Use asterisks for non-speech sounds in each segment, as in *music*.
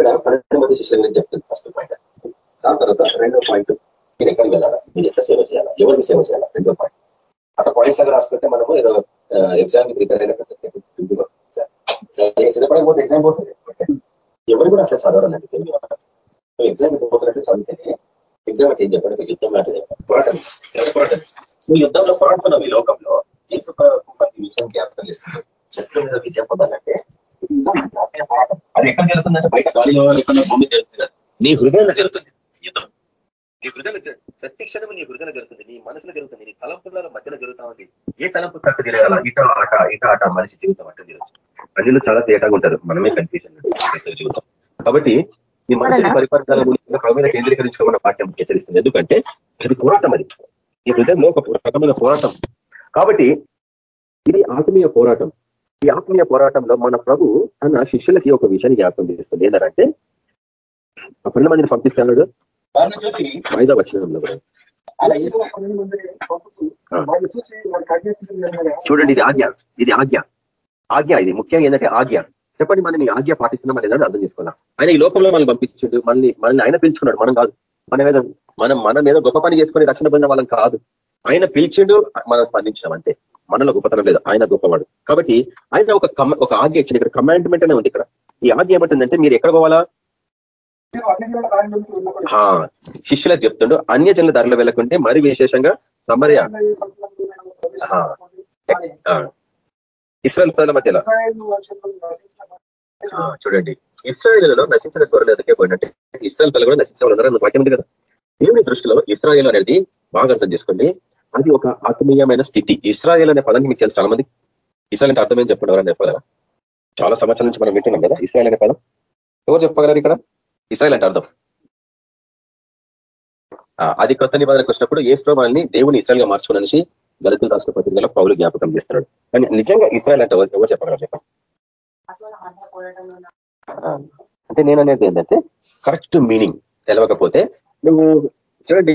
ఇక్కడ పన్నెండు మంది శిష్యుల గురించి చెప్తుంది ఫస్ట్ పాయింట్ దాని తర్వాత రెండో పాయింట్ మీరు ఎక్కడికి వెళ్ళాలా? మీరు ఎంత సేవ చేయాలా? ఎవరికి సేవ చేయాలా? రెండో పాయింట్ అట్లా పాయింట్స్ లాగా రాసుకుంటే మనము ఏదో ఎగ్జామ్ ప్రిపేర్ అయిన సిద్ధపడకపోతే ఎగ్జామ్ పోతుంది. ఎవరు కూడా అట్లా చదవాలండి తెలుగు ఎగ్జామ్ పోతున్నట్టు చదివితేనే ఎగ్జామ్ అంటే ఏం చెప్పండి యుద్ధం లాంటిది పోరాటం పోరాటం. నువ్వు యుద్ధంలో పోరాడుతున్నావు ఈ లోకంలో. ఏసు విషయం జ్ఞాపకం చేస్తున్నావు శత్రువు మీద విజయం పొందాలంటే అది ఎక్కడ జరుగుతుందంటే బయట గాలిలో లేకుండా భూమి జరుగుతుంది? నీ హృదయంలో జరుగుతుంది. యుద్ధం. నీ హృదయంలో ప్రతి క్షణం నీ హృదయంలో జరుగుతుంది. నీ మనసులో జరుగుతుంది. నీ తలంపుల మధ్యలో జరుగుతా ఉంది. ఏ తలంపు తట్టు తిరగాల ఇట ఆట ఇట ఆట మనిషి జీవితం అట్ట తిరగచ్చు అన్నిలో చాలా తేటాగా ఉంటారు. మనమే కన్ఫ్యూజన్ జీవితం. కాబట్టి ఈ మనసుని పరిపాలన మీద కేంద్రీకరించుకోమన్న పాఠ్యం హెచ్చరిస్తుంది. ఎందుకంటే అది పోరాటం అది. ఈ హృదయంలో ఒక రకమైన పోరాటం. కాబట్టి ఇది ఆత్మీయ పోరాటం. ఈ ఆత్మీయ పోరాటంలో మన ప్రభు తన శిష్యులకి ఒక విషయాన్ని జ్ఞాపకం చేస్తుంది. ఏంటంటే పన్నెండు మందిని పంపిస్తున్నాడు ఐదో వచ్చినంలో కూడా చూడండి ఇది ఆజ్ఞ. ఇది ఆజ్ఞ. ఆజ్ఞ ఇది. ముఖ్యంగా ఏంటంటే ఆజ్ఞ. చెప్పండి మనం ఈ ఆజ్ఞ పాటిస్తున్నాం అనేది అర్థం చేసుకోవాలా ఆయన ఈ లోకంలో మనం పంపించుడు. మళ్ళీ మనల్ని ఆయన పిలుచుకున్నాడు. మనం కాదు. మన మీద మనం మన మీద గొప్ప పని చేసుకుని రక్షణ పొందిన వాళ్ళం కాదు. ఆయన పిలిచిండు మనం స్పందించినాం అంతే. మనలో గొప్పతనం లేదు ఆయన గొప్పవాడు. కాబట్టి ఆయన ఒక ఒక ఆజ్ఞ ఇచ్చింది ఇక్కడ కమాండ్మెంట్ అనే ఉంది ఇక్కడ. ఈ ఆజ్ఞ ఏమంటుందంటే మీరు ఎక్కడ పోవాలా? శిష్యులకు చెప్తుండు అన్య జనుల ధరలు వెళ్ళకుంటే మరి విశేషంగా సమర్య. ఇస్రాయల్ ప్రజల మధ్యలో. చూడండి. ఇస్రాయల్లో నశించిన గొర్రెలు ఎదుకే పోయినట్టే. ఇస్రాయల్ పిల్లలు కూడా నశించవాలన్నారు వాక్యం ఉంది కదా. దేవుని దృష్టిలో ఇస్రాయల్ అనేది బాగా అర్థం చేసుకోండి. అది ఒక ఆత్మీయమైన స్థితి. ఇస్రాయల్ అనే పదాన్ని మీకు తెలుసు. చాలా మంది ఇస్రాయల్ అంటే అర్థమేం చెప్పండి ఎవరైనా చెప్పగలరా చాలా సంవత్సరాల నుంచి మనం వింటున్నాం కదా ఇస్రాయల్ అనే పదం. ఎవరు చెప్పగలరు ఇక్కడ? ఇస్రాయల్ అంటే అర్థం. అది కొత్త నిబంధనకు వచ్చినప్పుడు ఏ మనల్ని దేవుని ఇస్రాయల్గా మార్చుకునేసి దళితులు రాష్ట్ర పత్రికలో పౌరులు జ్ఞాపకం చేస్తున్నాడు. కానీ నిజంగా ఇస్రాయల్ అంటే ఎవరు చెప్పగలరు చెప్పండి. అంటే నేను అనేది ఏంటంటే కరెక్ట్ మీనింగ్ తెలవకపోతే నువ్వు చూడండి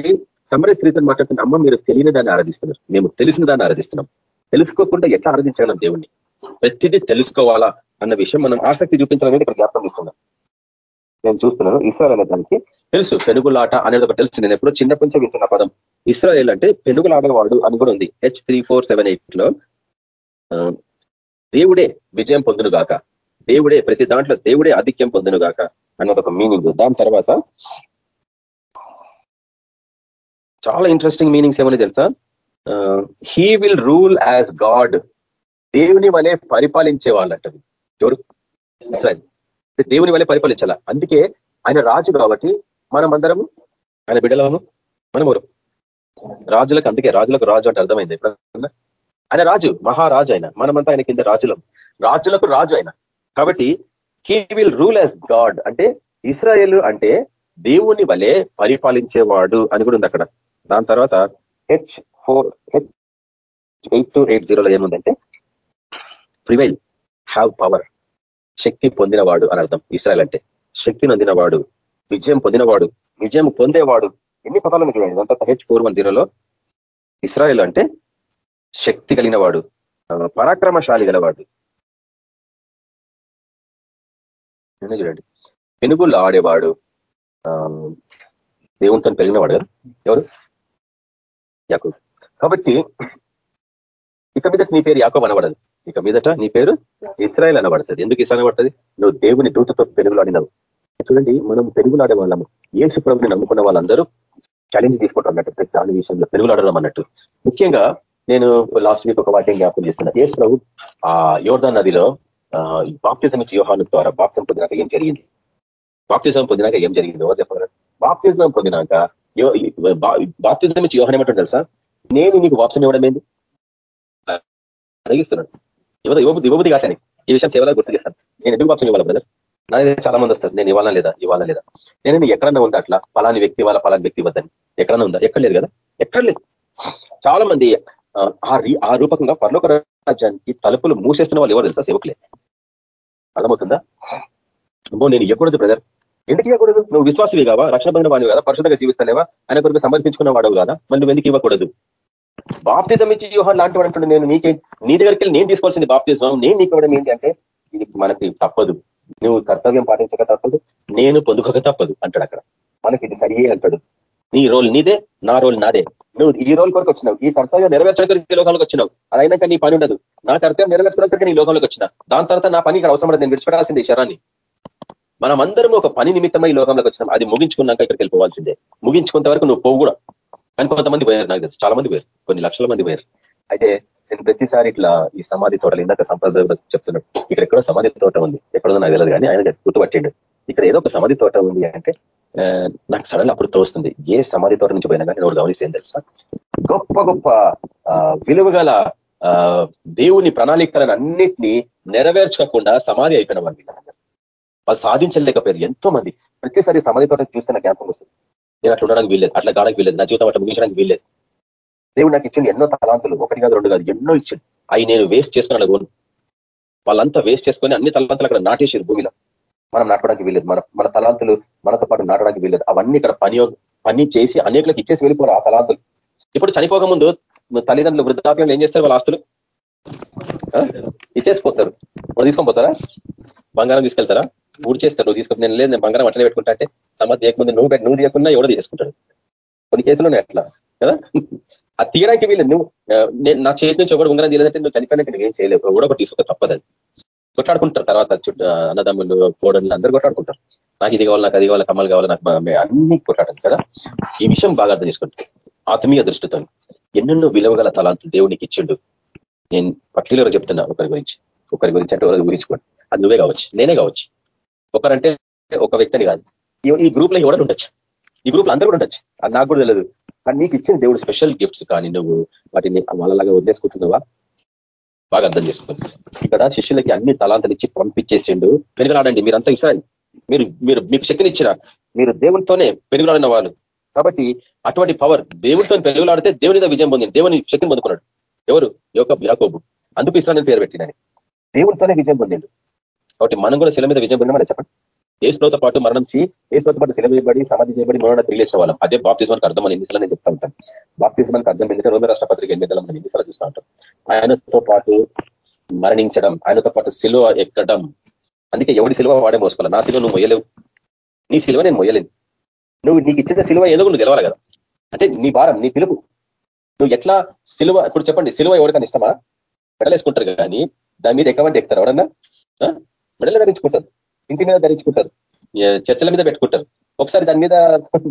సమర స్త్రీతో మాట్లాడుతున్న అమ్మ మీరు తెలియని దాన్ని ఆరాధిస్తున్నారు. మేము తెలిసిన దాన్ని ఆరాధిస్తున్నాం. తెలుసుకోకుండా ఎట్లా ఆరాధించగలం దేవుణ్ణి? ప్రతిదీ తెలుసుకోవాలా అన్న విషయం మనం ఆసక్తి చూపించాలనేది ఇక్కడ జ్ఞాపకం చేస్తున్నాం. నేను చూస్తున్నాను ఇస్రాయల్ అనే దానికి తెలుసు పెనుగులాట అనేది ఒక తెలుసు. నేను ఎప్పుడో చిన్నప్పటి నుంచి వింటున్న పదం. ఇస్రాయల్ అంటే పెనుగులాడవాడు అని కూడా ఉంది. హెచ్ త్రీ ఫోర్ సెవెన్ ఎయిట్లో దేవుడే విజయం పొందును గాక. దేవుడే ప్రతి దాంట్లో దేవుడే ఆధిక్యం పొందును గాక అన్నది ఒక మీనింగ్ దాని తర్వాత చాలా ఇంట్రెస్టింగ్ మీనింగ్స్ ఏమని తెలుసా? He will rule as God దేవుని వలె పరిపాలించే వాళ్ళంటది ఎవరు? దేవుని వలె పరిపాలించాల. అందుకే ఆయన రాజు కాబట్టి మనం అందరము ఆయన బిడ్డలము మనం రాజులకు అందుకే రాజులకు రాజు అంటే అర్థమైంది. ఆయన రాజు మహారాజు ఆయన. మనమంతా ఆయన కింద రాజులం. రాజులకు రాజు ఆయన. కాబట్టి he will rule as God అంటే ఇస్రాయేల్ అంటే దేవుని వలె పరిపాలించేవాడు అని కూడా ఉంది అక్కడ. దాని తర్వాత H four H eight two eight జీరోలో ఏముందంటే ప్రివైల్ హ్యావ్ పవర్ శక్తి పొందినవాడు అని అర్థం. ఇస్రాయల్ అంటే శక్తి నొందినవాడు విజయం పొందినవాడు విజయం పొందేవాడు. ఎన్ని పదాలు మీకు చూడండి. హెచ్ ఫోర్ వన్ జీరోలో ఇస్రాయల్ అంటే శక్తి కలిగిన వాడు పరాక్రమశాలి గలవాడు. చూడండి. పెనుగులు ఆడేవాడు దేవునితో పెరిగినవాడు కదా. ఎవరు? యాకో కాబట్టి ఇక మీదట నీ పేరు యాకోబ్ అనబడదు. ఇక మీదట నీ పేరు ఇస్రాయల్ అనబడుతుంది. ఎందుకు ఇస్రాయల్ అనబడుతుంది? నువ్వు దేవుని దూతతో పెరుగులాడినవు. చూడండి మనం పెరుగులాడే వాళ్ళము. ఏ సుప్రభుని నమ్ముకున్న వాళ్ళందరూ ఛాలెంజ్ తీసుకుంటాం అన్నట్టు దాని విషయంలో పెరుగులాడడం అన్నట్టు. ముఖ్యంగా నేను లాస్ట్ వీక్ ఒక వాక్యం జ్ఞాపకం చేస్తున్నా. ఏ ప్రభు ఆ యోర్ధన్ నదిలో బాప్తిజం ఇచ్చి యోహాను ద్వారా బాప్తిజం పొందినాక ఏం జరిగింది? బాప్తిజం పొందినాక ఏం జరిగింది ఎవరు చెప్పగలరు? బాప్తిజం పొందినాక బాప్తిజం ఇచ్చి యోహన్ ఏమంటాడు తెలుసా? నేను నీకు వాప్సం ఇవ్వడం ఏంది? అడిగిస్తున్నాడు. ఇవ్వదు ఇవ్వబుద్ధి ఇవ్వబుద్ధి కాదని ఈ విషయం సేవలా గుర్తు చేస్తాను. నేను ఎందుకు వాప్సం ఇవ్వాలి బ్రదర్ నా చాలా మంది వస్తారు. నేను ఇవ్వాలా లేదా? ఇవ్వాలా లేదా? నేను ఎక్కడన్నా ఉందా అట్లా? పలాని వ్యక్తి వాళ్ళ పలాని వ్యక్తి ఇవ్వద్దని. ఎక్కడన్నా ఉందా? ఎక్కడ లేదు కదా? ఎక్కడ లేదు. చాలా మంది ఆ రూపకంగా పర్లోక రాజ్యానికి తలుపులు మూసేస్తున్న వాళ్ళు ఎవరు తెలుసా? సేవకులే. అర్థమవుతుందా? నేను ఇవ్వకూడదు బ్రదర్ ఎందుకు ఇవ్వకూడదు? నువ్వు విశ్వాసవి కావా? రక్షణ పొందిన వాడివి కదా? పరిశుద్ధంగా జీవిస్తలేవా? ఆయన కొరకు సమర్పించుకున్న వాడు కదా? మళ్ళీ నువ్వు ఎందుకు ఇవ్వకూడదు? బాప్తిజం ఇచ్చి వ్యూహాన్ లాంటి వాడు అంటుండే నేను నీకే నీ దగ్గరికి వెళ్ళి నేను తీసుకోవాల్సింది బాప్తిజం. నేను నీకు ఇవ్వడం ఏంటి అంటే ఇది మనకి తప్పదు. నువ్వు కర్తవ్యం పాటించక తప్పదు. నేను పొందుకోక తప్పదు అంటాడు అక్కడ. మనకి ఇది సరియే అంటాడు. నీ రోల్ నీదే నా రోల్ నాదే. నువ్వు ఈ రోల్ కొరకు వచ్చినావు. ఈ కర్తవ్యం నెరవేర్చడానికి లోకాలకు వచ్చినావు. అదైనాక నీ పని ఉండదు. నా కర్తవ్యం నెరవేర్చడానికి నీ లోకాలకు వచ్చిన. దాని తర్వాత నా పని ఇక్కడ అవసరం నేను విడిచిపెట్టాల్సింది ఈ శరాన్ని మనం అందరం ఒక పని నిమిత్తమై ఈ లోకంలోకి వచ్చినాం. అది ముగించుకున్నాక ఇక్కడికి వెళ్ళిపోవాల్సిందే. ముగించుకున్న వరకు నువ్వు పోవు కూడా. కానీ కొంతమంది పోయారు నాకు తెలుసు. చాలా మంది పోయారు. కొన్ని లక్షల మంది పోయారు. అయితే నేను ప్రతిసారి ఇట్లా ఈ సమాధి తోటలు ఇందాక సంప్రదాయ చెప్తున్నాడు. ఇక్కడ ఎక్కడో సమాధి తోట ఉంది. ఎక్కడో నాకు తెలియదు కానీ ఆయన గుర్తుపట్టిండు ఇక్కడ ఏదో ఒక సమాధి తోట ఉంది అంటే నాకు సడన్ అప్పుడు తోస్తుంది. ఏ సమాధి తోట నుంచి పోయినా కానీ ఎవరు గమనిస్తే తెలుసా? గొప్ప గొప్ప విలువ దేవుని ప్రణాళికలను అన్నిటినీ నెరవేర్చకుండా సమాధి అయిపోయిన వాళ్ళు వాళ్ళు సాధించలేకపోయారు. ఎంతో మంది ప్రతిసారి సమాధి తోట చూస్తే నాకు జ్ఞాపకం వస్తుంది. నేను అట్లా ఉండడానికి వీల్లేదు అట్లా కావడానికి వీల్లేదు నా జీవితం అట్లా ముగించడానికి వీల్లేదు. దేవుడు నాకు ఇచ్చింది ఎన్నో తలాంతులు ఒకటి కాదు రెండు కాదు ఎన్నో ఇచ్చింది అవి నేను వేస్ట్ చేసుకున్నాను గోను వాళ్ళంతా వేస్ట్ చేసుకొని అన్ని తలాంతులు అక్కడ నాటేసారు భూమిలో. మనం నాటడానికి వీల్లేదు మన మన తలాంతులు మనతో పాటు నాటడానికి వీల్లేదు. అవన్నీ ఇక్కడ పని పని చేసి అనేకులకు ఇచ్చేసి వెళ్ళిపోరు ఆ తలాంతులు. ఇప్పుడు చనిపోక ముందు తల్లిదండ్రులు వృద్ధాప్యంలో ఏం చేస్తారు వాళ్ళ ఆస్తులు? ఇచ్చేసిపోతారు తీసుకొని పోతారా? బంగారం తీసుకెళ్తారా? ఊడి చేస్తారు నువ్వు తీసుకుంటే నేను లేదు నేను బంగారం అట్లనే పెట్టుకుంటా అంటే సమాధి చేయకముందు నువ్వు నువ్వు తీయకుండా ఎవడో తీసుకుంటాడు. కొన్ని కేసులు అట్లా కదా? *laughs* అది తీయడానికి వీళ్ళు నువ్వు నేను నా చేతి నుంచి ఒకటి ఉంగరం తీయలేదంటే నువ్వు చనిపోయినాక నువ్వు ఏం చేయలేవు. కూడా ఒకటి తీసుకోక తప్పదు కొట్లాడుకుంటారు తర్వాత చుట్టూ అన్నదమ్ములు కోడళ్ళు అందరూ కొట్లాడుకుంటారు. నాకు ఇది కావాలి నాకు అది కావాలి కమ్మలు కావాలి నాకు అన్ని కొట్లాడాలి కదా? ఈ విషయం బాగా అర్థం చేసుకోండి ఆత్మీయ దృష్టితో. ఎన్నెన్నో విలువగల తలాంతులు దేవునికి ఇచ్చిండు. నేను పర్టికులర్ చెప్తున్నా ఒకరి గురించి. ఒకరి గురించి అంటే ఒకరి గురించుకోండి అది నువ్వే కావచ్చు నేనే కావచ్చు. ఒకరంటే ఒక వ్యక్తిని కాదు. ఈ గ్రూప్లో ఎవరు ఉండొచ్చు. ఈ గ్రూప్లో అందరూ కూడా ఉండొచ్చు. అది నాకు కూడా తెలియదు. కానీ నీకు ఇచ్చిన దేవుడు స్పెషల్ గిఫ్ట్స్ కానీ నువ్వు వాటిని వాళ్ళలాగా వదిలేసుకుంటున్నావా? బాగా అర్థం చేసుకోండి. ఇక్కడ శిష్యులకి అన్ని తలాంతలు ఇచ్చి పంపించేసిండు. పెరుగులాడండి మీరంతా ఇస్రాయల్. మీరు మీరు మీకు శక్తిని ఇచ్చిన మీరు దేవునితోనే పెరుగులాడిన వాళ్ళు. కాబట్టి అటువంటి పవర్ దేవునితో పెరుగులాడితే దేవునితో విజయం పొందింది దేవుని శక్తిని పొందుకున్నాడు. ఎవరు? యొక్క యాకోబు. అందుకు ఇస్రాయల్ పేరు పెట్టినని దేవునితోనే విజయం పొందిండు. కాబట్టి మనం కూడా శిల మీద విజయం పొందామని చెప్పండి? ఏసుతో పాటు మరణించి ఏసుతో పాటు శిల చేయబడి సమాధి చేయబడి మరణ తిరిగేసే వాళ్ళం. అదే బాప్తిజమానికి అర్థం అని ఎన్నిసార్లు నేను చెప్తా ఉంటాను బాప్తిజమానికి అర్థం ఏంటంటే రోమి రాష్ట్ర పత్రిక ఎన్నిసార్లు మనం ఎన్నిసార్లు చూస్తూ ఉంటాం. ఆయనతో పాటు మరణించడం ఆయనతో పాటు సిలువ ఎక్కడం. అందుకే ఎవడి సిలువ వాడే మోసుకోవాలి. నా సిలువ నువ్వు మొయ్యలేవు. నీ సిలువ నేను మొయ్యలేను. నువ్వు నీకు ఇచ్చిన సిలువ ఏదో నువ్వు తెలవాలి కదా. అంటే నీ భారం నీ పిలుపు. నువ్వు ఎట్లా సిలువ ఇప్పుడు చెప్పండి సిలువ ఎవరికైనా ఇష్టమా? పెడలేసుకుంటారు కానీ దాని మీద ఎక్కవంటే ఎక్కుతారు ఎవడన్నా మెడలు ధరించుకుంటారు ఇంటి మీద ధరించుకుంటారు చర్చల మీద పెట్టుకుంటారు. ఒకసారి దాని మీద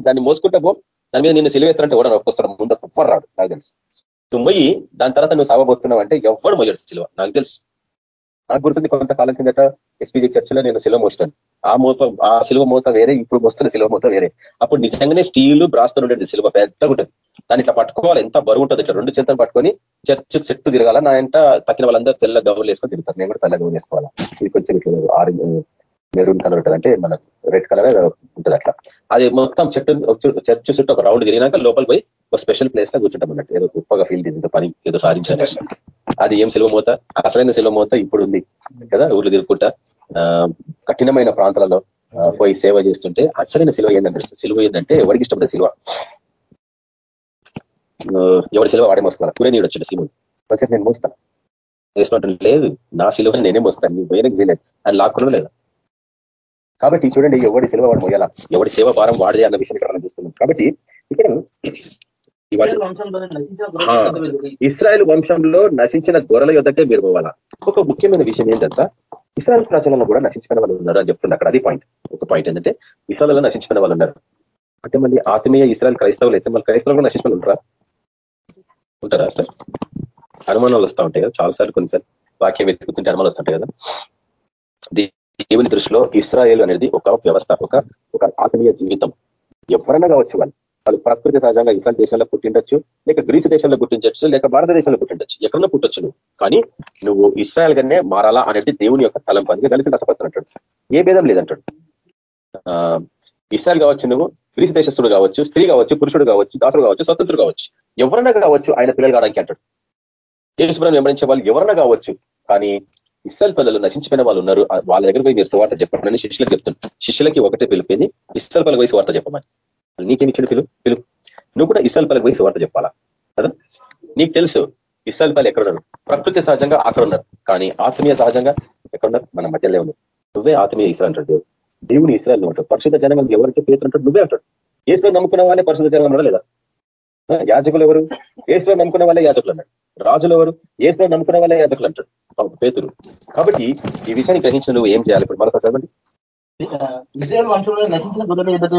దాన్ని మోసుకుంటా పో దాని మీద నిన్ను సిలివేస్తారంటే ఎవడన్నా ఒక్కొస్తారు ముందు కుప్పర్ రాడు నాకు తెలుసు. నువ్వు మొయ్యి దాని తర్వాత నువ్వు సావబోతున్నావు అంటే ఎవడు మొయ్యడు సిలువ నాకు తెలుసు. నాకు గుర్తుంది కొంతకాలం కిందట ఎస్పీజీ చర్చలో నేను సిలువ మోస్తాను. ఆ మూత ఆ సిలువ మూత వేరే ఇప్పుడు మోస్తున్న సిలువ మూత వేరే. అప్పుడు నిజంగానే స్టీల్ బ్రాస్తో ఉండేది సిలువ పెద్దగా ఉంటుంది దాన్ని ఇట్లా పట్టుకోవాలి ఎంత బరువు ఉంటుంది ఇట్లా రెండు చేతులు పట్టుకొని చర్చ్ చెట్టు తిరగాల నా ఎంట తక్కిన వాళ్ళందరూ తెల్ల గవ్వలు వేసుకొని తిరుగుతారు. నేను కూడా తెల్ల గవ్వలు వేసుకోవాలా? ఇది కొంచెం ఇట్లా ఆరెంజ్ మెరూన్ కలర్ ఉంటుంది అంటే మన రెడ్ కలర్ ఉంటుంది అట్లా. అది మొత్తం చెట్టు చర్చ్ చుట్టూ ఒక రౌండ్ తిరిగినాక లోపల పోయి ఒక స్పెషల్ ప్లేస్లో కూర్చుంటాం అన్నట్టు. ఏదో గొప్పగా ఫీల్ చేసింది పని ఏదో సాధించాలి. అది ఏం సెలవు మూత? అసలైన సెలవు మూత ఇప్పుడు ఉంది కదా? ఊర్లు తిరుగుకుంటా కఠినమైన ప్రాంతాలలో పోయి సేవ చేస్తుంటే అసలైన సిలువ ఏంటంటే సిలువ ఏంటంటే ఎవరికి ఇష్టపడే సిలువ? ఎవరి సిలువ వాడే మోసుకోవాలి కూరే నీడు వచ్చింది సిలువ కాసేపు నేను మోస్తాను వేసినట్టు లేదు. నా సిలువ నేనే మోస్తాను నీ పోయినకి వీలేదు అని లాక్కున్నా లేదు? కాబట్టి చూడండి ఎవడి సిలువ వాడు మోయాలా? ఎవడి సేవ భారం వాడదే అన్న విషయం ఇక్కడ మనం చూస్తున్నాం. కాబట్టి ఇక్కడ ఇస్రాయల్ వంశంలో నశించిన గొర్రెల యొద్దకే మీరు పోవాలా? ఒక ముఖ్యమైన విషయం ఏంటంటే ఇస్రాయల్ ప్రజలలో కూడా నశించిన వాళ్ళు ఉన్నారు అని చెప్తున్నారు అక్కడ. అది పాయింట్ ఒక పాయింట్ ఏంటంటే ఇస్రాయల్లో నశించిన వాళ్ళు ఉన్నారు. అంటే మళ్ళీ ఆత్మీయ ఇస్రాయల్ క్రైస్తవులు అయితే మళ్ళీ క్రైస్తవులు కూడా నశించిన ఉంటారా? ఉంటారా సార్ అనుమానాలు వస్తూ ఉంటాయి కదా చాలాసార్లు కొన్నిసార్లు వాక్యం వెతుకుతుంటే అనుమానాలు వస్తుంటాయి కదా. దేవుని దృష్టిలో ఇస్రాయేల్ అనేది ఒక వ్యవస్థ ఒక ఒక ఆత్మీయ జీవితం. ఎవరైనా కావచ్చు వాళ్ళు. వాళ్ళు ప్రకృతి సహజంగా ఇస్లాం దేశంలో పుట్టిండొచ్చు లేక గ్రీసు దేశంలో పుట్టించవచ్చు లేక భారతదేశంలో పుట్టిండొచ్చు. ఎక్కడన్నా పుట్టొచ్చు నువ్వు కానీ నువ్వు ఇస్రాయల్ గానే మారాలా అనేది దేవుని యొక్క తలం పని కలిపి నష్టపడుతున్నట్టు ఏ భేదం లేదంటాడు. ఇస్రాయల్ కావచ్చు నువ్వు గ్రీసు దేశస్తుడు కావచ్చు స్త్రీ కావచ్చు పురుషుడు కావచ్చు దాసుడు కావచ్చు స్వతంత్రుడు కావచ్చు. ఎవరన్నా కావచ్చు ఆయన పిల్లలు కావడానికి అంటాడు. దేశపురం వెంబడించే వాళ్ళు ఎవరన్నా కావచ్చు. కానీ ఇస్రాయల్ పిల్లలు నశించిపోయిన వాళ్ళు ఉన్నారు. వాళ్ళ దగ్గర పోయి మీరు సువార్త చెప్పండి శిష్యులకు చెప్తున్నారు శిష్యులకి ఒకటే పిలిపింది ఇస్రాయల్ పిల్లలు పోయి సువార్త చెప్పమని. నీకేమి ఇచ్చిన పిలు పిలు నువ్వు కూడా ఇస్సల్ పోయి సువార్త చెప్పాలా? కదా? నీకు తెలుసు ఇస్సల్ పల్లి ఎక్కడున్నారు ప్రకృతి సహజంగా అక్కడ ఉన్నారు. కానీ ఆత్మీయ సహజంగా ఎక్కడున్నారు మన మధ్యలో ఉన్నారు. నువ్వే ఆత్మీయ ఇస్రాయల్ అంటాడు దేవుడు. దేవుని ఇస్రాయల్ అంటాడు పరిశుద్ధ జనంగా ఎవరైతే పేరు అంటాడు. నువ్వే అంటాడు ఏసులో నమ్ముకున్న వాళ్ళే పరిశుద్ధ జనం అన్నాడు లేదా? యాజకులు ఎవరు? ఏసులో నమ్ముకున్న వాళ్ళే యాజకులు అన్నాడు. రాజులు ఎవరు? ఏసులో నమ్ముకున్న వాళ్ళే యాజకులు అంటాడు. పేతులు కాబట్టి ఈ విషయాన్ని గ్రహించిన నువ్వు ఏం చేయాలి? ఇప్పుడు మరొక చదవండి. ఇజ్రాయల్ వంశంలో నశించిన గొర్రెల ఎదుట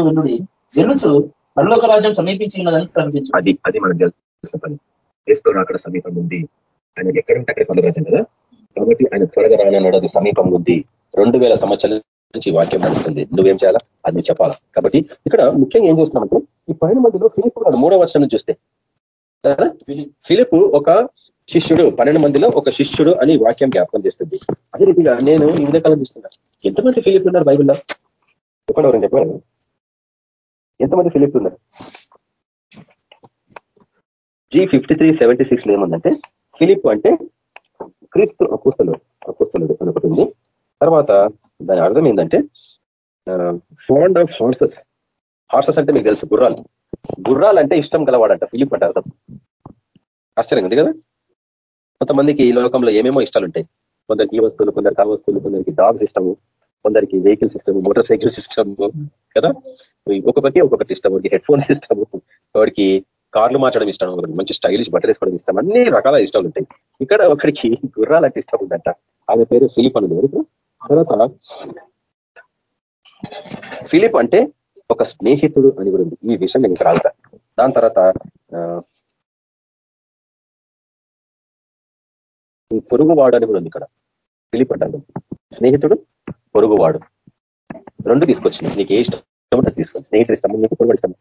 వెన్నుచు పరలోక రాజ్యం సమీపించి ఉన్నదని కనిపించు అది అది మనం చేసిన పని. అక్కడ సమీపం ఉంది. ఆయన ఎక్కడ ఉంటే అక్కడ రాజ్యం కదా? కాబట్టి ఆయన త్వరగా రానన్నాడు అది సమీపం ఉంది. రెండు వేల సంవత్సరాల నుంచి వాక్యం నడుస్తుంది. నువ్వేం చేయాలా? అది చెప్పాలా? కాబట్టి ఇక్కడ ముఖ్యంగా ఏం చేస్తున్నామంటే ఈ పైన మధ్యలో ఫిలిప్ గారు మూడో వర్షం చూస్తే ఫిలిప్. ఒక శిష్యుడు పన్నెండు మందిలో ఒక శిష్యుడు అని వాక్యం జ్ఞాపకం చేస్తుంది. అదే రీతిగా నేను ఈ ఉదయకాలం చూస్తున్నా. ఎంతమంది ఫిలిప్ ఉన్నారు బైబిల్లో? ఎవరైనా చెప్పారు ఎంతమంది ఫిలిప్ ఉన్నారు? G fifty three seventy six ఏముందంటే ఫిలిప్ అంటే క్రీస్తు అపుస్తలు అపుస్తలుడు అని ఒకటి ఉంది. తర్వాత దాని అర్థం ఏంటంటే ఫోండ్ ఆఫ్ హార్సెస్. హార్సెస్ అంటే మీకు తెలుసు గుర్రాలు. గుర్రాలు అంటే ఇష్టం గలవాడంట ఫిలిప్ అంటే అర్థం. ఆశ్చర్యం ఉంది కదా? కొంతమందికి ఈ లోకంలో ఏమేమో ఇష్టాలు ఉంటాయి కొందరికి ఈ వస్తువులు కొందరికి ఆ వస్తువులు కొందరికి డాగ్స్ ఇష్టము కొందరికి vehicle system motorcycle system కదా? ఒక్కొక్కటి ఒక్కొక్కటి ఇష్టం. ఒకటి హెడ్ ఫోన్స్ ఇష్టము వాడికి కార్లు మార్చడం ఇష్టం ఒకటి మంచి స్టైలిష్ బట్టలు వేసుకోవడం ఇష్టం అన్ని రకాల ఇష్టాలు ఉంటాయి ఇక్కడ ఒకరికి గుర్రాలంటే ఇష్టం ఉందంట. ఆమె పేరు ఫిలిప్ అనేది. తర్వాత ఫిలిప్ అంటే ఒక స్నేహితుడు అని కూడా ఉంది. ఈ విషయం నేను ఇక్కడ దాని తర్వాత ఈ పొరుగువాడు అని కూడా ఉంది ఇక్కడ. ఫిలిప్ స్నేహితుడు పొరుగువాడు. రెండు తీసుకొచ్చింది నీకు ఏ ఇష్టం తీసుకోండి స్నేహితులు ఇష్టం నీకు పొరుగు ఇష్టం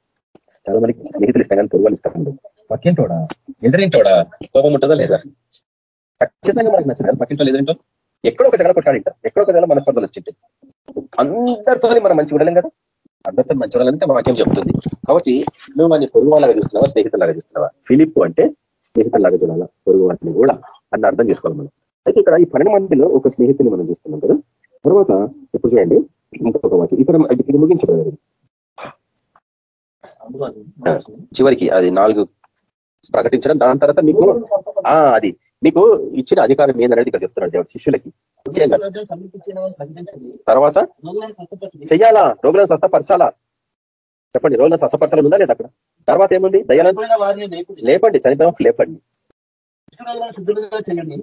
చాలా మందికి స్నేహితులు ఇష్టం కానీ పొరుగులు ఇష్టం పక్కింటోడా? ఎదురింటోడా? కోపం ఉంటుందా లేదా? ఖచ్చితంగా మనకు నచ్చలేదు పక్కింటో ఎదురింటో ఎక్కడో ఒక జగల కొట్టాడింట ఎక్కడో ఒక జగల మనస్పర్ధలు వచ్చింటే. అందరితో మనం మంచి ఉండలేం కదా? అందరితో మంచి ఉండాలంటే వాక్యం చెప్తుంది? కాబట్టి నువ్వు మన పొరుగు వాళ్ళగా చూస్తున్నావా స్నేహితులాగా చూస్తున్నావా? ఫిలిప్ అంటే స్నేహితులాగా చూడాలా? పొరుగు వాటిని కూడా. అని అర్థం చేసుకోవాలి మనం. అయితే ఇక్కడ ఈ పన్నెండు మందిలో ఒక స్నేహితుని మనం చూస్తున్నాం కదా. తర్వాత ఇప్పుడు చూడండి ఇంకొక వాక్యం. ఇక్కడ ఇది ముగించబడదు. చివరికి అది నాలుగు ప్రకటించడం దాని తర్వాత మీకు అది మీకు ఇచ్చిన అధికారం ఏందనేది ఇక్కడ చెప్తున్నాడు దేవుడు శిష్యులకి. తర్వాత చెయ్యాలా? రోగులను స్వస్థపరచాలా? చెప్పండి రోగులను స్వస్థపరచాలని ఉందా లేదా అక్కడ? తర్వాత ఏముంది? దయాలను లేపండి చనిపోయిన లేపండి.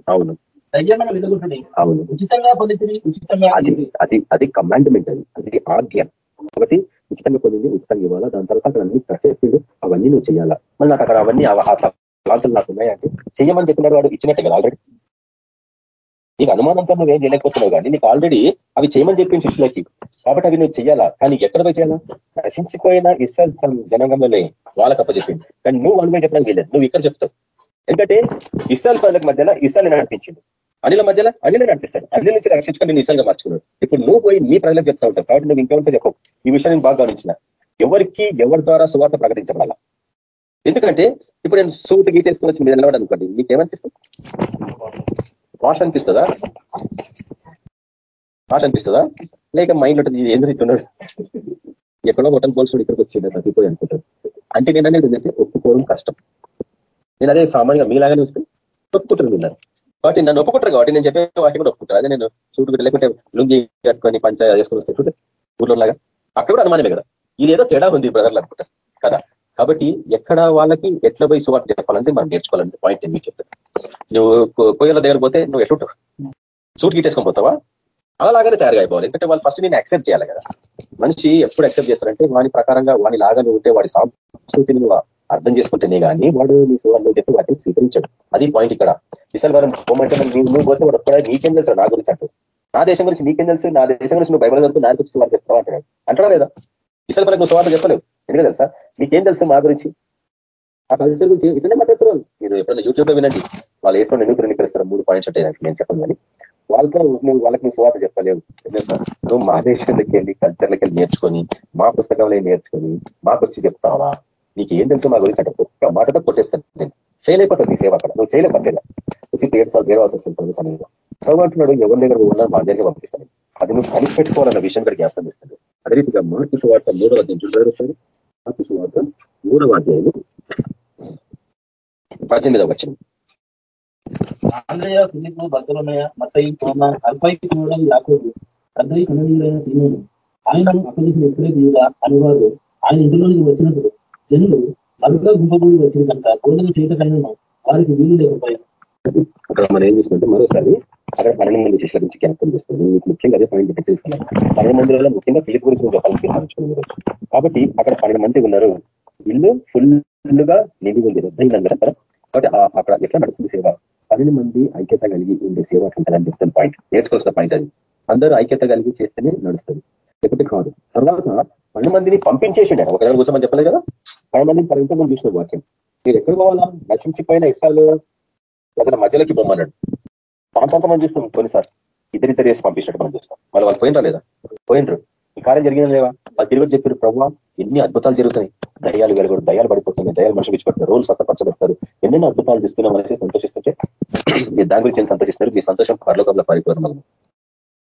అవును. అవును. ఉచితంగా పొందింది ఉచితంగా అది అది అది కమాండ్మెంట్ అది. అది ఆజ్ఞ. కాబట్టి ఉచితంగా పొందింది ఉచితంగా ఇవ్వాలా? దాని తర్వాత అక్కడ అన్ని ప్రత్యేకిండు అవన్నీ నువ్వు చేయాలా మళ్ళీ నాకు అక్కడ అవన్నీ ప్రాంతాలు నాకు ఉన్నాయంటే చెయ్యమని చెప్పినాడు వాడు ఇచ్చినట్టే కదా ఆల్రెడీ నీకు అనుమానంతో నువ్వేం చేయలేకపోతున్నావు కానీ నీకు ఆల్రెడీ అవి చేయమని చెప్పిన శిష్యులకి. కాబట్టి అవి నువ్వు చేయాలా కానీ ఎక్కడ పోయి చేయాలా నశించిపోయిన ఇస్రాయల్ జనాంగంలోనే వాళ్ళకి అప్పచెప్పింది కానీ నువ్వు అనుభవం చెప్పడానికి వెళ్ళలేదు నువ్వు ఇక్కడ చెప్తావు. ఎందుకంటే ఇస్రాయల్ ప్రజలకు మధ్యలో ఇస్రాయల్ నడిపించింది. అనిల మధ్యలో అనిలే నడిపిస్తాడు. అనిల నుంచి రక్షించుకొని నేను ఇస్రాయల్గా మార్చుకున్నాడు. ఇప్పుడు నువ్వు పోయి నీ ప్రజలకు చెప్తా ఉంటావు. కాబట్టి నువ్వు ఇంకేమంటే చెప్పవు ఈ విషయం నేను బాగా గమనించిన. ఎవరికి ఎవరి ద్వారా సువార్త ప్రకటించబడాల? ఎందుకంటే ఇప్పుడు నేను సూట్ గీటేసుకుని వచ్చి మీరు నిలబడి అనుకోండి మీకేమనిపిస్తుంది వాష్ అనిపిస్తుందా? వాష్ అనిపిస్తుందా? లేక మైండ్ ఉంటుంది ఏం ఎక్కడో హోటల్ పోల్సుడు ఇక్కడికి వచ్చింది తప్పిపోయి అనుకుంటాడు. అంటే నేను అనేది ఏంటంటే ఒప్పుకోవడం కష్టం. నేను అదే సామాన్యంగా మీలాగానే వస్తే ఒప్పుకుంటారు మీరు కాబట్టి నన్ను ఒప్పుకుంటారు కాబట్టి నేను చెప్పే వాటి కూడా ఒప్పుకుంటారు. అదే నేను సూటు లేకుంటే లుంగి కట్టుకొని పంచాయతీ చేసుకొని వస్తే చూడు ఊర్లో లాగా. అక్కడ కూడా అనుమానమే కదా. ఇది ఏదో తేడా ఉంది బ్రదర్లు అనుకుంటారు. కదా? కాబట్టి ఎక్కడ వాళ్ళకి ఎట్లా పోయి సువార్త చెప్పాలంటే మనం నేర్చుకోవాలంటే పాయింట్ మీకు చెప్తాను. నువ్వు కొయ్యల దగ్గర పోతే నువ్వు ఎట్లుంటావు సూట్ గిట్టేసుకొని పోతావా? అలాగానే తయారుగా అయిపోవాలి ఎందుకంటే వాళ్ళు ఫస్ట్ నేను యాక్సెప్ట్ చేయాలి కదా. మనిషి ఎప్పుడు యాక్సెప్ట్ చేస్తారంటే వాని ప్రకారంగా వాని లాగా నువ్వు ఉంటే వాడి సంస్కృతిని నువ్వు అర్థం చేసుకుంటేనే కానీ వాడు నీ సువాళ్ళు చెప్పి వాటిని స్వీకరించాడు. అది పాయింట్ ఇక్కడ. విశాల్ వారం పోమంటే నువ్వు నువ్వు పోతే వాడు ఒక్కడ నీకేం తెలుసు నా గురించి అంటూ నా దేశం గురించి నీకేం తెలుసు? నా దేశం గురించి నువ్వు బైబల్ చదువుతూ నా గురించి వారు చెప్తావు? అంటాడు. అంటారా లేదా? విశాల్ వరకు నువ్వు సువార్త చెప్పలేవు. ఎందుకు తెలుసా? నీకేం తెలుసు మా గురించి? ఆ కల్చర్ గురించి ఇతనే మాట్లాడుతున్నారు. మీరు ఎప్పుడైనా యూట్యూబ్లో వినండి. వాళ్ళు వేసుకొని ఎందుకు ధృవీకరిస్తారు మూడు పాయింట్స్ ఉంటాయి నేను చెప్పను కానీ. వాళ్ళతో నువ్వు వాళ్ళకి నువ్వు స్వాత చెప్పలేవు. నువ్వు మా దేశానికి వెళ్ళి కల్చర్లకి వెళ్ళి నేర్చుకొని మా పుస్తకంలో నేర్చుకొని మా గురించి చెప్తావా? నీకు ఏం తెలుసు మా గురించి అంటే ఒక్క మాటతో కొట్టేస్తాను నేను. ఫెయిల్ అయిపోతుంది నీ సేవ అక్కడ. నువ్వు చేయలేక చేయలేకపోతే వచ్చి ఏడ్చాలి ఏడవలసి వస్తుంది సమయంలో ప్రభు అంటున్నాడు ఎవరి దగ్గర ఉన్నా మా దగ్గర పంపిస్తాను. అది నువ్వు కనిపెట్టుకోవాలన్న విషయం కూడా జ్ఞాపకం ఇస్తుంది అదే రీతిగా మార్పు సువార్త మూడవ అధ్యాయం చూడారు సార్ మార్పు సువార్త మూడవ అధ్యాయం పద్దెనిమిదవ వచ్చిన ఆంధ్రయ ఫిలిపు బతులమయ మసై తోమ అల్పై యాకోబు తండ్రి కన్నడీయులైన సీమోను. ఆయన అప్పగించిన ఇస్రాయేల్ అనువాదు. ఆయన ఇంటిలోనికి వచ్చినప్పుడు జనులు అరుగా గుంపబడి వచ్చిన కనుక బోధన చేయట కన్నా వారికి వీలు లేకపోయారు అక్కడ మనం ఏం చూసుకుంటే మరోసారి అక్కడ పన్నెండు మంది శిష్యుల గురించి జ్ఞాపకం చేస్తుంది. మీకు ముఖ్యంగా అదే పాయింట్ చెప్పి తెలుసుకున్నాను పన్నెండు మందిలో ముఖ్యంగా ఫిలిప్ గురించి చెప్పాలని తీర్మానించుకున్నాను కాబట్టి అక్కడ పన్నెండు మంది ఉన్నారు. ఇల్లు ఫుల్గా నిండి ఉంది. రద్దయింది అక్కడ కాబట్టి అక్కడ ఎట్లా నడుస్తుంది సేవ? పన్నెండు మంది ఐక్యత కలిగి ఉండే సేవ ఉంటుందని చెప్తున్న పాయింట్ నేర్చుకోవాల్సిన పాయింట్ అది. అందరూ ఐక్యత కలిగి చేస్తేనే నడుస్తుంది. లేకపోతే కాదు. తర్వాత పన్నెండు మందిని పంపించేసిండే ఒక కోసం అని చెప్పలేదు కదా? పన్నెండు మందిని పరిమితం ముందు చూసిన వాక్యం. మీరు ఎక్కడ పోవాలా? నశించిపోయిన ఇస్తాలు అతని మధ్యలోకి బొమ్మన్నాడు. పాంతంత మనం చూస్తాం కొన్నిసార్లు ఇద్దరిద్దరు వేసి పంపించినట్టు మనం చూస్తాం. మళ్ళీ వాళ్ళు పోయినరా లేదా? పోయినరు. ఈ కార్యం జరిగిందా లేవా వాళ్ళు తిరిగి చెప్పారు ప్రభావ ఎన్ని అద్భుతాలు జరుగుతాయి దయాలు వెలగడు దయాలు పడిపోతున్నాయి. దయాలు మనిషి విచ్చిపెడతారు రోజు స్వతపరచబడతారు ఎన్నెన్నో అద్భుతాలు చూస్తున్నాం మనిషి సంతోషిస్తుంటే *clears throat* మీరు దాని గురించి సంతోషిస్తున్నారు? మీ సంతోషం పరలోకంలో పరిపూర్ణం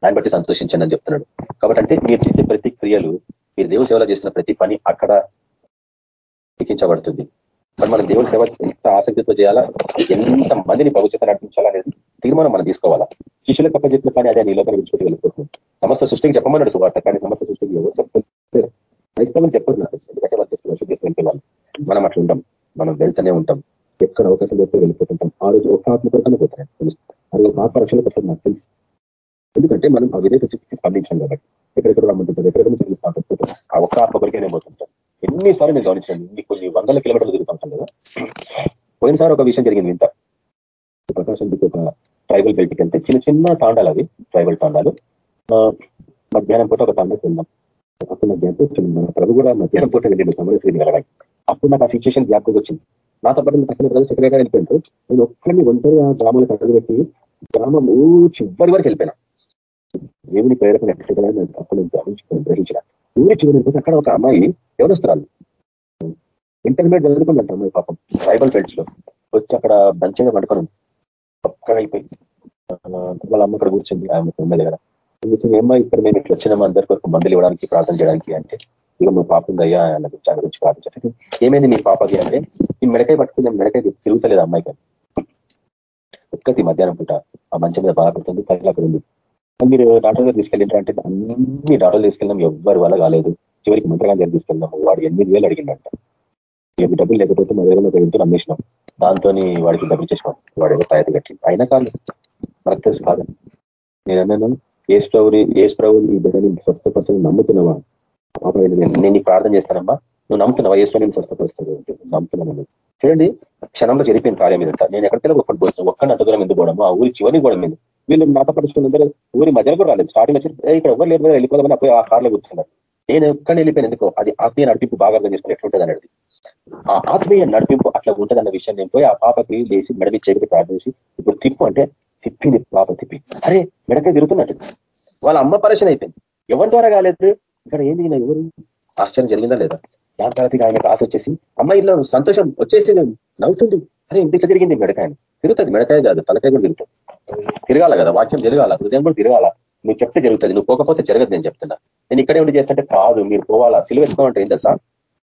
దాన్ని బట్టి సంతోషించండి అని చెప్తున్నాడు. కాబట్టి అంటే మీరు చేసే ప్రతి క్రియలు మీరు దేవుని సేవలో చేసిన ప్రతి పని అక్కడ లిఖించబడుతుంది మరి మన దేవుని సేవ ఎంత ఆసక్తితో చేయాలా? ఎంత మందిని భవిష్యత్తు నడిపించాలనేది తీర్మానం మనం తీసుకోవాలా? శిష్యులకు పక్క చెప్పిన పని అదే నీలోపల విడిచిపెట్టి వెళ్ళిపోతుంది. సమస్త సృష్టికి చెప్పమన్నాడు సువార్త కానీ సమస్త సృష్టికి ఎవరు చెప్తారు క్రైస్తవం చెప్పదు నాకు ఎందుకంటే వాళ్ళు వెళ్తే వాళ్ళు. మనం అట్లా ఉంటాం మనం వెళ్తూనే ఉంటాం. ఎక్కడ అవకాశం పెడితే వెళ్ళిపోతుంటాం. ఆ రోజు ఒక ఆత్మ కొరకనే పోతున్నాయి తెలుసు అది ఒక ఆత్మరక్షణ కోసం నాకు తెలుసు. ఎందుకంటే మనం ఆ విధేత చెప్పి స్పందించాం కాబట్టి. ఎక్కడెక్కడ రమ్మంటుంటారు ఎక్కడెక్కడ తిరిగి ఆ ఒక్క ఆత్మ కొరికైనా పోతుంటారు ఎన్నిసార్లు నేను గమనించాను ఇన్ని కొన్ని వందల కిలోమీటర్లు తిరుగుతుంటాను కదా. పోయినసారి ఒక విషయం జరిగింది ఇంత ప్రకాశం ఒక ట్రైబల్ బెల్ట్కి వెళ్తే చిన్న చిన్న తాండాలు అవి ట్రైబల్ తాండాలు. మధ్యాహ్నం పూట ఒక తాండకి వెళ్దాం అప్పుడు నాకు జ్ఞాపకం మన ప్రభు కూడా మధ్యాహ్నం పూట వెళ్ళిండు సమరశ్రీని వెళ్ళడానికి అప్పుడు నాకు ఆ సిచ్యువేషన్ జ్ఞాపకం వచ్చింది. నాతో పాటు పక్కన ప్రజలు సెక్రటరీ వెళ్ళిపోయింటారు నేను ఒక్కరిని ఒంటరిగా గ్రామాలకు అడుగుపెట్టి గ్రామం చివరి వరకు వెళ్ళిపోయినా. దేవుని ప్రేరణ ఎక్కడ తప్పని గమనించుకొని గ్రహించిన. ఊరి చివరి అక్కడ ఒక అమ్మాయి ఎవరొస్తారు ఇంటర్మీడియట్ చదువుకుందంట అమ్మాయి పాపం. ట్రైబల్ ఫ్రెండ్స్లో. వచ్చి అక్కడ బంచంగా పడుకొని పక్కగా అయిపోయి. వాళ్ళ అమ్మ ఇక్కడ కూర్చుంది. ఆమె ఉన్న దగ్గర కూర్చొని ఏమ్మా ఇక్కడ మేము ఇట్లా వచ్చిన అందరి కొరకు మందులు ఇవ్వడానికి ప్రార్థన చేయడానికి అంటే ఇక నువ్వు పాప అయ్యా ఆయన దాని గురించి ప్రార్థించడానికి ఏమైంది మీ పాపకి అంటే ఈ మెడకాయ పట్టుకుందాం మెడకాయ తిరుగుతలేదు అమ్మాయికి. ఒక్కటి మధ్యాహ్నం పూట ఆ మంచం మీద బాధపడుతుంది పైకి అక్కడ ఉంది. మీరు డాక్టర్ గారు అంటే అన్ని డాక్టర్లు తీసుకెళ్ళాం ఎవ్వరి వల్ల కాలేదు. చివరికి మంత్రగాని దగ్గర తీసుకెళ్ళినాము వాడు ఎనిమిది వేలు అడిగిందంట ఏమి డబ్బులు లేకపోతే మా దగ్గర ఒక ఇంటిని అమ్మేసినాం దాంతో వాడికి డబ్బులు చేసినాం వాడు ఏదో తయారు కట్టి. అయినా కాదు మనకు తెలుసు కాదు. నేను అన్నాను ఏ స్ప్రౌని ఏ స్ప్రౌ ఈ బిడ్డని స్వస్థపరచని నమ్ముతున్నావా? నేను ప్రార్థన చేస్తానమ్మా. నువ్వు నమ్ముతున్నావా? ఏ స్ప్రౌ స్వస్థపరుస్తావు నమ్ముతున్నాను చూడండి క్షణంలో జరిపిన కార్యం మీద నేను ఎక్కడికైనా ఒక్కటి పోతున్నాను ఒక్కడిని అంత దూరం ఎందుకు పోవడము? ఆ ఊరి చివరి కూడా మీద వీళ్ళు నాతో ఊరి మధ్యలో కూడా రాలేదు. స్టార్టింగ్ వచ్చి ఇక్కడ ఎవరు లేదు వెళ్ళిపోదామని అప్పుడు ఆ కార్లో కూర్చున్నారు. నేను ఎక్కడ వెళ్ళిపోయాను ఎందుకో అది ఆత్మీయ నడిపింపు బాగా అర్థం చేసుకుని ఎట్లుంటుంది అనేది. ఆ ఆత్మీయ నడిపింపు అట్లా ఉంటుందన్న విషయం నేను పోయి ఆ పాపకి లేచి మెడకి చేతికి ప్రార్థించి ఇప్పుడు తిప్పు అంటే తిప్పింది పాప తిప్పి. అరే మెడకే తిరుగుతున్నట్టు. వాళ్ళ అమ్మ పరిచయం అయిపోయింది. ఎవరి ద్వారా కాలేదు? ఇక్కడ ఏంది ఎవరు? ఆశ్చర్యం జరిగిందా లేదా? దాని తర్వాత ఆయనకు ఆశ వచ్చేసి అమ్మాయిలో సంతోషం వచ్చేసి నవ్వుతుంది. అరే ఎందుకు తిరిగింది మెడకాయని తిరుగుతుంది మెడకాయ కాదు తలకాయ కూడా తిరుగుతుంది. తిరగాల కదా వాక్యం తిరగాల హృదయం కూడా తిరగాల. నువ్వు చెప్తే జరుగుతుంది నువ్వు పోకపోతే జరగదు నేను చెప్తున్నా. నేను ఇక్కడే ఉండి చేస్తుంటే కాదు మీరు పోవాలా? సిలువ ఎత్తుకోమంటే ఏం తెలుసా?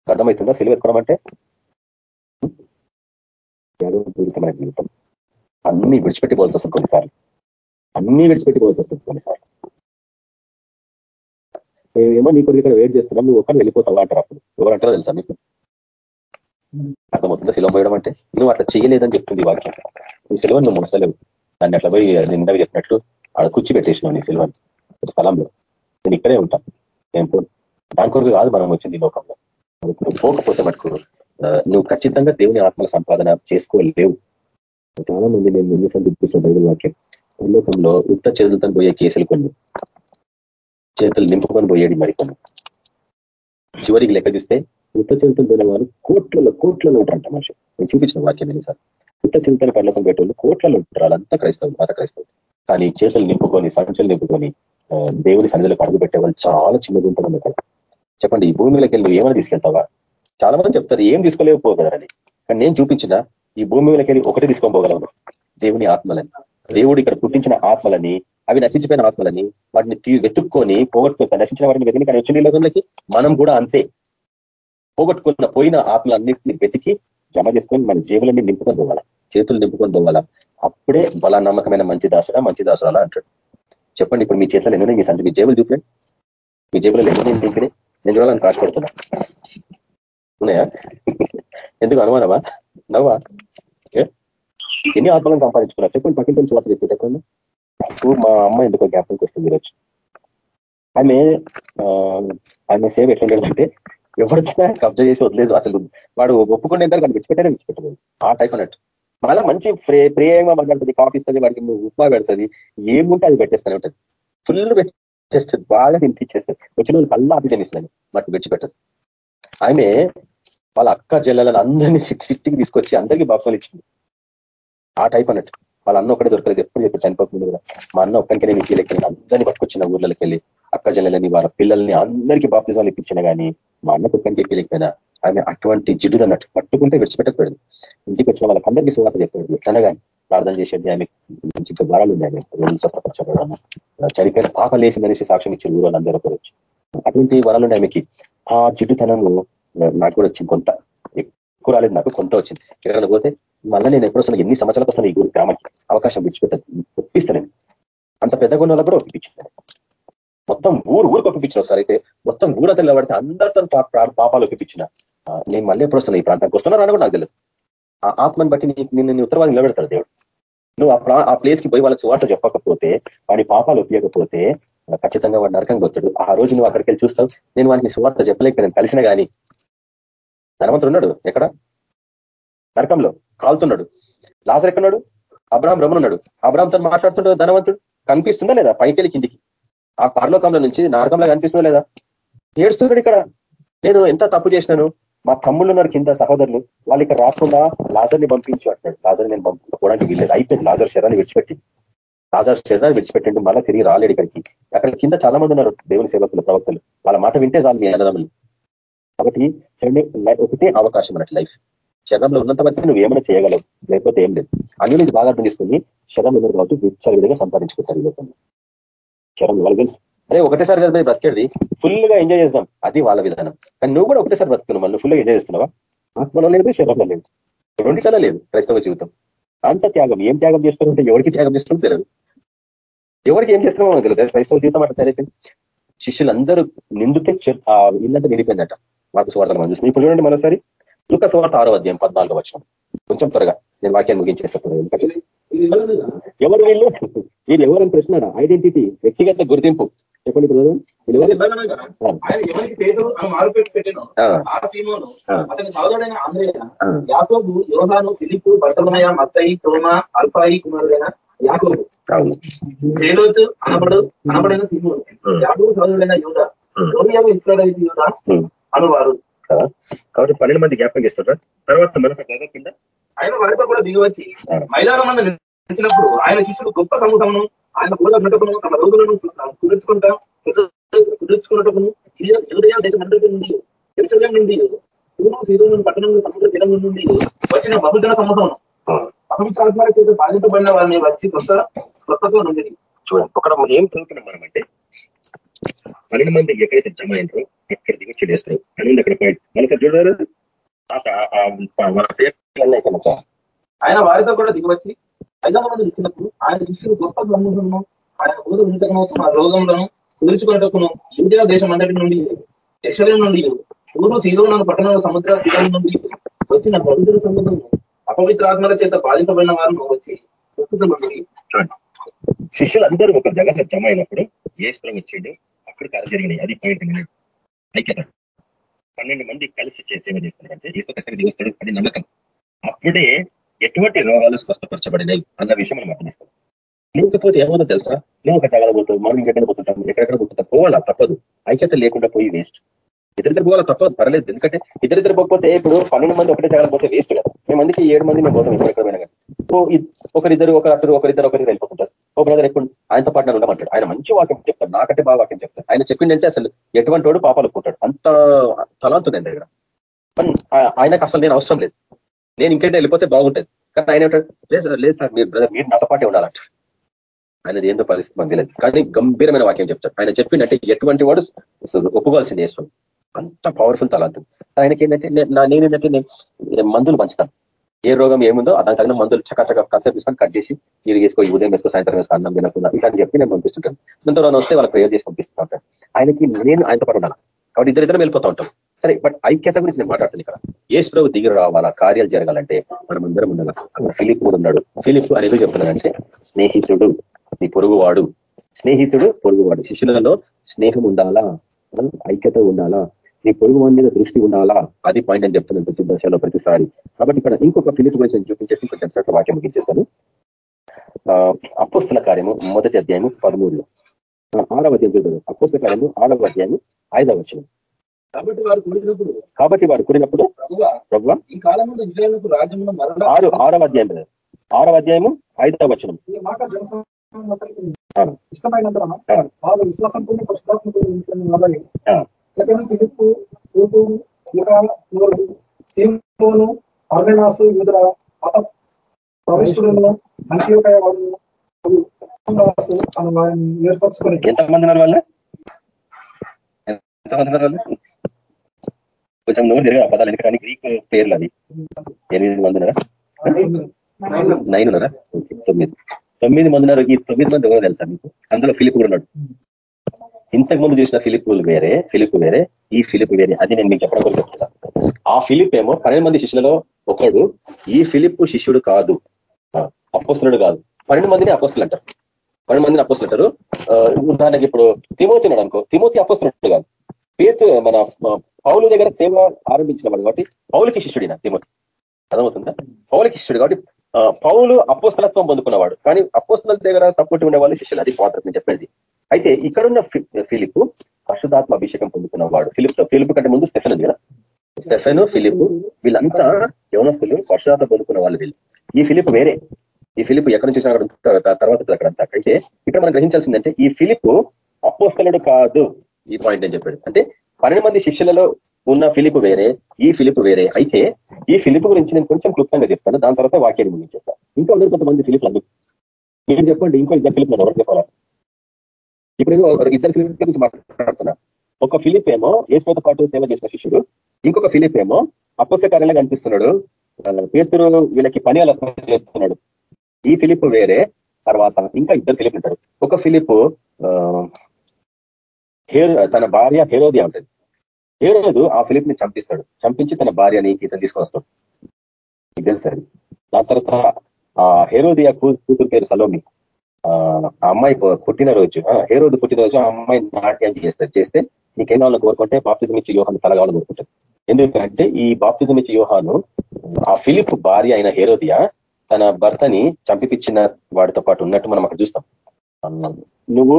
అర్థమవుతుందా? సిలువ ఎత్తుకోవడం అంటే పూరితమైన జీవితం. అన్ని విడిచిపెట్టిపోవాల్సి వస్తుంది కొన్నిసార్లు. అన్ని విడిచిపెట్టిపోవాల్సి వస్తుంది కొన్నిసార్లు. మేమేమో నీ కొద్ది ఇక్కడ వెయిట్ చేస్తున్నాం నువ్వు ఒకరు వెళ్ళిపోతావా అంటారు అప్పుడు. ఎవరంటారో తెలుసా మీకు? అర్థమవుతుందా? సిలువ పోయడం అంటే నువ్వు అట్లా చేయలేదని చెప్తుంది వాక్యం నీ సిలువను నువ్వు మునసలేవు దాన్ని అట్లా పోయి నిండా చెప్పినట్లు అక్కడ కూర్చి పెట్టేసినావు నీ సిల్వని. స్థలంలో. నేను ఇక్కడే ఉంటాను నేను దాని కొరకు కాదు మనం వచ్చింది లోకంలో. పోకపోతే మటుకు నువ్వు ఖచ్చితంగా దేవుని ఆత్మల సంపాదన చేసుకోలేవు. చాలా మంది నేను ఎన్నిసార్లు చూపించిన బైబుల్ వాక్యం. లోకంలో ఉత్త చేతులతో పోయే కేసులు కొన్ని. చేతులు నింపుకొని పోయేది మరికొన్ని చివరికి లెక్క చూస్తే ఉత్త చేతులతో పోయిన వాళ్ళు కోట్లలో కోట్లలో ఉంటారంట మనిషి. నేను చూపించిన వాక్యం ఎన్నిసార్లు ఉత్త చేతులను పర్లోకం పెట్టేవాళ్ళు కోట్లలో ఉంటారు. వాళ్ళంతా క్రైస్తవులు మత క్రైస్తవులు. కానీ చేతులు నింపుకొని సంచలు నింపుకొని దేవుని సన్నిధిలో అడుగు పెట్టే వాళ్ళు చాలా చిన్నగా ఉంటుంది అక్కడ చెప్పండి ఈ భూమిలోకి వెళ్ళి ఏమైనా తీసుకెళ్తావా? చాలా మంది చెప్తారు ఏం తీసుకోలేకపోగలరని. కానీ నేను చూపించిన ఈ భూమి మీదకి వెళ్ళి ఒకటే తీసుకొని పోగలను. దేవుని ఆత్మలని. దేవుడు ఇక్కడ పుట్టించిన ఆత్మలని అవి నశించిపోయిన ఆత్మలని వాటిని వెతుక్కొని పోగొట్టుకో నశించిన వాటిని వెతుకని కానీ వచ్చిన లోకంలోకి మనం కూడా అంతే. పోగొట్టుకున్న పోయిన ఆత్మలన్నింటినీ వెతికి జమ చేసుకొని మన జీవులన్నీ నింపుకొని పోవాలా? చేతులు నింపుకొని పోవాలా? అప్పుడే బల నమ్మకమైన మంచి దాసుడా మంచి దాసురాలా అంటాడు. చెప్పండి ఇప్పుడు మీ చేతులు ఎన్నో మీ సంచి మీ జేబులు చూపండి మీ జేబులో ఎన్నో చూపినాయి నేను చూడాలని కాశపడుతున్నా ఉన్నాయా? ఎందుకు అనుమానమా? నవ్వా? ఎన్ని ఆత్మలను సంపాదించుకున్నారు? చెప్పండి పక్కింటి వార్త చెప్పి చెప్పండి మా అమ్మ ఎందుకో జ్ఞాపకంకి వస్తుంది ఈరోజు. ఆమె ఆమె సేవ ఎట్లుండేదంటే ఎవరికైనా కబ్జా చేసి వదిలేదు. అసలు వాడు ఒప్పుకునే కానీ విడిచిపెట్టానే విడిచిపెట్టదు ఆ టైప్ అన్నట్టు. మళ్ళీ మంచి ప్రే ప్రేమ మాట్లాడుతుంది కాఫీ ఇస్తుంది వాడికి ఉప్మా పెడుతుంది ఏముంటే అది పెట్టేస్తూనే ఉంటుంది. ఫుల్ పెట్టేస్తుంది బాగా తినిపించేస్తుంది వచ్చిన వాళ్ళు కల్లా అభిజనిస్తుంది మాకు విడిచిపెట్టదు ఆమె వాళ్ళ అక్క జల్లలను అందరినీ సిట్టికి తీసుకొచ్చి అందరికీ బాప్సాలు ఇచ్చింది. ఆ టైప్ అన్నట్టు. వాళ్ళ అన్న ఒకటే దొరకలేదు. ఎప్పుడు చెప్పి చనిపోకుండా కూడా. మా అన్న ఒక్కరికే నేను ఇచ్చేలెక్క అందరినీ పట్టుకొచ్చిన ఊర్లకి వెళ్ళి అక్క జల్లని వాళ్ళ పిల్లల్ని అందరికీ బాప్తిజాలు ఇప్పించిన కానీ మా అన్న ఒక్కరికి చెప్పలేకపోయినా ఆమె అటువంటి జిడ్డు అన్నట్టు పట్టుకుంటే విడిచిపెట్టకూడదు. ఇంటికి వచ్చిన వాళ్ళకందరికీ సువాత చెప్పాడు ఎట్లనే కానీ ప్రార్థన చేసేది ఆమె మంచి ద్వారాలు ఉన్నాయి. ఆమె రోజు స్వస్థపరచబడము చనిపోయిన పాప లేసిందనేసి సాక్ష్యం ఇచ్చిన ఊరు వాళ్ళందరూ ఒకరు అటువంటి వరాలు ఉన్నాయి ఆమెకి. ఆ జిడ్డుతనము నాకు కూడా వచ్చింది కొంత. ఎక్కువ రాలేదు నాకు కొంత వచ్చింది. ఎక్కడైనా పోతే మళ్ళీ నేను ఎప్పుడు వస్తాను ఎన్ని సంవత్సరాలకు వస్తాను ఈ గురి గ్రామానికి అవకాశం విడిచిపెట్టదు ఒప్పిస్తాను అంత పెద్ద కొన్న కూడా ఒప్పించాను మొత్తం ఊరు ఊరికి ఒప్పించిన సార్. అయితే మొత్తం ఊరంతా నిలబడితే అందరితో పాపాలు ఒప్పించిన. నేను మళ్ళీ ఎప్పుడు వస్తాను ఈ ప్రాంతానికి వస్తున్నా రాని కూడా నాకు తెలియదు ఆ ఆత్మని బట్టి నిన్ను ఉత్తరవాదం నిలబెడతాడు దేవుడు. నువ్వు ఆ ప్లేస్కి పోయి వాళ్ళకి సువార్త చెప్పకపోతే వాడి పాపాలు ఒప్పించకపోతే ఖచ్చితంగా వాడు నరకంగా వస్తాడు ఆ రోజు నువ్వు అక్కడికి వెళ్ళి చూస్తావు. నేను వాడికి సువార్త చెప్పలేకపోయాను కలిసిన కానీ ధనవంతుడు ఉన్నాడు. ఎక్కడ? నరకంలో కాలుతున్నాడు. లాజర్ ఎక్కడున్నాడు? అబ్రాహం రమణున్నాడు అబ్రాహంతో మాట్లాడుతుంటాడు ధనవంతుడు కనిపిస్తుందా లేదా? పైకెళ్ళి కిందికి. ఆ పరలోకంలో నుంచి నరకంలో కనిపిస్తుందా లేదా? ఏడుస్తున్నాడు ఇక్కడ. నేను ఎంత తప్పు చేసినాను? మా తమ్ముళ్ళు ఉన్నారు కింద సహోదరులు. వాళ్ళు ఇక్కడ రాకుండా లాజర్ని పంపించి అంటాడు లాజర్ నేను పంపించుకోవడానికి వీళ్ళేది అయిపోయింది. లాజర్ శరీరాన్ని విడిచిపెట్టి. లాజర్ శరీరాన్ని విడిచిపెట్టిండు. మళ్ళీ తిరిగి రాలేడు ఇక్కడికి. అక్కడ కింద చాలా మంది ఉన్నారు దేవుని సేవకులు ప్రవక్తలు. వాళ్ళ మాట వింటే చాలు మీ అన్నదమ్ములు. కాబట్టి ఒకటే అవకాశం అన్నట్టు లైఫ్. శరణంలో ఉన్నంత వరకు నువ్వు ఏమైనా చేయగలవు. లేకపోతే ఏం లేదు. అన్ని బాగా అర్థం చేసుకుని శరం ఉన్నారు కాబట్టి విచ్చల విధంగా సంపాదించుకుంటారు ఈ లోకంలో. శరం వాళ్ళు తెలుసు? అదే ఒకటేసారి కదా బ్రతికేది ఫుల్గా ఎంజాయ్ చేస్తాం అది వాళ్ళ విధానం. కానీ నువ్వు కూడా ఒకటేసారి బ్రతుకున్నావు మళ్ళీ. ఫుల్గా ఎంజాయ్ చేస్తున్నావా? ఆత్మలో లేదు శరంలో లేదు. రెండిట్లలో లేదు క్రైస్తవ జీవితం. అంత త్యాగం. ఏం త్యాగం చేస్తారంటే ఎవరికి త్యాగం చేస్తున్నారో తెలియదు. ఎవరికి ఏం చేస్తున్నామో తెలియదు. క్రైస్తవ జీవితం అంటే సరైపోయింది శిష్యులందరూ నిండితే ఇల్లంతా నిండిపోయిందట. మాకు స్వార్థం మనం చూసిన ఇప్పుడు చూడండి మరోసారి. లుక స్వార్థ ఆరో అధ్యాయం పద్నాలుగు వచ్చిన కొంచెం త్వరగా నేను వాక్యాన్ని ముగించేస్తాను. ఎవరు వీళ్ళు? వీళ్ళు ఎవరని ప్రశ్న ఐడెంటిటీ వ్యక్తిగత గుర్తింపు. చెప్పండి అతని సోదరుడైన ఆంధ్రయ యాకోబు యోహాను ఫిలిపు బర్తమయ మత్తయి తోమ అల్పాయి కుమారుడైన యాకోబు. జైలోతు అనబడు అనబడిన సింహుడు యాకోబు సోదరుడైన ఇస్రాయిల్ యూధ అనువారు. కాబట్టి పన్నెండు మంది జ్ఞాపకం చేస్తున్నారు తర్వాత మరొక కింద ఆయన వారితో కూడా దిగి వచ్చి మైదానం మంది నిలిచినప్పుడు ఆయన శిష్యులు గొప్ప సమూహమును ఆయన పూల గంటకును తమ రోగులను కుదుర్చుకుంటా కుదుర్చుకున్నటకును అందరికీ నుండి సముద్ర తీరం నుండి వచ్చిన బహుజన సమూహం. అపవిత్రాత్మాల చేత బాధింపబడిన వారిని వచ్చి కొత్త స్వస్థతో నుండి చూడండి ఒక ఏం చదువుతున్నాం మనం అంటే పన్నెండు మంది ఎక్కడైతే జమ అయినారో అక్కడ దిగొచ్చి వేస్తారు పన్నెండు అక్కడ పాయింట్ మనకి చూడారు ఆయన వారితో కూడా దిగివచ్చి ఐదవ మంది ఇచ్చినప్పుడు ఆయన శిష్యులు గొప్ప సమూహంలో ఆయన బోధ ఉంటకును తమ రోగంలో కుదుర్చుకున్నటకును ఇండియా దేశం అందరి నుండి యశ్వరం నుండి పూర్వ సీరోలను పట్టణంలో సముద్ర తీరం నుండి వచ్చిన బౌద్ధుల సమూహం అపవిత్ర ఆత్మల చేత బాధింపబడిన వారిని వచ్చి ప్రస్తుతం శిష్యులందరూ ఒక జగన్ జమ అయినప్పుడు ఏ స్ప్రం వచ్చిండు అప్పుడు కథ జరిగినాయి అది పాయింట్ ఐక్యత. పన్నెండు మంది కలిసి సేవ చేస్తున్నారంటే ఈశ్వర ఒకసారి వస్తాడు అది నమ్మకం. అప్పుడే ఎటువంటి రోగాలు స్వస్థపరచబడినాయి అన్న విషయం మనం అర్థమిస్తాం లేకపోతే ఏమో తెలుసా? నువ్వు ఒక తగల పోతావు మనం ఎక్కడ పోతుంటాం ఎక్కడెక్కడ పోతుంటాం పోవాలా? తప్పదు. ఐక్యత లేకుండా పోయి వేస్ట్. ఇద్దరిద్దరు పోవాలా? తప్పదు. పర్లేదు. ఎందుకంటే ఇద్దరిద్దరు పోకపోతే ఇప్పుడు పన్నెండు మంది ఒకటే తగల పోతే వేస్ట్ కదా. మేము మందికి ఏడు మంది మేము పోతాం ఎక్కడెక్కడ సో ఒకరిద్దరు ఒకరు ఒకరిద్దరు ఒకరికి వెళ్ళిపోతుంటారు. ఓ బ్రదర్ ఎప్పుడు? ఆయనతో పాటు ఉండమంటాడు. ఆయన మంచి వాక్యం చెప్తాడు. నాకంటే బాగా వాక్యం చెప్తాడు. ఆయన చెప్పిందంటే అసలు ఎటువంటి వాడు పాపాలు ఒప్పుకుంటాడు. అంత తలాంతుంది దగ్గర. ఆయనకు అసలు నేను అవసరం లేదు. నేను ఇంకేంటి వెళ్ళిపోతే బాగుంటుంది. కానీ ఆయన లేదు సార్ లేదు సార్ మీరు బ్రదర్ మీరు నాతో పాటే ఉండాలంటాడు. ఆయనది ఏందో పరిస్థితి మనకు లేదు కానీ గంభీరమైన వాక్యం చెప్తాడు. ఆయన చెప్పిందంటే ఎటువంటి వాడు ఒప్పుకోవాల్సింది వేసుకోండి అంత పవర్ఫుల్ తలాంతం ఆయనకి ఏంటంటే నేను ఏంటంటే మందులు పంచుతాను. ఏ రోగం ఏముందో దానికి తగిన మందులు చక్కచక్క కథ తీసుకొని కట్ చేసి ఇది వేసుకో ఈ ఉదయం వేసుకో సాయంత్రం వేసుకో అన్నం తినకుండా ఇట్లా చెప్పి నేను పంపిస్తుంటాను. దాంతో వస్తే వాళ్ళకి ప్రేయర్ చేసి పంపిస్తూ ఉంటాను. ఆయనకి నేను ఆయనతో పాటు ఉండాలి? కాబట్టి ఇద్దరిద్దరం వెళ్ళిపోతూ ఉంటాం. సరే బట్ ఐక్యత గురించి నేను మాట్లాడుతాను ఇక్కడ. ఏ ప్రభు దిగి రావాలా? కార్యాలు జరగాలంటే మనం అందరం ఉండాలి? అక్కడ ఫిలిప్ కూడా ఉన్నాడు. ఫిలిప్ అనేది చెప్తున్నాడంటే స్నేహితుడు నీ పొరుగువాడు. స్నేహితుడు పొరుగువాడు. శిష్యులలో స్నేహం ఉండాలా? ఐక్యత ఉండాలా? నీ పొరుగు వాడి మీద దృష్టి ఉండాలా? అది పాయింట్ అని చెప్తున్నాను ప్రతి దశలో ప్రతిసారి. కాబట్టి ఇక్కడ ఇంకొక ఫిలిప్ గురించి చూపించేసి కొంచెం సేపు వాక్యం ముగించేస్తాను. అపోస్తుల కార్యము మొదటి అధ్యాయము పదమూడులో. ఆరవ అధ్యాయం చూడదు అపోస్తుల కార్యము ఆరవ అధ్యాయము ఐదవ వచ్చిన కాబట్టి వారు కూడినప్పుడు కాబట్టి వారు కూడినప్పుడు ప్రభు ఈ కాలంలో ఇజ్రాయల్కు రాజ్యమును మరలా ఆరు ఆరవ అధ్యాయం ఆరవ అధ్యాయము ఐదవ వచనం. ఈ మాట ఇష్టమైనందున ప్రజలు తిరుపు రూపు తీర్పును అర్ణనాసు వివిధ అంత్యోకయ వాళ్ళు వారిని ఏర్పరచుకొని. ఎంతమంది ఉన్నారు వాళ్ళు? ఎంతమంది ఉన్నారు వాళ్ళు? కొంచెం నోరు తిరిగి ఆ పదాలు ఎందుకంటే గ్రీక్ పేర్లు అది ఎనిమిది మంది ఉన్నారా? నైన్. ఉన్నారా? తొమ్మిది. తొమ్మిది మంది ఉన్నారు. ఈ తొమ్మిది మంది ఎవరో తెలుసా మీకు? అందులో ఫిలిప్ కూడా ఉన్నాడు. ఇంతకు ముందు చూసిన ఫిలిపులు వేరే ఫిలిప్ వేరే ఈ ఫిలిప్ వేరే అది నేను మీకు చెప్పడం చెప్తున్నా. ఆ ఫిలిప్ ఏమో పన్నెండు మంది శిష్యులలో ఒకడు ఈ ఫిలిప్ శిష్యుడు కాదు. అపోస్తులుడు కాదు. పన్నెండు మందిని అపోస్తులు అంటారు. పన్నెండు మందిని అపోస్తులు అంటారు. ఉదాహరణకి ఇప్పుడు తిమోతి ఉన్నాడు అనుకో. తిమోతి అపోస్తులుడు కాదు. పేతు మన పౌలు దగ్గర సేవ ఆరంభించిన వాడు కాబట్టి పౌలకి శిష్యుడిన తిమోతి. అర్థమవుతుందా? పౌలకి శిష్యుడు కాబట్టి పౌలు అపోస్తలత్వం పొందుకున్నవాడు. కానీ అపోస్తల దగ్గర సపోర్ట్ ఉండే వాళ్ళు శిష్యులు. అది పాత్ర నేను చెప్పేది. అయితే ఇక్కడున్న ఫిలిప్ పరిశుధాత్మ అభిషేకం పొందుకున్నవాడు ఫిలిప్ ఫిలిప్ కంటే ముందు స్టెఫెన్ ఉంది కదా? స్టెఫెన్ ఫిలిప్ వీళ్ళంతా యవనస్తులు పరిశుధాత్మ పొందుకున్న వాళ్ళు వీళ్ళు. ఈ ఫిలిప్ వేరే. ఈ ఫిలిప్ ఎక్కడి నుంచి తర్వాత అక్కడంతా అయితే ఇక్కడ మనం గ్రహించాల్సిందంటే ఈ ఫిలిప్ అపోస్తలుడు కాదు. ఈ పాయింట్ అని చెప్పాడు అంటే పన్నెండు మంది శిష్యులలో ఉన్న ఫిలిప్ వేరే ఈ ఫిలిప్ వేరే. అయితే ఈ ఫిలిప్ గురించి నేను కొంచెం క్లుప్తంగా చెప్తాను. దాని తర్వాత వాక్యాన్ని ముగించేస్తాను ఇంకా ఉన్నారు కొంతమంది ఫిలిప్ అందుకు. మీరు చెప్పండి ఇంకో ఇద్దరు ఫిలిప్ ఎవరు చెప్పాలి? ఇప్పుడు ఇద్దరు ఫిలిప్ గురించి మాట్లాడుతున్నా. ఒక ఫిలిప్ ఏమో ఏసుతో పాటు సేవ చేసిన శిష్యుడు. ఇంకొక ఫిలిప్ ఏమో అప్పస కనిపిస్తున్నాడు. పేతురు వీళ్ళకి పని అలా చేస్తున్నాడు? ఈ ఫిలిప్ వేరే తర్వాత ఇంకా ఇద్దరు ఫిలిప్ ఉంటారు. ఒక ఫిలిప్ హేర్ తన భార్య హేరోది ఉంటుంది. హేరోదు ఆ ఫిలిప్ని చంపిస్తాడు. చంపించి తన భార్యని ఇతను తీసుకొని వస్తాడు. తెలుసు దాని తర్వాత ఆ హేరోదియా కూతురు పేరు సలోమి. అమ్మాయి పుట్టినరోజు హేరోదు పుట్టినరోజు ఆ అమ్మాయి నాట్యం చేస్తారు చేస్తే నీకేం కావాలని కోరుకుంటే బాప్తిజం ఇచ్చి యోహాను తల కావాలని కోరుకుంటుంది. ఎందుకంటే ఈ బాప్తిజం ఇచ్చి యోహాను ఆ ఫిలిప్ భార్య అయిన హేరోదియా తన భర్తని చంపిపించిన వాడితో పాటు ఉన్నట్టు మనం అక్కడ చూస్తాం. నువ్వు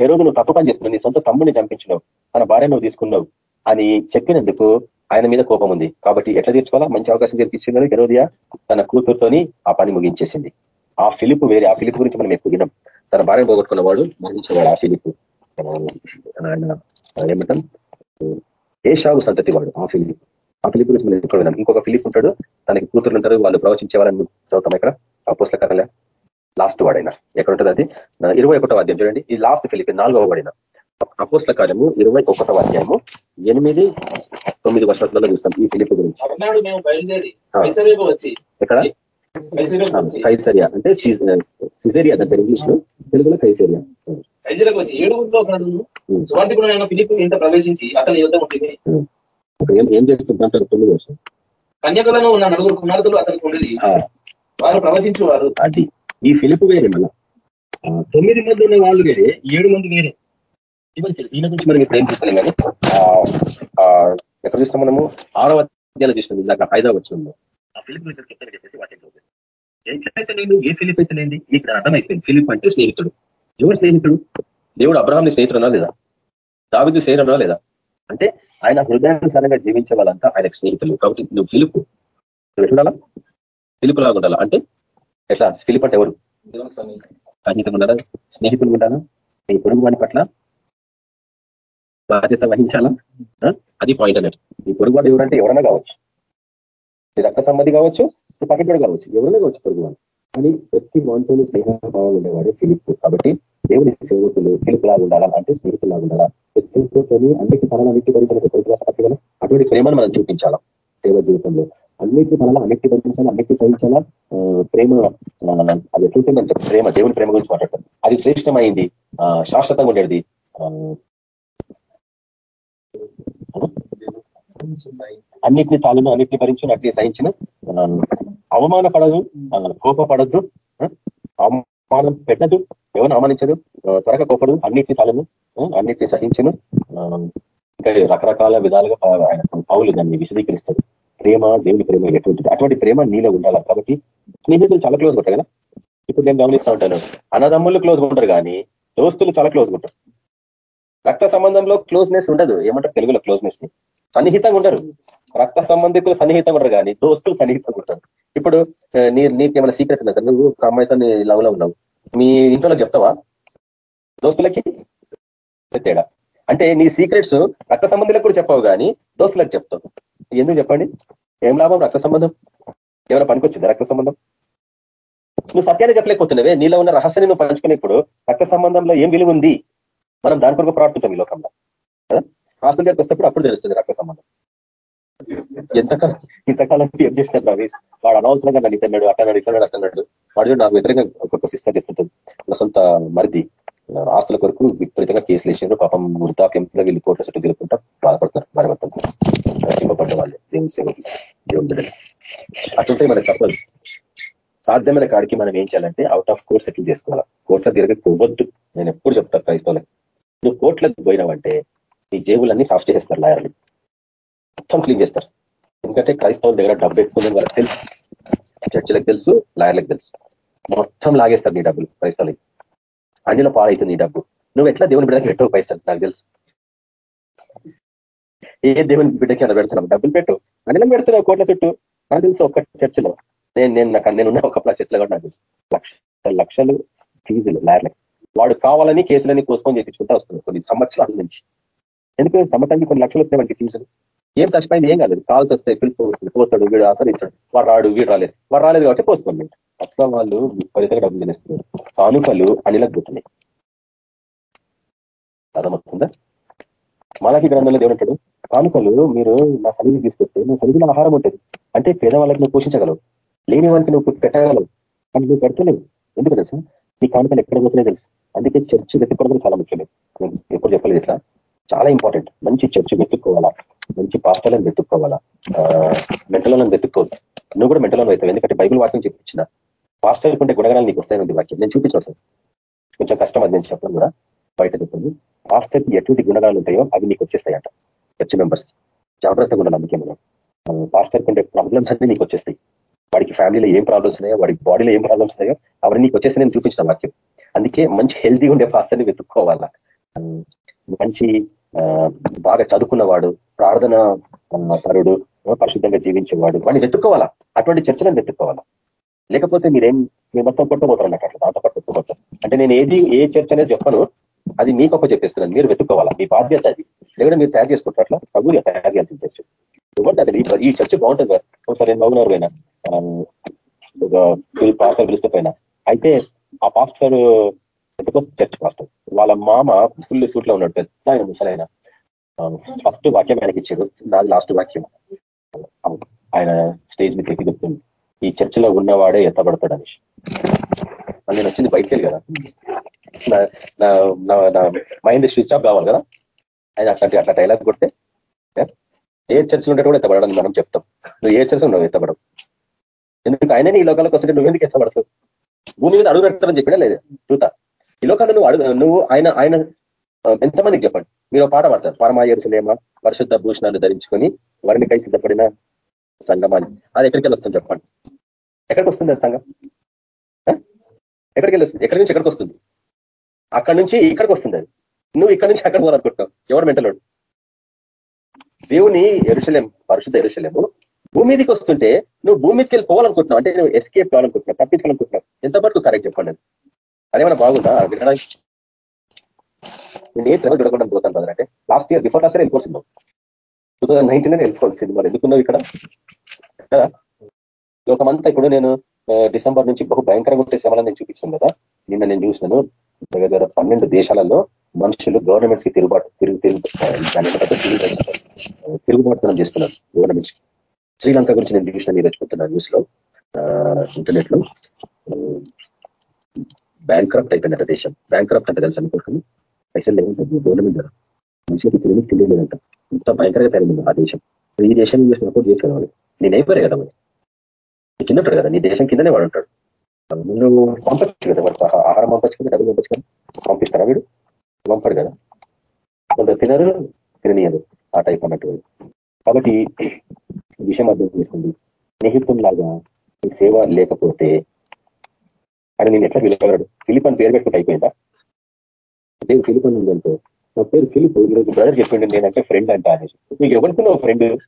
హెరోదు నువ్వు తప్పు పని చేస్తున్నావు నీ సొంత తమ్ముడిని చంపించినావు తన భార్య నువ్వు తీసుకున్నావు అని చెప్పినందుకు ఆయన మీద కోపం ఉంది. కాబట్టి ఎట్లా తీర్చుకోవాలా? మంచి అవకాశం తీర్చిచ్చినాడు హెరోదియా తన కూతురుతోని ఆ పని ముగించేసింది. ఆ ఫిలిప్ వేరే ఆ ఫిలిప్ గురించి మనం ఎక్కువ వినం తన భార్య పోగొట్టుకున్నవాడు మరణించేవాడు ఆ ఫిలిప్ ఆయన ఏమంటాం? ఏషావు సంతతి వాడు ఆ ఫిలిప్. ఆ ఫిలిప్ గురించి మనం ఎక్కువ విన్నాం ఇంకొక ఫిలిప్ ఉంటాడు తనకి కూతురు ఉంటారు వాళ్ళు ప్రవచించేవారని చదువుతాం ఇక్కడ. ఆ పుస్తకాల లాస్ట్ వాడైనా. ఎక్కడ ఉంటుంది అది ఇరవై ఒకటో అధ్యాయం చూడండి. ఈ లాస్ట్ ఫిలిప్ నాలుగవ వాడిన. అపోస్ల కార్యము ఇరవై ఒకటవ అధ్యాయము ఎనిమిది తొమ్మిది వర్షాలలో చూస్తాం ఈ ఫిలిప్ గురించి. ఎక్కడ? కైసరియా అంటే సిజరియా దగ్గర ఇంగ్లీష్లో తెలుగులో కైసరియా. కైసరియాకు వచ్చి సువార్థికుడైన ఫిలిప్ ప్రవేశించి అతని యుద్ధం ఉంటుంది ఏం చేస్తుంటారు తొమ్మిది వర్షం కన్యకలను ఉన్న నలుగురు కుమార్తెలు అతనికి ఉండేది. వారు ప్రవచించేవారు. అది ఈ ఫిలిప్ వేరే మళ్ళా. తొమ్మిది మంది ఉన్న వాళ్ళు వేరే ఏడు మంది వేరే. ఈయన గురించి మనం ఇప్పుడు ఏం చూస్తాం కానీ ఎక్కడ చూస్తాం మనము? ఆరవ అధ్యాయులు చూసినాం. ఇందాక ఐదవ వచ్చిన ఆ ఫిలిప్ గురించి చెప్తాను చెప్పేసి వాటిని ఎట్లయితే నేను ఏ ఫిలిప్ అయితే లేని ఇక్కడ అర్థమైపోయింది. ఫిలిప్ అంటే స్నేహితుడు. ఎవరు స్నేహితుడు? దేవుడు అబ్రహాంని స్నేహితుడునా లేదా? దావిదు స్నేహితుడునా లేదా? అంటే ఆయన హృదయానుసారంగా జీవించే వాళ్ళంతా ఆయనకు స్నేహితులు. కాబట్టి నువ్వు ఫిలిప్ నువ్వు ఎట్లుండాలా ఫిలిప్ లాగా ఉండాలా? అంటే ఎట్లా? ఫిలిప్ అంటే ఎవరు? సన్నిహితం ఉండాలా? స్నేహితులు ఉండాలా? నీ పొరుగు వాని పట్ల బాధ్యత వహించాలా? అది పాయింట్ అన్నట్టు. ఈ పొరుగువాడు ఎవరంటే ఎవరైనా కావచ్చు. నీ రక్త సంబంధి కావచ్చు పక్కన కావచ్చు ఎవరైనా కావచ్చు పొరుగువాడు కానీ ప్రతి మాంటోని స్నేహభావం ఉండేవాడే ఫిలిప్ కాబట్టి దేవుని సేవకులు ఫిలిప్ లాగా ఉండాలా? అంటే స్నేహితులు లాగా ఉండాలా? వ్యక్తిత్వంతో అన్నిటి తరాలన్నిటి భరించిన అటువంటి ప్రేమను మనం చూపించాలా? సేవ జీవితంలో అన్నిటి తనలో అన్నిటి భరించాలా? అన్నిటి సహించాలా? ప్రేమ అది ఎట్లుంటుందంటే ప్రేమ దేవుని ప్రేమ గురించి మాట్లాడతాం. అది శ్రేష్టమైంది శాశ్వతంగా ఉండేది. అన్నిటిని తాను అన్నిటిని భరించిన అట్లే సహించిన అవమానపడదు కోపపడద్దు అవమానం పెట్టదు ఎవరు అవమానించదు త్వరగా కోపడు అన్నిటిని తాను అన్నిటిని సహించను ఇంకా రకరకాల విధాలుగా ఆయన పౌలు దాన్ని విశదీకరిస్తాడు. ప్రేమ దేవుని ప్రేమ ఎటువంటిది? అటువంటి ప్రేమ నీలో ఉండాలి? కాబట్టి స్నేహితులు చాలా క్లోజ్ ఉంటారు కదా? ఇప్పుడు నేను గమనిస్తూ ఉంటాను. అన్నదమ్ములు క్లోజ్ ఉంటారు కానీ దోస్తులు చాలా క్లోజ్ ఉంటారు. రక్త సంబంధంలో క్లోజ్నెస్ ఉండదు. ఏమంటారు? తెలుగులో క్లోజ్నెస్ని సన్నిహితంగా ఉండరు రక్త సంబంధికులు సన్నిహితంగా ఉండరు కానీ దోస్తులు సన్నిహితంగా ఉంటారు ఇప్పుడు నీ నీకు ఏమైనా సీక్రెట్ ఉన్నదా నువ్వు ఒక అమ్మాయితో లవ్లో ఉన్నావు. మీ ఇంట్లో చెప్తావా? దోస్తులకి? తేడా? అంటే నీ సీక్రెట్స్ రక్త సంబంధులకు కూడా చెప్పావు కానీ దోస్తులకు చెప్తావు. ఎందుకు చెప్పండి? ఏం లాభం రక్త సంబంధం? ఏమైనా పనికొచ్చింది రక్త సంబంధం? నువ్వు సత్యాన్ని చెప్పలేకపోతున్నావే. నీలో ఉన్న రహస్యాన్ని నువ్వు పంచుకునేప్పుడు రక్త సంబంధంలో ఏం విలువ ఉంది? మనం దాని కొరకు ప్రార్థిస్తాం ఈ లోకంలో. ఆస్తుల దగ్గరికి వస్తేప్పుడు అప్పుడు తెలుస్తుంది రక్త సంబంధం. ఎంతకాలం ఇంతకాలం ఏం చేసినారు రవీష్ వాడు అనవసరంగా నన్ను ఇతన్నాడు అట్టన్నాడు ఇట్లన్నాడు అట్టన్నాడు వాడు నాకు వ్యతిరేకంగా ఒక్కొక్క సిస్టర్ చెప్తుంటుంది. నా సొంత మరిది ఆస్తుల కొరకు విపరీతంగా కేసులు వేసారు పాపం వృద్ధాప్యంలో వీళ్ళు కోర్టు చుట్టూ తిరుగుకుంటా బాధపడుతున్నారు భారపడుతున్నారు రక్షింపబడ్డ వాళ్ళు దేవుని సేవకులు దేవుని అటుంటే మనకు తప్పదు. సాధ్యమైన కాడికి మనం ఏం చేయాలంటే అవుట్ ఆఫ్ కోర్ట్ సెటిల్ చేసుకోవాలి. కోర్టులో తిరగకపోవద్దు. నేను ఎప్పుడు చెప్తాను క్రైస్తవులకు. నువ్వు కోర్టులకు పోయినావంటే నీ జేబులన్నీ సాఫ్ చేస్తారు లాయర్లు. మొత్తం క్లీన్ చేస్తారు. ఎందుకంటే క్రైస్తవుల దగ్గర డబ్బు ఎక్కువ వాళ్ళకి తెలుసు. చర్చలకు తెలుసు లాయర్లకు తెలుసు. మొత్తం లాగేస్తారు నీ డబ్బులు క్రైస్తవులకి. అందులో పాడైతుంది నీ డబ్బు. నువ్వు ఎట్లా దేవుని బిడ్డకి పెట్టవు పైసలు? నాకు తెలుసు. ఏ దేవుని బిడ్డకి అలా పెడుతున్నావు? డబ్బులు పెట్టు. అందులో పెడుతున్నావు కోట్ల చుట్టూ. నాకు తెలుసు ఒక్క చర్చలో. నేను నేను నాకు నేనున్న ఒక చర్చలో కూడా నాకు తెలుసు. లక్ష లక్షలు ఫీజులు లాయర్లకి. వాడు కావాలని కేసులని కోసుకొని చేయించుకుంటా వస్తున్నాడు. కొన్ని సంవత్సరాల నుంచి. ఎందుకంటే సంవత్సరానికి కొన్ని లక్షలు వస్తాయి వాడికి ఫీజులు ఏం కష్టమైంది ఏం కాలేదు. కాల్స్ వస్తాయి పిలుపు పోతాడు వీడు ఆసరిస్తాడు వాడు రాడు వీడు రాలేదు. వాడు రాలేదు కాబట్టి పోసుకోండి అట్లా వాళ్ళు విపరీతంగా డబ్బులు తినేస్తున్నారు. కానుకలు అనిలకు పోతున్నాయి. అర్థమవుతుందా? మాలకి గ్రంథంలో ఏమంటాడు కానుకలు మీరు నా సన్నిధి తీసుకొస్తే నా సన్నిధిలో ఆహారం ఉంటుంది. అంటే పేదవాళ్ళకి నువ్వు పోషించగలవు. లేని వానికి నువ్వు పెట్టగలవు. కానీ నువ్వు పెడతలేవు. ఎందుకు తెలుసా? నీ కానుకలు ఎక్కడ పోతున్నాయి తెలుసు. అందుకే చర్చ వెతుక్కోవడం చాలా ముఖ్యమే. ఎప్పుడు చెప్పలేదు ఇట్లా. చాలా ఇంపార్టెంట్ మంచి చర్చ్ వెతుక్కోవాలా? మంచి పాస్టర్లను వెతుక్కోవాలా? మెంటలను వెతుక్కోవద్దు నువ్వు కూడా మెంటలను అవుతావు. ఎందుకంటే బైబుల్ వాక్యం చూపించిన పాస్టర్ కొంటే గుణగణాలు నీకు వస్తాయని వాక్యం. నేను చూపించాను కొంచెం కష్టం అది నేను చెప్పడం కూడా బయట చెప్పింది పాస్టర్కి ఎటువంటి గుణగాలు ఉంటాయో అవి నీకు వచ్చేస్తాయంట. Church members. జాగ్రత్తగా ఉండాలి అందుకే మనం. పాస్టర్ కొంటే ప్రాబ్లమ్స్ అన్ని నీకు వచ్చేస్తాయి. వాడికి ఫ్యామిలీలో ఏం ప్రాబ్లమ్స్ ఉన్నాయో వాడికి బాడీలో ఏం ప్రాబ్లమ్స్ ఉన్నాయో అవన్నీ నీకు వచ్చేస్తే నేను చూపించిన వాక్యం. అందుకే మంచి హెల్తీ ఉండే పాస్టర్ని వెతుక్కోవాలా? మంచి బాగా చదువుకున్నవాడు ప్రార్థన పరుడు పరిశుద్ధంగా జీవించేవాడు. వాడిని వెతుక్కోవాలా? అటువంటి చర్చలను వెతుక్కోవాలా? లేకపోతే మీరేం మీ మొత్తం కొట్టుకుపోతారు నాకు అట్లా దాంతో కొట్టుకుపోతారు. అంటే నేను ఏది ఏ చర్చ అనేది చెప్పను అది మీకు ఒక చెప్పేస్తున్నాను. మీరు వెతుక్కోవాలా? మీ బాధ్యత అది. లేకుంటే మీరు తయారు చేసుకుంటారు అట్లా? ప్రభుగా తయారు చేయాల్సిన చర్చ. ఇవ్వండి ఈ చర్చ బాగుంటుంది సార్ ఒకసారి నేను బాగున్నారు పోయినా? పాస్టర్ పిలిస్తే పోయినా? అయితే ఆ పాస్టర్ చర్చ్ పాస్టర్ వాళ్ళ మామ ఫుల్ సూట్లో ఉన్నాడు పెద్ద ఆయన ముసలైన ఫస్ట్ వాక్యం ఆయనకి ఇచ్చాడు నాది లాస్ట్ వాక్యం. ఆయన స్టేజ్ మీద ఎక్కి చెప్తుంది ఈ చర్చిలో ఉన్నవాడే ఎత్తబడతాడు అనేసి. నేను వచ్చింది బయటకెళ్ళి కదా. నా మైండ్ స్విచ్ ఆఫ్ కావాలి కదా. ఆయన అట్లాంటి అట్లా డైలాగ్ కొడితే ఏ చర్చ ఉంటే కూడా ఎత్తబడని మనం చెప్తాం. నువ్వు ఏ చర్చ నువ్వు ఎత్తబడవు. ఎందుకు? ఆయననే ఈ లోకాలకు వస్తుంటే నువ్వు ఎందుకు ఎత్తబడతావు? భూమి మీద అడుగు పెడతారని చెప్పినా లేదు? చూతా ఈ లోకంలో నువ్వు అడుగు నువ్వు ఆయన ఆయన ఎంతమందికి చెప్పండి? మీరు పాట పడతారు. పరమాయరుసలేమ పరిశుద్ధ భూషణాలు ధరించుకొని కై సిద్ధపడిన సంగమాన్ని అది ఎక్కడికి వస్తుంది చెప్పండి? ఎక్కడికి వస్తుంది అది సంఘం? ఎక్కడికి వెళ్ళి వస్తుంది? ఎక్కడి నుంచి ఎక్కడికి వస్తుంది? అక్కడి నుంచి ఇక్కడికి వస్తుంది అది. నువ్వు ఇక్కడి నుంచి అక్కడ పోవాలనుకుంటున్నావు. ఎవరు మెంటలోడు? దేవుని ఎరుసలేం పరిశుద్ధ ఎరుసలేము భూమి మీదకి వస్తుంటే నువ్వు భూమి మీదకి వెళ్ళి పోవాలనుకుంటున్నావు. అంటే నువ్వు ఎస్కేప్ కావాలనుకుంటున్నావు తప్పించాలనుకుంటున్నావు ఎంతవరకు కరెక్ట్ చెప్పండి అదేమైనా బాగుందా? వినడానికి నేను ఏ శ్రమ చూడకుండా పోతాను కదా అంటే last year before last year వెళ్ళిపోతున్నావు టూ థౌసండ్ నైన్టీన్ వెళ్ళిపోవాలి సినిమా. ఎందుకున్నావు ఇక్కడ? కదా? లోకమంతా ఇప్పుడు నేను డిసెంబర్ నుంచి బహు భయంకరంగా ఉంటే శ్రమలను నేను చూపించాను కదా. నిన్న నేను చూసినాను దగ్గర పన్నెండు దేశాలలో మనుషులు గవర్నమెంట్స్కి తిరుగుబాటు తిరుగు తిరుగు తిరుగుబాటుతనం చేస్తున్నారు గవర్నమెంట్స్కి. శ్రీలంక గురించి నేను చూసిన మీరు తెచ్చుకుంటున్నాను న్యూస్లో ఇంటర్నెట్లో బ్యాంక్ క్రాఫ్ట్ అంట దేశం బ్యాంక్ క్రాఫ్ట్ అంటే తెలుసు అనుకుంటున్నాను పైసలు లేవు గవర్నమెంట్ ద్వారా మనిషికి తిరిగి తెలియలేదంట ఇంత భయంకరంగా తయారైంది ఆ దేశం. ఈ దేశం చేసిన సపోర్ట్ చేసిన వాళ్ళు. నేను అయిపోయారు కదా మరి? కింద ఉంటాడు కదా నీ దేశం కిందనే వాడు ఉంటాడు నువ్వు పంపచ్చు కదా వాడు ఆహారం పంపచ్చు కదా డబ్బులు పంపచ్చు కదా? పంపిస్తారా వీడు? పంపడు కదా. కొంత తినరు తిననీయదు ఆ టైప్ అన్నట్టు కాబట్టి విషయం అర్థం చేసుకోండి. స్నేహితుల్లాగా సేవ లేకపోతే ఆయన నేను ఎట్లా పిలవగలడు? ఫిలిప్ అని పేరు పెట్టుకుంటే అయిపోయిందా? నేను ఫిలిప్ అని ఉందంటే నా పేరు ఫిలిప్. ఈరోజు బ్రదర్ చెప్పిండు నేనంటే ఫ్రెండ్ అంట అనేసి. నీకు ఎవరికున్నావు ఫ్రెండ్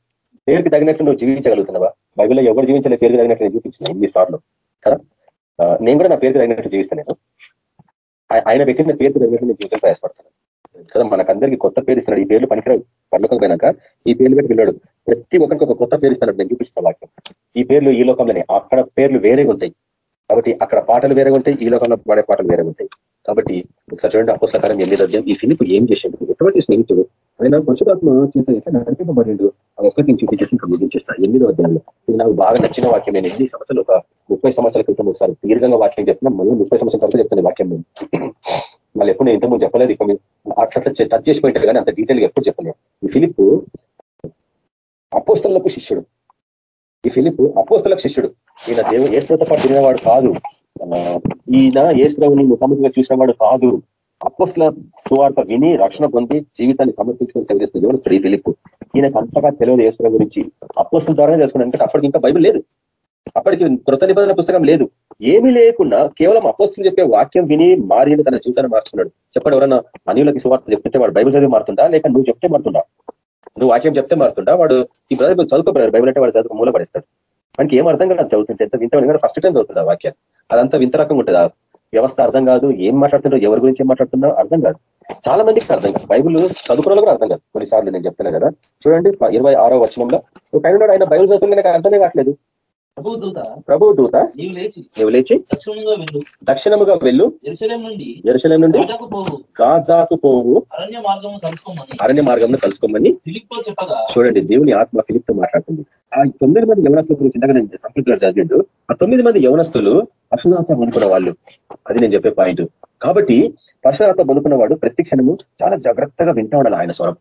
పేరుకి తగినట్లు నువ్వు జీవించగలుగుతున్నావా? బైబిల్లో ఎవరు జీవించలే పేరుకి తగినట్లు నేను చూపించిన ఎన్ని సార్లు? కదా? నేను కూడా నా పేరుకి తగినట్టు జీవిస్తాను ఆయన పెట్టిన పేరుకి తగినట్టు నేను జీవితం ప్రయాసపడతాను. కదా మనకందరికీ కొత్త పేరు ఇస్తున్నాడు. ఈ పేర్లు పనికిరావు. పర్లోకం పోయినాక ఈ పేర్లు పెట్టి వెళ్ళాడు ప్రతి ఒక్కరికి ఒక కొత్త పేరు ఇస్తున్నాడు. నేను చూపిస్తున్న వాక్యం. ఈ పేర్లు ఈ లోకంలోనే. అక్కడ పేర్లు వేరేగా ఉంటాయి. కాబట్టి అక్కడ పాటలు వేరే ఉంటాయి ఈ లోకంలో పాడే పాటలు వేరే ఉంటాయి. కాబట్టి ఒకసారి చూడండి అపోసలకారం ఎనిమిది అధ్యాయం ఈ ఫిలిప్ ఏం చేశాడు ఎటువంటి స్నేహితుడు? ఆయన పశురాత్మ చేత ఎట్లా నడిపింపబడిండు? ఆ ఒక్కటి నేను చూపించేసి ఇంకా ముగించేస్తా. ఎనిమిదో అధ్యాయంలో. ఇది నాకు బాగా నచ్చిన వాక్యం. నేను ఎన్ని సంవత్సరాలు ఒక ముప్పై సంవత్సరాల క్రితం ఒకసారి దీర్ఘంగా వాక్యం చెప్తున్నా. మళ్ళీ ముప్పై సంవత్సరాల తర్వాత చెప్తాను వాక్యం నేను. మళ్ళీ ఎప్పుడు నేను ఇంతకుముందు చెప్పలేదు. ఇక అట్లా టచ్ చేసిపోయింటారు కానీ అంత డీటెయిల్గా ఎప్పుడు చెప్పలేదు. ఈ ఫిలిప్ అపోస్తలకు శిష్యుడు. ఈ ఫిలిప్ అపోస్తలకు శిష్యుడు. ఈయన దేవుడు ఏసుతో పాటు తిరిగినవాడు కాదు. ఈయన ఏసుని ముఖాముఖిగా చూసినవాడు కాదు. అపోస్ల సువార్త విని రక్షణ పొంది జీవితాన్ని సమర్పించుకొని సేవరిస్తుంది ఎవరు ఈ ఫిలిప్. ఈయనకు అంతగా తెలియదు ఏసుల గురించి. అపోస్తుల ద్వారా తెలుసుకున్నాను ఎందుకంటే అప్పటికి ఇంకా బైబిల్ లేదు. అప్పటికి కృత నిబంధన పుస్తకం లేదు. ఏమీ లేకుండా కేవలం అపోస్తులు చెప్పే వాక్యం విని మారిన తన జీవితాన్ని మార్చుకున్నాడు. చెప్పండి ఎవరన్నా అనిలకి సువార్త చెప్తుంటే వాడు బైబిల్ చదివి మారుతుందా లేక నువ్వు చెప్తే మారుతుందా నువ్వు వాక్యం చెప్తే మారుతుంటా వాడు ఈ బ్రదర్ చదువుకోబడారు బైబిల్ అంటే వాడు చదువుకు మూల పడిస్తాడు. మనకి ఏం అర్థం కాదు చదువుతుంటే ఎంత వింత ఫస్ట్ టైం చదువుతుంది ఆ వాక్యం అదంతా వింత రకంగా ఉంటుంది. వ్యవస్థ అర్థం కాదు ఏం మాట్లాడుతుందో ఎవరి గురించి ఏం మాట్లాడుతుందో అర్థం కాదు. చాలా మందికి అర్థం కాదు. బైబుల్ చదువుకున్న కూడా అర్థం కాదు. కొన్నిసార్లు నేను చెప్తున్నా కదా. చూడండి ఇరవై ఆరో వచనంలో ఒక ఆయన ఆయన బైబుల్ చదువుతుంటే నాకు అర్థమే కావట్లేదు. ప్రభు దూత నీవు లేచి దక్షిణముగా వెళ్ళు. ఎరుసలేం నుండి గాజాకు పోవు. అరణ్య మార్గంలో కలుసుకోమని. చూడండి దేవుని ఆత్మ ఫిలిప్తో మాట్లాడుతుంది. ఆ తొమ్మిది మంది యవనస్తుల గురించి ఇందాక నేను సంపృతిగా చదివిండు. ఆ తొమ్మిది మంది యవనస్తులు పరశురాత్మ అనుకున్న వాళ్ళు. అది నేను చెప్పే పాయింట్. కాబట్టి పరశురాత్మ అనుకున్న వాడు ప్రతి క్షణము చాలా జాగ్రత్తగా వింటా ఉండాలి ఆయన స్వరం.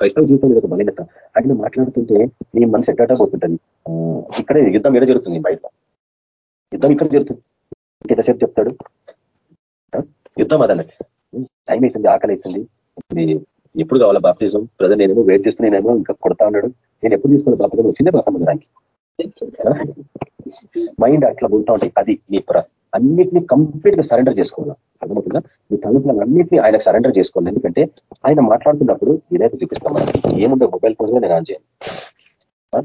క్రైస్తవ జీవితం ఇది ఒక బలీనత ఆయన మాట్లాడుతుంటే నీ మనసు ఎట్టాటా పోతుంటుంది. ఇక్కడే యుద్ధం ఏదో జరుగుతుంది బయట యుద్ధం ఇక్కడ జరుగుతుంది? ఎంతసేపు చెప్తాడు? యుద్ధం అదన్నట్టు టైం అవుతుంది ఆకలి అవుతుంది ఎప్పుడు కావాలా బాప్తిజం? ప్రజలు నేనేమో వెయిట్ చేస్తున్నానేమో ఇంకా కొడతా ఉన్నాడు నేను ఎప్పుడు తీసుకోవాలి బాప్తిజం? వచ్చిందే బాసం దానికి మైండ్ అట్లా ఉంటా ఉంటాయి అది నీ అన్నిటినీ కంప్లీట్గా సరెండర్ చేసుకోవాలి? అర్థమవుతుందా? మీ తలుపులను అన్నింటినీ ఆయన సరెండర్ చేసుకోవాలి. ఎందుకంటే ఆయన మాట్లాడుతున్నప్పుడు ఇదైతే చూపిస్తాం మనం ఏముందో మొబైల్ ఫోన్స్ నేను ఆన్ చేయను.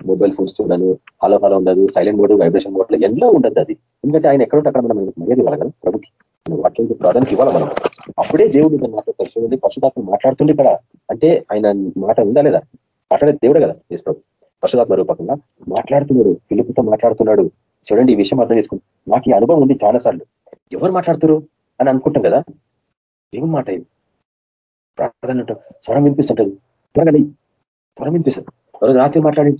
మొబైల్ ఫోన్స్ చూడను హలో హలో ఉండదు సైలెంట్ మోడ్ వైబ్రేషన్ మోడ్ ఎన్నో ఉండదు అది. ఎందుకంటే ఆయన ఎక్కడ అక్కడ మనం మర్యాద ఇవ్వాలి కదా ప్రభుకి. వాటికి ప్రాధాన్యత ఇవ్వాలి మనం? అప్పుడే దేవుడు మాట్లాడతారు చూడండి పశుధాత్మ మాట్లాడుతుండే ఇక్కడ అంటే ఆయన మాట ఉందా లేదా? మాట్లాడే దేవుడే కదా ప్రభు. పశుధాత్మ రూపకంగా మాట్లాడుతున్నాడు. పిలుపుతో మాట్లాడుతున్నాడు. చూడండి ఈ విషయం అర్థం చేసుకుంది నాకు ఈ అనుభవం ఉంది చాలాసార్లు. ఎవరు మాట్లాడుతురు? అని అనుకుంటాం కదా? ఏం మాట ఇది. ప్రార్థన స్వరం వినిపిస్తుంటది. త్వరగా స్వరం వినిపిస్తుంది. రోజు రాత్రి మాట్లాడి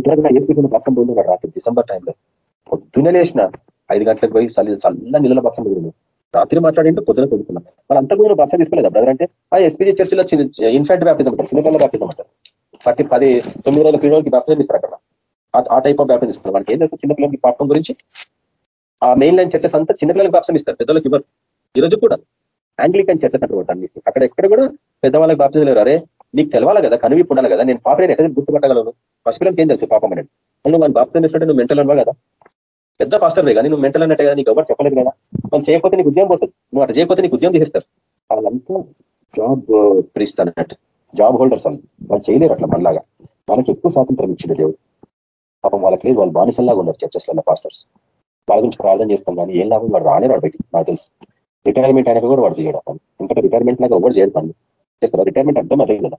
త్వరగా వేసుకుంటున్న పక్షం పోయింది రాత్రి డిసెంబర్ టైంలో. పొద్దున లేచిన ఐదు గంటలకు పోయి చల్ల చల్ల నీళ్ళ పక్షం పోయింది రాత్రి మాట్లాడింటే పొద్దున పొందుకున్నాం. వాళ్ళు అంత కూడా బక్ష తీసుకోలేదు బ్రదర్ అంటే? ఆ ఎస్పీజీ చర్చిలో ఇన్ఫాంట్ బ్యాప్టిజం అంటారు చిన్నపిల్లల బ్యాప్టిజం అంటారు. థర్టీ పది తొమ్మిది రోజుల పిల్లలకి బ్యాప్టిజం ఇస్తారు అక్కడ. ఆ టైప్ ఆఫ్ బ్యాప్టిజం ఇస్తారు. వాళ్ళకి ఏం చిన్న చిన్నపిల్లలకి పాపం గురించి? ఆ మెయిన్ లైన్ చర్చస్ అంతా చిన్నపిల్లలకి బాప్సం ఇస్తారు. పెద్దలకు ఇవ్వరు. ఈరోజు కూడా. ఆంగ్లికన్ చర్చస్ అంటారు అన్ని అక్కడ ఎక్కడ కూడా పెద్దవాళ్ళకి బాప్సం లేరు. అరే నీకు తెలవాలి కదా? కనువి ఉండాలి కదా? నేను పాపని ఎక్కడ గుర్తుపట్టగలను? పసిపిల్లలకి ఏం తెలుసు పాపం అనేది? నువ్వు వాళ్ళు బాప్సం ఇస్తుంటే నువ్వు మెంటల్ అనవా కదా? పెద్ద పాస్టర్వే కానీ నువ్వు మెంటల్ అన్నట్టే కదా? నీకు ఎవరు చెప్పలేదు కదా? వాళ్ళు చేయకపోతే నీకు ఉద్యోగం పోతుంది. నువ్వు అట్లా చేయకపోతే నీకు ఉద్యోగం తీసేస్తారు. వాళ్ళంతా జాబ్ ప్రీస్ట్ అన్నట్టు. జాబ్ హోల్డర్స్ అని. వాళ్ళు చేయలేరు అట్లా మనలాగా. మనకి ఎక్కువ స్వాతంత్రం ఇచ్చింది దేవుడు. పాపం వాళ్ళకి లేదు వాళ్ళు బానిసల్లాగా ఉన్నారు చర్చస్లలో పాస్టర్స్ వాళ్ళ గురించి ప్రార్థన చేస్తాం కానీ ఏం లాభం? వాడు రానే వాడు బయటికి నాకు తెలుసు. రిటైర్మెంట్ అయినా కూడా వాడు చేయడం పని. ఎందుకంటే రిటైర్మెంట్ లాగా ఎవరు చేయడం పని చేస్తారు రిటైర్మెంట్ అర్థం అదే కదా.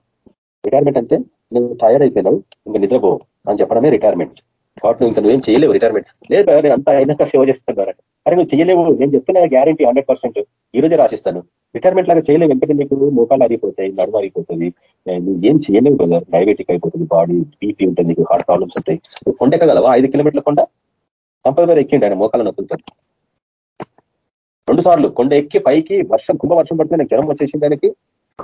రిటైర్మెంట్ అంటే నువ్వు టైర్ అయిపోయినావు ఇంకా నిద్రపో అని చెప్పడమే రిటైర్మెంట్ కాబట్టి నువ్వు ఇంకా నువ్వేం చేయలేవు రిటైర్మెంట్ లేదు నేను అంతా అయినాక సేవ చేస్తున్నారు అరే నువ్వు చేయలేవు. నేను చెప్తున్నా గ్యారంటీ హండ్రెడ్ పర్సెంట్ ఈ రోజే రాసిస్తాను. రిటైర్మెంట్ లాగా చేయలేవు. వెంటనే నీకు మోకాలు అరిగిపోతాయి నడుము అరిగిపోతుంది నువ్వు ఏం చేయలేవు కదా. డయాబెటిక్ అయిపోతుంది బాడీ బీపీ ఉంటుంది నీకు హార్ట్ ప్రాబ్లమ్స్ ఉంటాయి. నువ్వు కొండ ఎక్కగలవా? ఐదు కిలోమీటర్ల కొండ? కంపల్సరీ ఎక్కిండి ఆయన మోకాల నొప్పులతో. రెండు సార్లు కొండ ఎక్కి పైకి వర్షం కుంభ వర్షం పడితే నాకు జ్వరం వచ్చేసింది దానికి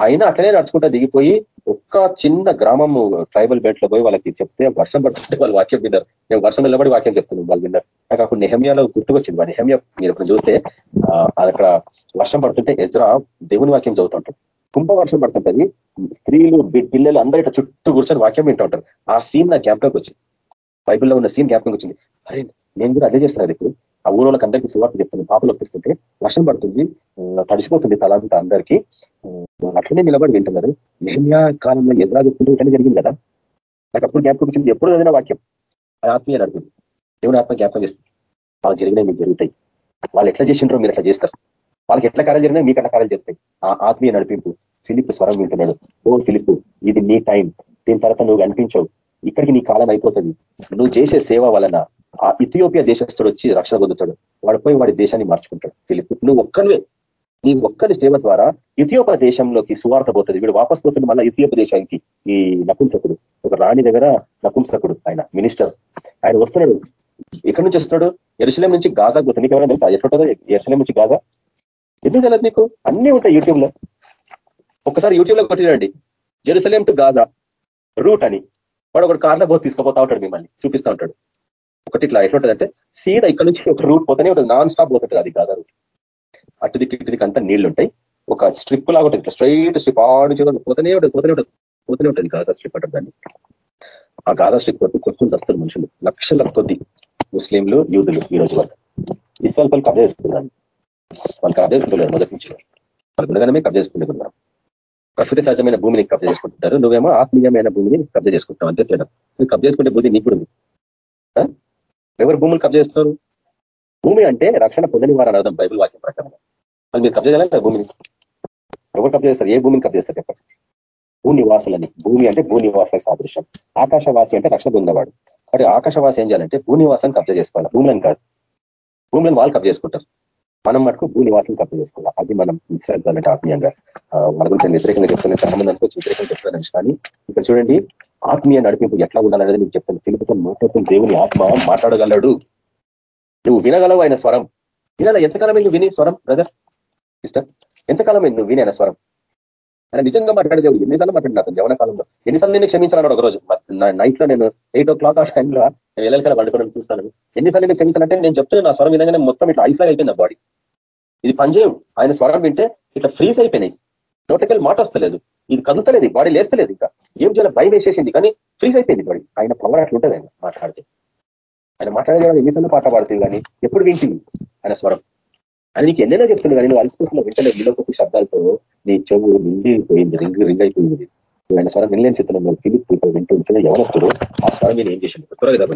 అయినా అట్లనే నడుచుకుంటా దిగిపోయి ఒక్క చిన్న గ్రామము ట్రైబల్ బెల్ట్లో పోయి వాళ్ళకి చెప్తే వర్షం పడుతుంటే వాళ్ళు వాక్యం విన్నారు. నేను వర్షం నిలబడి వాక్యం చెప్తున్నాను వాళ్ళు విన్నారు. నాకు అప్పుడు నెహమ్యాలో గుర్తుకొచ్చింది. వాడి నెహమ్య మీరు ఇప్పుడు చూస్తే అక్కడ వర్షం పడుతుంటే ఎజ్రా దేవుని వాక్యం చదువుతుంటాడు కుంభ వర్షం పడుతుంటది. స్త్రీలు పిల్లలు అందరూ ఇట్లా చుట్టూ కూర్చొని వాక్యం వింటూ ఉంటారు. ఆ సీన్ నా జ్ఞాపకంకి వచ్చింది. బైబిల్లో ఉన్న సీన్ జ్ఞాపకంకి వచ్చింది. అరే నేను కూడా అదే చేస్తున్నాను ఇప్పుడు. ఆ ఊరోళ్ళకి అందరికీ సువార్త చెప్తుంది పాపలు ఒప్పిస్తుంటే వర్షం పడుతుంది తడిసిపోతుంది తలాంత అందరికీ. అట్లనే నిలబడి వింటున్నారు. నెహమ్యా కాలంలో ఎదురా చెప్తుంటే ఇట్లనే జరిగింది కదా? నాకు అప్పుడు జ్ఞాపకం వచ్చింది ఎప్పుడు ఏదైనా వాక్యం. ఆత్మీయ నడుపుతుంది దేవుని ఆత్మ జ్ఞాపకం చేస్తుంది. వాళ్ళు జరిగినాయి మీకు జరుగుతాయి. వాళ్ళు ఎట్లా చేసిండ్రో మీరు అట్లా చేస్తారు. వాళ్ళకి ఎట్లా కార్యాలు జరిగినా మీకు అట్లా కార్యాలు జరుగుతాయి. ఆ ఆత్మీయ నడిపింపు. ఫిలిప్ స్వరం వింటున్నాడు. ఓ ఫిలిప్ ఇది నీ టైం. దీని తర్వాత నువ్వు కనిపించవు. ఇక్కడికి నీ కాలం అయిపోతుంది. నువ్వు చేసే సేవ వలన ఆ ఇథియోపియా దేశస్తుడు వచ్చి రక్షణ పొందుతాడు. వాడు పోయి వాడి దేశాన్ని మార్చుకుంటాడు. ఫిలిప్ నువ్వు ఒక్కనివే. నీ ఒక్కరి సేవ ద్వారా ఇథియోపియా దేశంలోకి సువార్త పోతుంది. వీడు వాపస్ పోతుంది మళ్ళీ ఇథియోప దేశానికి. ఈ నపుంసకుడు ఒక రాణి దగ్గర నపుంసకుడు ఆయన మినిస్టర్. ఆయన వస్తున్నాడు. ఎక్కడి నుంచి వస్తున్నాడు? ఎరుసలేం నుంచి గాజా పోతుంది నీకు ఎవరైనా తెలుసా? ఎట్లుంటుందో? ఎరుసలేం నుంచి గాజా? ఎందుకు తెలియదు నీకు? అన్నీ ఉంటాయి యూట్యూబ్లో ఒక్కసారి యూట్యూబ్లో కొట్టినండి జెరూసలేం టు గాజా రూట్ అని. వాడు ఒకటి కార్లో పోతే తీసుకుపోతా ఉంటాడు మిమ్మల్ని. చూపిస్తూ ఉంటాడు. ఒకటి ఇట్లా ఎట్లుంటుందంటే సీదా ఇక్కడ నుంచి ఒక రూట్ పోతేనే ఉంటుంది. నాన్ స్టాప్ పోతుంటుంది అది గాజా రూట్. అటు దిక్కు ఇటు దిక్కు అంతా నీళ్ళు ఉంటాయి ఒక స్ట్రిప్ లాగా ఉంటుంది. స్ట్రైట్ స్ట్రిప్ ఆడు చేయడం పోతేనే ఉంటుంది పోతేనే ఉంటుంది పోతనే ఉంటుంది గాజా స్ట్రిప్ అంటారు దాన్ని. ఆ గాజా స్ట్రిప్ కొట్టు కొట్టుకుని వస్తారు మనుషులు. లక్షల కొద్ది ముస్లింలు యూదులు ఈ రోజు వరకు. ఇస్రాల్ పలు కబ్జా చేసుకున్నారు వాళ్ళు కబ్జా చేసుకుంటున్నారు మొదటి నుంచి. వాళ్ళు ఉండగానే కబ్జా చేసుకుంటున్నారు ప్రకృతి సహజమైన భూమిని కబ్జా చేసుకుంటుంటారు నువ్వేమో ఆత్మీయమైన భూమిని కబ్జా చేసుకుంటావు. అంతే తేడా. నువ్వు కబ్జా చేసుకుంటే బుద్ధి నీకుడు ఎవరు భూములు కబ్జా చేస్తారు భూమి అంటే రక్షణ పొందని వారు అర్థం బైబుల్ వాక్యం ప్రకారం. అది మీరు కబ్జా చేయాలి భూమిని? ఎవరు కబ్జా చేస్తారు? ఏ భూమిని కబ్జా చేస్తారు చెప్పండి. భూనివాసులని. భూమి అంటే భూనివాసులకు సాదృశ్యం. ఆకాశవాసి అంటే రక్షణ పొందేవాడు కాబట్టి ఆకాశవాసి ఏం చేయాలంటే భూనివాసాన్ని కబ్జా చేసుకోవాలి. భూములను కాదు. భూములను వాళ్ళు కబ్జా చేసుకుంటారు. మనం మటుకు భూ నివాసం కబ్జా చేసుకోవాలి అది మనం ఇస్రాయల్ ఆత్మీయంగా. మన గురించి వ్యతిరేకంగా చెప్తున్నాను చాలా మంది అనుకోవచ్చు వ్యతిరేకంగా చెప్తున్నాను కానీ ఇక్కడ చూడండి ఆత్మీయ నడిపింపు ఎట్లా ఉండాలనేది నీకు చెప్తాను. తెలుపుతో మాట్లాడుతున్న దేవుని ఆత్మ మాట్లాడగలడు. నువ్వు వినగలవు ఆయన స్వరం. వినాల? ఎంతకాలం నువ్వు విని స్వరం బ్రదర్ ఇష్టం ఎంతకాలం నువ్వు విని ఆయన స్వరం? ఆయన నిజంగా మాట్లాడేదేవుడు ఎన్నిసార్లు మాట్లాడిన అతను? కాలంలో ఎన్నిసార్లు నేను క్షమించాలన్నాడు ఒక రోజు? నైట్లో నేను ఎయిట్ ఓ క్లాక్ ఆ టైంలో నేను వెళ్ళాలి వండుకోవడం చూస్తాను. ఎన్నిసార్లు నేను క్షమించాలంటే నేను చెప్తున్నాను నా స్వరం వినగానే మొత్తం ఇట్లా ఐస్లాగ్ అయిపోయింది బాడీ ఇది పనిచేయం ఆయన స్వరం వింటే ఇట్లా ఫ్రీజ్ అయిపోయినాయి. నోట్లకెళ్ళి మాట వస్తలేదు. ఇది కదులుతలేదు బాడీ లేస్తలేదు ఇంకా. ఏం చేయాలి భయం వేసేసింది కానీ ఫ్రీజ్ అయిపోయింది బాడీ ఆయన పవర్ అట్లుంటుంది ఆయన మాట్లాడితే. ఆయన మాట్లాడే ఎన్నిసార్లు పాట పాడుతుంది కానీ ఎప్పుడు వింటుంది ఆయన స్వరం? అని నీకు ఎన్నైనా చెప్తుంది కానీ నువ్వు అలసిపోతున్న వింటలే విలోకొక శబ్దాలతో నీ చెవు నిండిపోయింది రింగ్ రింగ్ అయిపోయింది. ఆయన స్వరం వినలేని చెప్తున్నాను నువ్వు ఫిలిప్ ఇప్పుడు వింటూ ఉంటున్నా ఎవరొస్తాడు ఆ స్వరం నేను ఏం చేసింది త్వరగా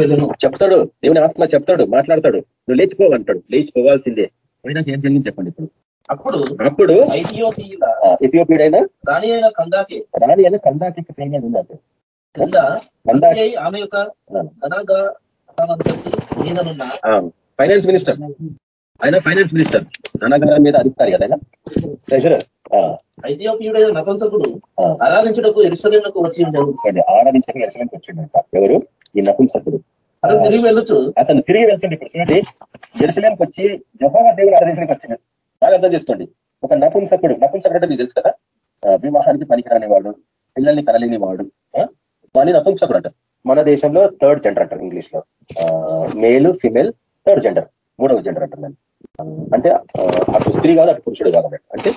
వెళ్ళను. చెప్తాడు. దేవుని ఆత్మ చెప్తాడు మాట్లాడతాడు. నువ్వు లేచిపోవంటాడు లేచిపోవాల్సిందే పోయినా ఏం జరిగింది చెప్పండి ఇప్పుడు. అప్పుడు అప్పుడు ఇథియోపియుడైనా రాణి అయిన కందాకి రాణి అయినా కందాకి ట్రైన్ ఉందంటే. కింద కందాకి. ఆమె యొక్క ఫైనాన్స్ మినిస్టర్ ఆయన ఫైనాన్స్ మినిస్టర్ ధనగారం మీద అధికారి కదా ట్రెజరర్ ఐథియోపియుడైన నపుంసకుడు ఆరాధించుటకు ఎరుసలేంకు వచ్చి ఉండేది ఆరాధించడానికి ఎరుసలేంకి వచ్చిండంట ఎవరు? ఈ నపుంసకుడు. అతను తిరిగి వెళ్ళొచ్చు. అతను తిరిగి వెళ్తుండే ఇప్పుడు. చూడండి. జెరూసలేంకి వచ్చి జహోవా దేవుడు ఆరాధించడానికి వచ్చిండు బాగా అర్థం చేసుకోండి. ఒక నపుంసకుడు నపుంసకుడు అంటే మీకు తెలుసు కదా? వివాహానికి పనికిరాని వాడు పిల్లల్ని కనలేని వాడు వాని నపుంసకుడు అంటారు మన దేశంలో థర్డ్ జెండర్ అంటారు ఇంగ్లీష్లో. మేలు ఫిమేల్ థర్డ్ జెండర్ మూడవ జెండర్ అంటారు దాన్ని. అంటే అటు స్త్రీ కాదు అటు పురుషుడు కాదు అన్నట్టు. అంటే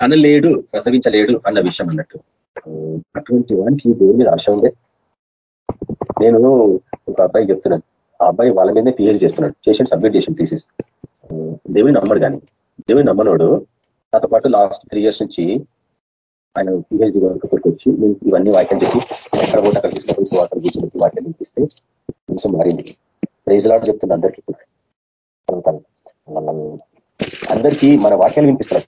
కనలేడు ప్రసవించలేడు అన్న విషయం అన్నట్టు. అటువంటి వానికి దేవుని మీద ఆశ ఉండే. నేను ఒక అబ్బాయి చెప్తున్నాను. ఆ అబ్బాయి వాళ్ళ మీదనే పిహెచ్ చేస్తున్నాడు. చేసి సబ్మిట్ చేసిన థీసెస్ దేవుని నమ్మడు కానీ. దేవుని నమ్మనోడు నాతో పాటు లాస్ట్ త్రీ ఇయర్స్ నుంచి ఆయన పిహెచ్డి వరకు వచ్చి నేను ఇవన్నీ వాక్యం చెప్పి ఎక్కడ పోతే అక్కడ తీసుకొని వాటర్ కూర్చోబెట్టి వాక్యం వినిపిస్తే కొంచెం మారింది. ప్రైజ్ లాట్ చెప్తుంది అందరికీ అందరికీ మన వాక్యాలు వినిపిస్తారు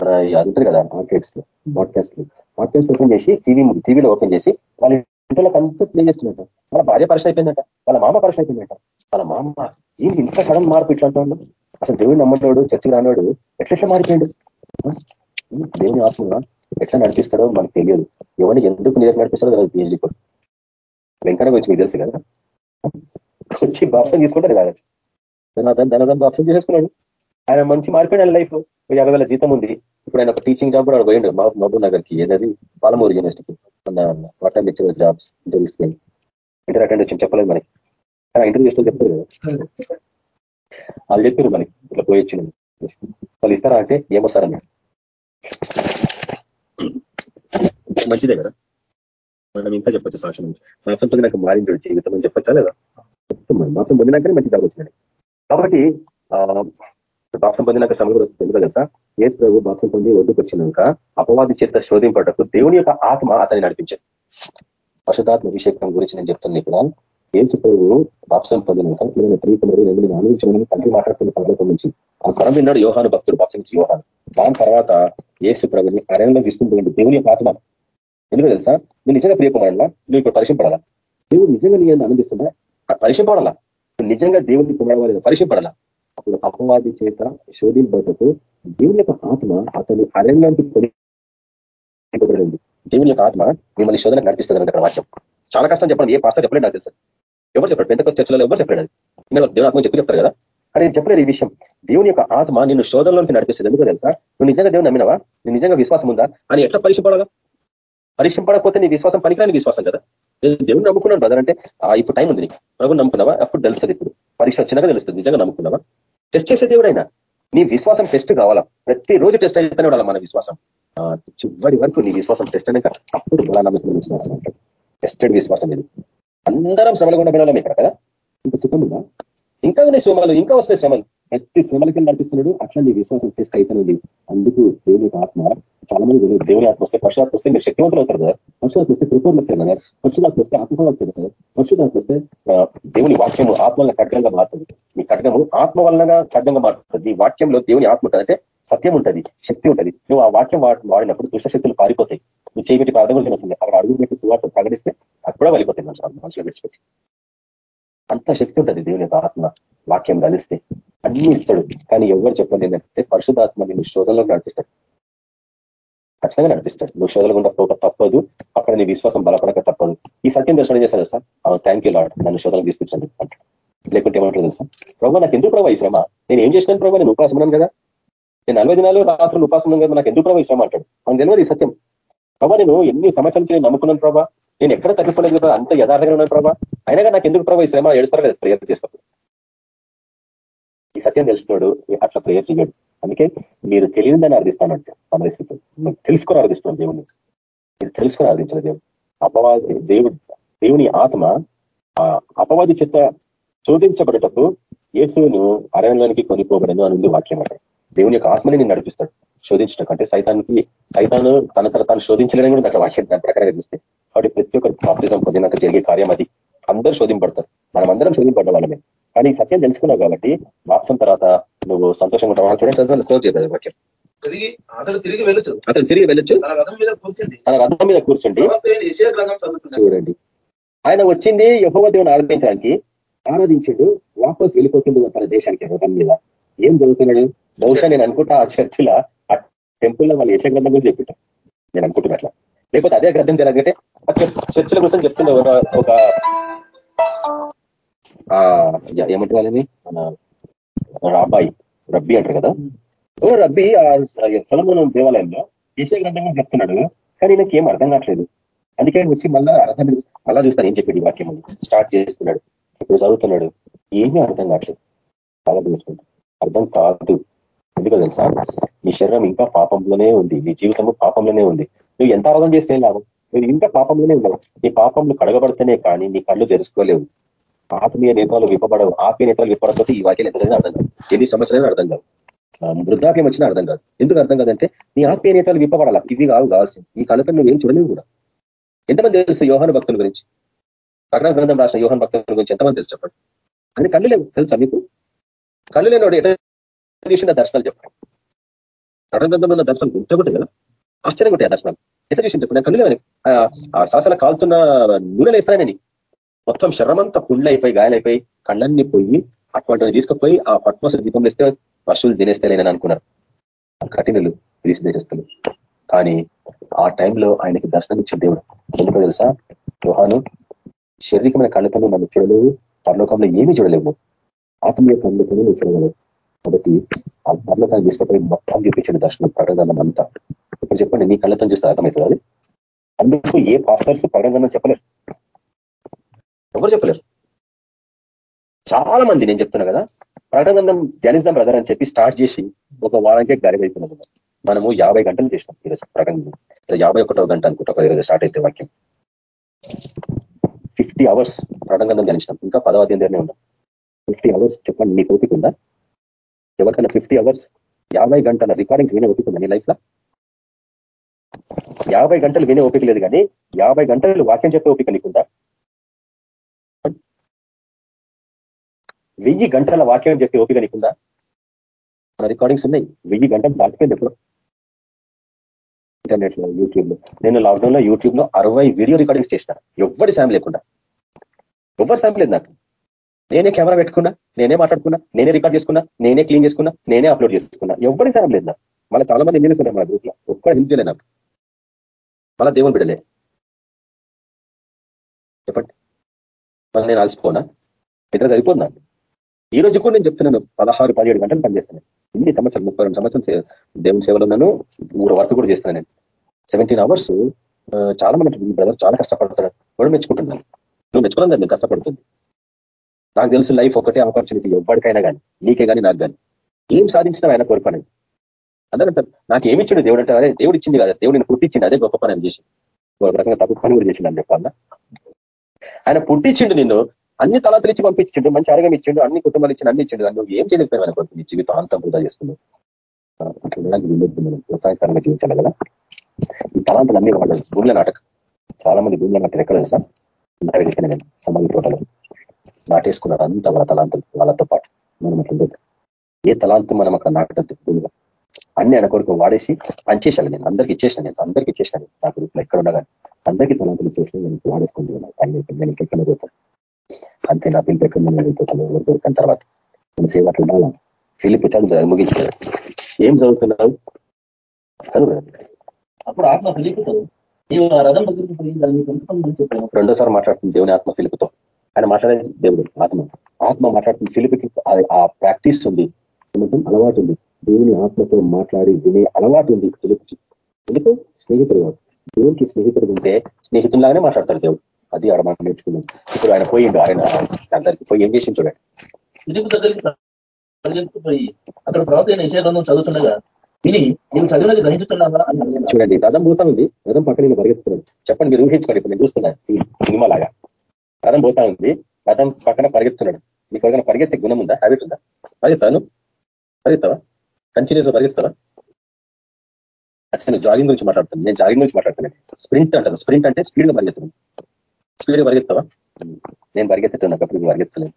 మన అందుతుంది కదా మార్కెట్స్లో పాడ్కాస్ట్ పాడ్కాస్ట్ ఓపెన్ చేసి టీవీ టీవీలో ఓపెన్ చేసి వాళ్ళ ఇంట్లో అంతా ప్లే చేస్తున్నట్ట వాళ్ళ భార్య పరిచయం అయిపోయిందంట. వాళ్ళ మామ పరిచయం అయిపోయిందట. వాళ్ళ మామ ఏంది ఇంత సడన్ మార్పు ఇట్లా అంటాడు అసలు దేవుడు నమ్మటోడు చర్చకు రానోడు ఎట్లెట్లా మారిపోయాడు? దేవుని ఆత్మ ఎట్లా నడిపిస్తాడో మనకు తెలియదు. ఎవరిని ఎందుకు నీకు నడిపిస్తాడో తెలియదు పిహెచ్డి కూడా వెంకట గురించి మీకు తెలుసు కదా? వచ్చి బాప్సం తీసుకుంటారు కాదు. ధనధన్ ధనధన్ బాప్సం చేసుకున్నాడు ఆయన మంచి మారిపోయాడు లైఫ్ యాభై వేల జీతం ఉంది. ఇప్పుడు ఆయన ఒక టీచింగ్ జాబ్ కూడా పోయిండు. మహబూబ్ నగర్కి ఏదది పాలమూరు యూనివర్సిటీకి మన వాటా లెక్చరర్ జాబ్స్ ఇంటర్వ్యూస్ పోయింది ఇంటర్ అటెండ్ వచ్చి చెప్పలేదు మనకి. ఆయన చేస్తూ చెప్తారు కదా. వాళ్ళు చెప్పారు మనకి. ఇట్లా పోయొచ్చిన వాళ్ళు ఇస్తారా అంటే ఏమొస్తారన్న మంచిదే కదా. మనం ఇంకా చెప్పొచ్చు సాక్ష్యం నుంచి. మాసం పొందినాక మారింది జీవితం అని చెప్పచ్చా లేదా? మాసం పొందినాకనే మంచి జాబ్ వచ్చినాయి కాబట్టి బాప్సం పొందినాక సమయం కూడా వస్తుంది. తెలుసా? ఏసు ప్రభు బాప్సం పొంది ఒడ్డుకు వచ్చినాక అపవాది చేత శోధింపటకు దేవుని యొక్క ఆత్మ అతన్ని నడిపించాడు. పశుధాత్మ అభిషేకం గురించి నేను చెప్తున్నాను ఇక్కడ. ఏసు ప్రభు బాప్సం పొందినాక నేను ప్రీతమరి రెండు అనుభవించమని తండ్రి మాట్లాడుతున్న పర్లోకం నుంచి ఆ స్వరం విన్నాడు యోహాను భక్తుడు బాప్సం నుంచి. యోహాను దాని తర్వాత ఏసు ప్రభుని అరణ్యంలో తీసుకుంటుంది దేవుని యొక్క ఆత్మ. ఎందుకు తెలుసా? నువ్వు నిజంగా ప్రియకుమారులా నువ్వు ఇప్పుడు పరిశీలిపడాలా దేవుడు నిజంగా నీ అనుభవిస్తుందా నువ్వు నిజంగా దేవుడిని పరిచయం పరిశీలిపడాలా అప్పుడు అపవాది చేత శోధింపటకు దేవుని యొక్క ఆత్మ అతని అరణ్యానికి కొని దేవుని యొక్క ఆత్మ మిమ్మల్ని శోధన నడిపిస్తుంది అక్కడ వాక్యం. చాలా కష్టం చెప్పండి ఏ పాస్టర్ చెప్పలేదు నాకు తెలుసు. ఎవరు చెప్పాడు పెద్ద చర్చలలో ఎవరు చెప్పాడు నేను దేవుని ఆత్మ చెప్తారు కదా? కానీ చెప్పలేదు ఈ విషయం. దేవుని యొక్క ఆత్మ నిన్ను శోధనలోకి నడిపిస్తుంది. ఎందుకు తెలుసా? నువ్వు నిజంగా దేవుని నమ్మినవా? నువ్వు నిజంగా విశ్వాసం ఉందా? అని ఎట్లా పరిశీలిపడాలా పరిశీలిపడకపోతే నీ విశ్వాసం పనికిరాని విశ్వాసం కదా? దేవుని నమ్ముకున్నాను బ్రదర్ అంటే ఇప్పుడు టైం ఉంది ప్రభు నమ్ముకున్నావా? అప్పుడు తెలుస్తుంది ఇప్పుడు. పరీక్ష వచ్చినాక తెలుస్తుంది. నిజంగా నమ్ముకున్నావా? టెస్ట్ చేసే దేవుడైనా. నీ విశ్వాసం టెస్ట్ కావాలా? ప్రతిరోజు టెస్ట్ అయితేనే ఉండాలి మన విశ్వాసం? చివరి వరకు నీ విశ్వాసం టెస్ట్ అయినాక అప్పుడు బలా నమ్మకం విశ్వాసం టెస్టెడ్ విశ్వాసం ఇది. అందరం శ్రమలు కూడా పడాలి ఇక్కడ కదా? ఇంకా సుఖం ఉందా? ఇంకా ఉన్నాయి శ్రమలు ఇంకా వస్తాయి శ్రమలు. ప్రతి శ్రమలకి నడిపిస్తున్నాడు. అట్లా నీ విశ్వాసం టెస్ట్ అయితేనే అందుకు దేవుని ఆత్మ చాలా మంది దేవుని ఆత్మ వస్తే పరుషాత్మ వస్తే మీరు శక్తివంతులు అవుతారు కదా? పరుషాత్మ వస్తే కృపలు వస్తాయి కదా? పరుషులాత్మ వస్తే ఆత్మ వస్తుంది కదా? పరుషులాత్మ వస్తే దేవుని వాక్యము ఆత్మ వల్ల ఖడ్గంగా మారుతుంది. మీ ఖడ్గము ఆత్మ వలన ఖడ్గంగా మారుతుంది. ఈ వాక్యంలో దేవుని ఆత్మ ఉంటుంది. సత్యం ఉంటుంది శక్తి ఉంటుంది. నువ్వు ఆ వాక్యం వాడినప్పుడు దుష్టశక్తులు పారిపోతాయి. నువ్వు చేయబెట్టి ప్రార్థన వస్తుంది అక్కడ అడుగు పెట్టి సువార్త ప్రకటిస్తే కూడా వెళ్ళిపోతాయి మనుషులు విడిచిపెట్టి. అంత శక్తి ఉంటుంది దేవుని యొక్క ఆత్మ వాక్యం కలిస్తే. అన్ని ఇస్తాడు. కానీ ఎవరు చెప్పండి ఏంటంటే పరిశుధాత్మ నిన్ను శోధనలో నడిపిస్తాడు. ఖచ్చితంగా నడిపిస్తాడు. నువ్వు శోధనలు గుండా పోక తప్పదు. అక్కడ నీ విశ్వాసం బలపడక తప్పదు. ఈ సత్యం దర్శనం చేస్తాడు సార్? థ్యాంక్ యూ లాడ్ నన్ను శోధనలు తీసుకొచ్చండి అంటాడు లేకుంటే ఏమంటారు తెలుసా? ప్రభు నాకు ఎందుకు ప్రభావ ఈ శ్రమ? నేను ఏం చేసినాను ప్రభావ నేను ఉపాసం కదా. నేను నలభై దినాలు రాత్రులు ఉపాసం కదా. నాకు ఎందుకు ప్రభావ ఈ శ్రమ అంటాడు? మనకు తెలియదు ఈ సత్యం. ప్రభావ నేను ఎన్ని సంవత్సరాల నుంచి నమ్ముకున్నాను ప్రభావ నేను ఎక్కడ తగ్గిపోలేదు కదా అంత యథార్థంగా ఉన్నాను ప్రభావ అయినా నాకు ఎందుకు ప్రభావ ఈ శ్రమ ఏడుస్తారు కదా ప్రేయర్ చేస్తారు ఈ సత్యం తెలుసుకున్నాడు అట్లా ప్రేయర్ చేయడు. అందుకే మీరు తెలియదని అర్థిస్తానంట సమరస్థితి మీరు తెలుసుకొని అర్థిస్తున్నాం దేవుని మీరు తెలుసుకొని అర్థించిన దేవుడు. అపవాది దేవుడు దేవుని ఆత్మ అపవాది చెత్త శోధించబడేటప్పుడు యేసును అరణ్యానికి కొనిపోబడను అని వాక్యం అంటే. దేవుని యొక్క ఆత్మని నేను నడిపిస్తాడు. శోధించడం అంటే సైతానికి సైతాను తన తన తాను శోధించలేని కూడా అక్కడ వాక్యం దాని ప్రకారంగా చూస్తే కాబట్టి ప్రతి ఒక్కరు బాప్తిజం పొందినాక జరిగే కార్యం అది. అందరూ శోధింపడతారు మనం అందరం శోధింపడ్డ వాళ్ళమే. కానీ సత్యం తెలుసుకున్నావు కాబట్టి బాప్సం తర్వాత నువ్వు సంతోషంగా ఉంటావు. చూడండి క్లోజ్ చేద్దాం వాక్యం. తిరిగి అతను తిరిగి వెళ్ళొచ్చు. అతను తిరిగి వెళ్ళొచ్చు. తన రథం మీద కూర్చుండి చూడండి. ఆయన వచ్చింది యహోవ దేవుని ఆరాధించడానికి. ఆరాధించాడు వాపస్ వెళ్ళిపోతుంది తన దేశానికి రథం మీద. ఏం చదువుతున్నాడు బహుశా నేను అనుకుంటా ఆ చర్చిల ఆ టెంపుల్లో వాళ్ళు యశ గ్రంథం గురించి చెప్పిట. నేను అనుకుంటున్నట్ల లేకపోతే అదే గ్రంథం జరగంటే చర్చిల కోసం చెప్తుండే ఒక ఏమంటారు వాళ్ళని? మన రాబాయి రబ్బీ అంటారు కదా? ఓ రబ్బీ సొలమోనం దేవాలయంలో యశ గ్రంథం చెప్తున్నాడు. కానీ నాకు ఏం అర్థం కావట్లేదు. అందుకే వచ్చి మళ్ళా అర్థం అలా చూస్తాను ఏం చెప్పాడు ఈ వాక్యం స్టార్ట్ చేస్తున్నాడు. ఇప్పుడు చదువుతున్నాడు. ఏమీ అర్థం కావట్లేదు. చాలా చూసుకుంటాడు అర్థం కాదు. ఎందుకో తెలుసా? నీ శరీరం ఇంకా పాపంలోనే ఉంది. నీ జీవితము పాపంలోనే ఉంది. నువ్వు ఎంత అర్థం చేస్తే లాభం? నువ్వు ఇంకా పాపంలోనే ఉన్నావు. నీ పాపంలో కడగబడితేనే కానీ నీ కళ్ళు తెరుచుకోలేవు. ఆత్మీయ నేతలు విప్పబడవు. ఆత్మీయ నేతలు విప్పడకపోతే ఈ వాక్యం ఎంతైనా అర్థం కాదు. ఎన్ని సమస్యలైనా అర్థం కాదు. వృద్ధాప్యం వచ్చినా అర్థం కాదు. ఎందుకు అర్థం కాదంటే నీ ఆత్మీయ నేతలు విప్పబడాల? ఇవి కావు కావాల్సింది. ఈ కళ్ళతో నువ్వేం చూడలేవు కూడా. ఎంతమంది తెలుసు యోహాను భక్తుల గురించి? ప్రకటన గ్రంథం రాసిన యోహన్ భక్తుల గురించి ఎంతమంది తెలుసు చెప్పండి? అని కళ్ళు లేవు. తెలుసా మీకు? కళ్ళు లేనివాడు ఎట దర్శనాలు చెప్పండి. ప్రకటన దర్శనం ఇంత కదా? ఆశ్చర్యంగా ఉంటాయి దర్శనాలు. ఎట్లా చూసింది చెప్పు కళ్ళు ఆ శాసన కాలుతున్న నూనెలు వేస్తానని మొత్తం శరమంతా పుండ్లు అయిపోయి గాయాలైపోయి కళ్ళన్నీ పోయి అటువంటి తీసుకుపోయి ఆ పట్మస దీపం వేస్తే పశువులు తినేస్తేనే అనుకున్నారు. కఠినలు గ్రీసు దేశస్తులు కానీ ఆ టైంలో ఆయనకి దర్శనం ఇచ్చిన దేవుడు. ఎందుకో తెలుసా? యోహాను శారీరకమైన కళ్ళతో నన్ను చూడలేవు పరలోకంలో ఏమీ చూడలేవు. ఆత్మీయ కళ్ళతో నువ్వు చూడగలవు. కాబట్టి ఆ పరలోకాన్ని తీసుకుపోయి మొత్తం చూపించిన దర్శనం ప్రకటన అంతా. ఇప్పుడు చెప్పండి నీ కళ్ళతో చూస్తే అర్థమవుతుంది అది? అందుకు ఏ పాస్టర్స్ ప్రకటన చెప్పలేరు. ఎవరు చెప్పలేరు? చాలా మంది నేను చెప్తున్నా కదా ప్రకటన ధ్యానిస్తాం బ్రదర్ అని చెప్పి స్టార్ట్ చేసి ఒక వారానికే గరివైపోయినాం మనము యాభై గంటలు చేసినాం ఈరోజు ప్రకటన యాభై ఒకటో గంట అనుకుంటా ఒక ఈరోజు స్టార్ట్ అయితే వాక్యం. ఫిఫ్టీ అవర్స్ ప్రణగంధం ధ్యానించినాం. ఇంకా పదవ అధ్యాయంలోనే ఉన్నాం. ఫిఫ్టీ అవర్స్ చెప్పండి మీ ఓపిక ఉందా? ఎవరికైనా ఫిఫ్టీ అవర్స్ యాభై గంటల రికార్డింగ్స్ వినే ఓపిక ఉందా నీ లైఫ్లో? యాభై గంటలు వినే ఓపిక లేదు కానీ యాభై గంటలు వాక్యం చెప్పే ఓపిక నీకుందా? వెయ్యి గంటల వాక్యం చెప్పే ఓపిక నీకుందా? మన రికార్డింగ్స్ ఉన్నాయి. వెయ్యి గంటలు దాటిపోయింది ఎప్పుడు. ఇంటర్నెట్లో యూట్యూబ్లో నేను లాక్డౌన్లో యూట్యూబ్లో అరవై వీడియో రికార్డింగ్స్ చేసిన ఎవ్వరి శామ్ లేకుండా. ఎవరి శామ్ లేదు నాకు. నేనే కెమెరా పెట్టుకున్నా నేనే మాట్లాడుకున్నా నేనే రికార్డ్ చేసుకున్నా నేనే క్లీన్ చేసుకున్నా నేనే అప్లోడ్ చేసుకున్నా. ఎవరి శామ్ లేదు నాకు. మళ్ళీ చాలా మంది ఎందుకు మన గ్రూప్లో? ఒక్కడ హెల్ప్ చేయలే నాకు. మళ్ళీ దేవుని బిడలే చెప్పండి. మళ్ళీ నేను అలసిపోనా? ఇద్దరు సరిపోతున్నా ఈ రోజు కూడా నేను చెప్తున్నాను పదహారు పదిహేడు గంటలు పనిచేస్తున్నాను ఇన్ని సంవత్సరాలు ముప్పై రెండు సంవత్సరం దేవుని సేవలో ఉన్నాను. మూడు వర్క్ కూడా చేస్తున్నాను నేను. సెవెంటీన్ అవర్స్ చాలా మంది బ్రదర్ చాలా కష్టపడతాడు కూడా మెచ్చుకుంటున్నాను నువ్వు మెచ్చుకోవాలి నేను కష్టపడుతుంది. నాకు తెలుసు లైఫ్ ఒకటే ఆపర్చునిటీ ఎవ్వడికైనా కానీ నీకే కానీ నాకు కానీ ఏం సాధించినా ఆయన కోరుకునేది అందరంటారు నాకు ఏమి ఇచ్చిండు దేవుడు అంటే అదే దేవుడు ఇచ్చింది కదా దేవుడిని పుట్టించింది అదే గొప్ప పని చేసి ఒక రకంగా తప్పు పని కూడా చేసిండు అని చెప్పాలా? ఆయన పుట్టించిండు నిన్ను అన్ని తలాతలు ఇచ్చి పంపించిండు మంచి ఆరోగ్యం ఇచ్చిండు అన్ని కుటుంబాలు ఇచ్చిండు అన్ని ఇచ్చిండు నువ్వు ఏం చేయలేకపోయావు అనుకో నీ జీవితం అంతా వృధా చేసుకున్నావు అట్లా మనం ప్రోత్సాహకరంగా జీవించాలి కదా. ఈ తలాంతలు అన్ని వాళ్ళు భూమిలో నాటకం. చాలా మంది భూమిలో నాటకం ఎక్కడ తెలుసా? నేను సమాధి తోటలో. నాటేసుకున్నారు. అంత వాళ్ళ తలాంతలు వాళ్ళతో పాటు. మనం అట్లా ఏ తలాంతం మనం అక్కడ నాటద్దు? భూమిలో అన్ని ఆయన కొరకు వాడేసి పనిచేసాను నేను. అందరికి ఇచ్చేసాను నేను. అందరికి ఇచ్చేసాను నా గ్రూప్లో ఎక్కడ ఉండగా అందరికీ తలాంతలు ఇచ్చేసి నేను వాడేసుకుంటున్నాను. టైం అయిపోయింది. నేను ఎక్కడ పోతాను అంతే నా పిల్లలు ఎక్కడ నేను వెళ్ళిపోతాను. ఎవరు దొరికిన తర్వాత మన సేవ అట్లా ఉండాలా? ఫిలిప్ చదువు ముగించారు ఏం చదువుతున్నావు? చదువు అప్పుడు ఆత్మ నీవు ఆ రథం దగ్గరికి పోయి దాన్ని తెలుసుకోమని చెప్పాను రెండోసారి మాట్లాడుతుంది. దేవుని ఆత్మ ఫిలిపుతో. ఆయన మాట్లాడేది దేవుడు ఆత్మ. ఆత్మ మాట్లాడుతుంది. ఫిలిపికి ఆ ప్రాక్టీస్ ఉంది. ఏమంటాం అలవాటు ఉంది. దేవుని ఆత్మతో మాట్లాడి వినే అలవాటు ఉంది ఫిలిపికి ఎందుకు? స్నేహితుడు కాదు. దేవునికి స్నేహితుడు ఉంటే స్నేహితులాగానే మాట్లాడతాడు దేవుడు. అది ఆడ మాట నేర్చుకున్నాం. ఇప్పుడు ఆయన పోయిండు ఆయన అందరికి పోయి ఏం చేసి చూడండి. ఫిలిపు దగ్గరికి అక్కడ ప్రవక్త అయిన చదువుతుండగా విని నేను చదివినది గ్రహించుతున్నావా. చూడండి రథం పోతా ఉంది. రథం పక్కన నేను పరిగెత్తున్నాడు చెప్పండి మీరు ఊహించుకోండి. ఇప్పుడు నేను చూస్తున్నాను. సినిమా లాగా. రథం పోతా ఉంది. రథం పక్కన పరిగెత్తున్నాడు. నీకు ఎవరికైనా పరిగెత్తే గుణం ఉందా? హ్యాబిట్ ఉందా? పరిగెత్తాను. పరిగెత్తావా? కంటిన్యూస్ పరిగెత్తావా? అచ్చా నేను జాగింగ్ గురించి మాట్లాడుతాను నేను జాగింగ్ గురించి మాట్లాడుతున్నాను. స్ప్రింట్ అంటాను స్ప్రింట్ అంటే స్పీడ్గా పరిగెత్తున్నాను స్పీడ్గా పరిగెత్తావా? నేను పరిగెత్తుతున్నా అప్పుడు పరిగెత్తలేదు.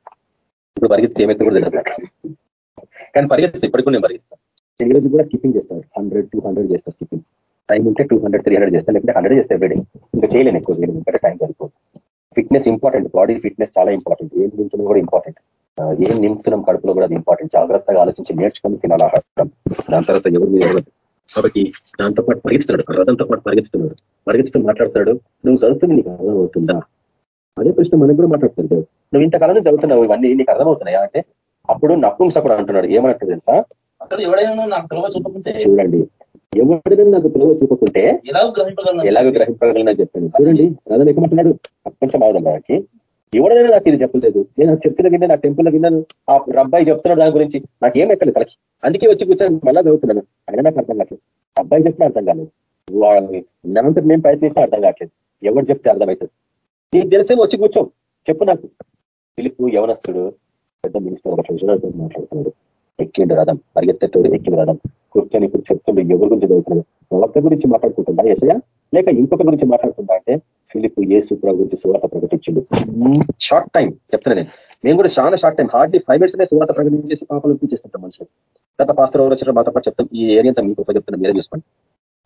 ఇప్పుడు పరిగెత్తి ఏమైతే కూడా తెలియదు కానీ పరిగెత్తే ఇప్పటికి నేను పరిగెత్తాను నేను ఈరోజు కూడా స్కిప్పింగ్ చేస్తాను. హండ్రెడ్ టూ హండ్రెడ్ చేస్తాను స్కిప్పింగ్ టైం ఉంటే టూ హండ్రెడ్ త్రీ హండ్రెడ్ చేస్తాను లేకపోతే హండ్రెడ్ చేస్తే ఎవ్రీడే ఇంకా చేయలేను ఎక్కువ చేయలేను. ఇంకా టైం సరిపోదు. Fitness important. బాడీ ఫిట్నెస్ చాలా ఇంపార్టెంట్. ఏం నింపుతున్నాం కూడా ఇంపార్టెంట్. ఏం నింపుతున్నాం కడుపులో కూడా అది ఇంపార్టెంట్. జాగ్రత్తగా ఆలోచించి నేర్చుకొని తినాలి ఆహారం. దాని తర్వాత ఎవరు కాబట్టి దాంతో పాటు పరిగెత్తున్నాడు రథంతో పాటు పరిగెత్తున్నాడు పరిగెత్తుతూ మాట్లాడతాడు నువ్వు చదువుతుంది నీకు అర్థమవుతుందా? అదే ప్రశ్న మనం కూడా మాట్లాడుతుంది నువ్వు ఇంతకాలం చదువుతున్నావు. ఇవన్నీ నీకు అర్థమవుతున్నాయా? అంటే అప్పుడు నపుంసకుడు అంటున్నాడు. ఏమన్నట్టు తెలుసా? అక్కడ ఎవడైనా నాకు త్రోవ చూపకుంటే చూడండి. ఎవరిదైనా నాకు త్రోవ చూపకుంటే ఎలాగో గ్రహింపగలను? ఎలాగో గ్రహింపగలనా చెప్పాను చూడండి. రథం ఎక్కమంటున్నాడు కొంచెం బాగుంది వాడికి. ఎవడైనా నాకు ఇది చెప్పలేదు. నేను చర్చలో విన్నాను నా టెంపుల్లో విన్నాను. ఆ అబ్బాయి చెప్తున్నాడు దాని గురించి. నాకు ఏం ఎక్కలేదు తలకి. అందుకే వచ్చి కూర్చొని మళ్ళా చదువుతున్నాను. అయినా నాకు అర్థం కావట్లేదు. అబ్బాయి చెప్తే అర్థం కాలేదు. వాళ్ళని నన్నంతా నేను ప్రయత్నిస్తే అర్థం కావట్లేదు. ఎవరు చెప్తే అర్థమవుతుంది. నీకు తెలిసే వచ్చి కూర్చో. చెప్పు నాకు. పిలుపు యవనస్తుడు పెద్ద మినిస్టర్ ఒక ట్రెజరర్తో మాట్లాడుతున్నాడు. ఎక్కిండు రథం పరిగెత్తేటోడు ఎక్కిండు రథం. కూర్చొని ఇప్పుడు చెప్తుండే ఎవరి గురించి చదువుతున్నాడు? ఒక్క గురించి మాట్లాడుకుంటుందా యశయ లేక ఇంకొక గురించి మాట్లాడుతుందా అంటే ఫిలిప్ ఏ సూప్ర గురించి సువార్త ప్రకటించిండు. షార్ట్ టైం చెప్తున్నా నేను. మేము కూడా చాలా short time hardly five minutes అనే సువార్త ప్రకటించేసి పాపలు చేస్తుంటాం మనుషులు. గత పాస్టర్ ఎవరు వచ్చారో మాతో పాటు చెప్తాం ఈ ఏరియా అంతా మీకు చెప్తున్నా మీరే చూసుకోండి.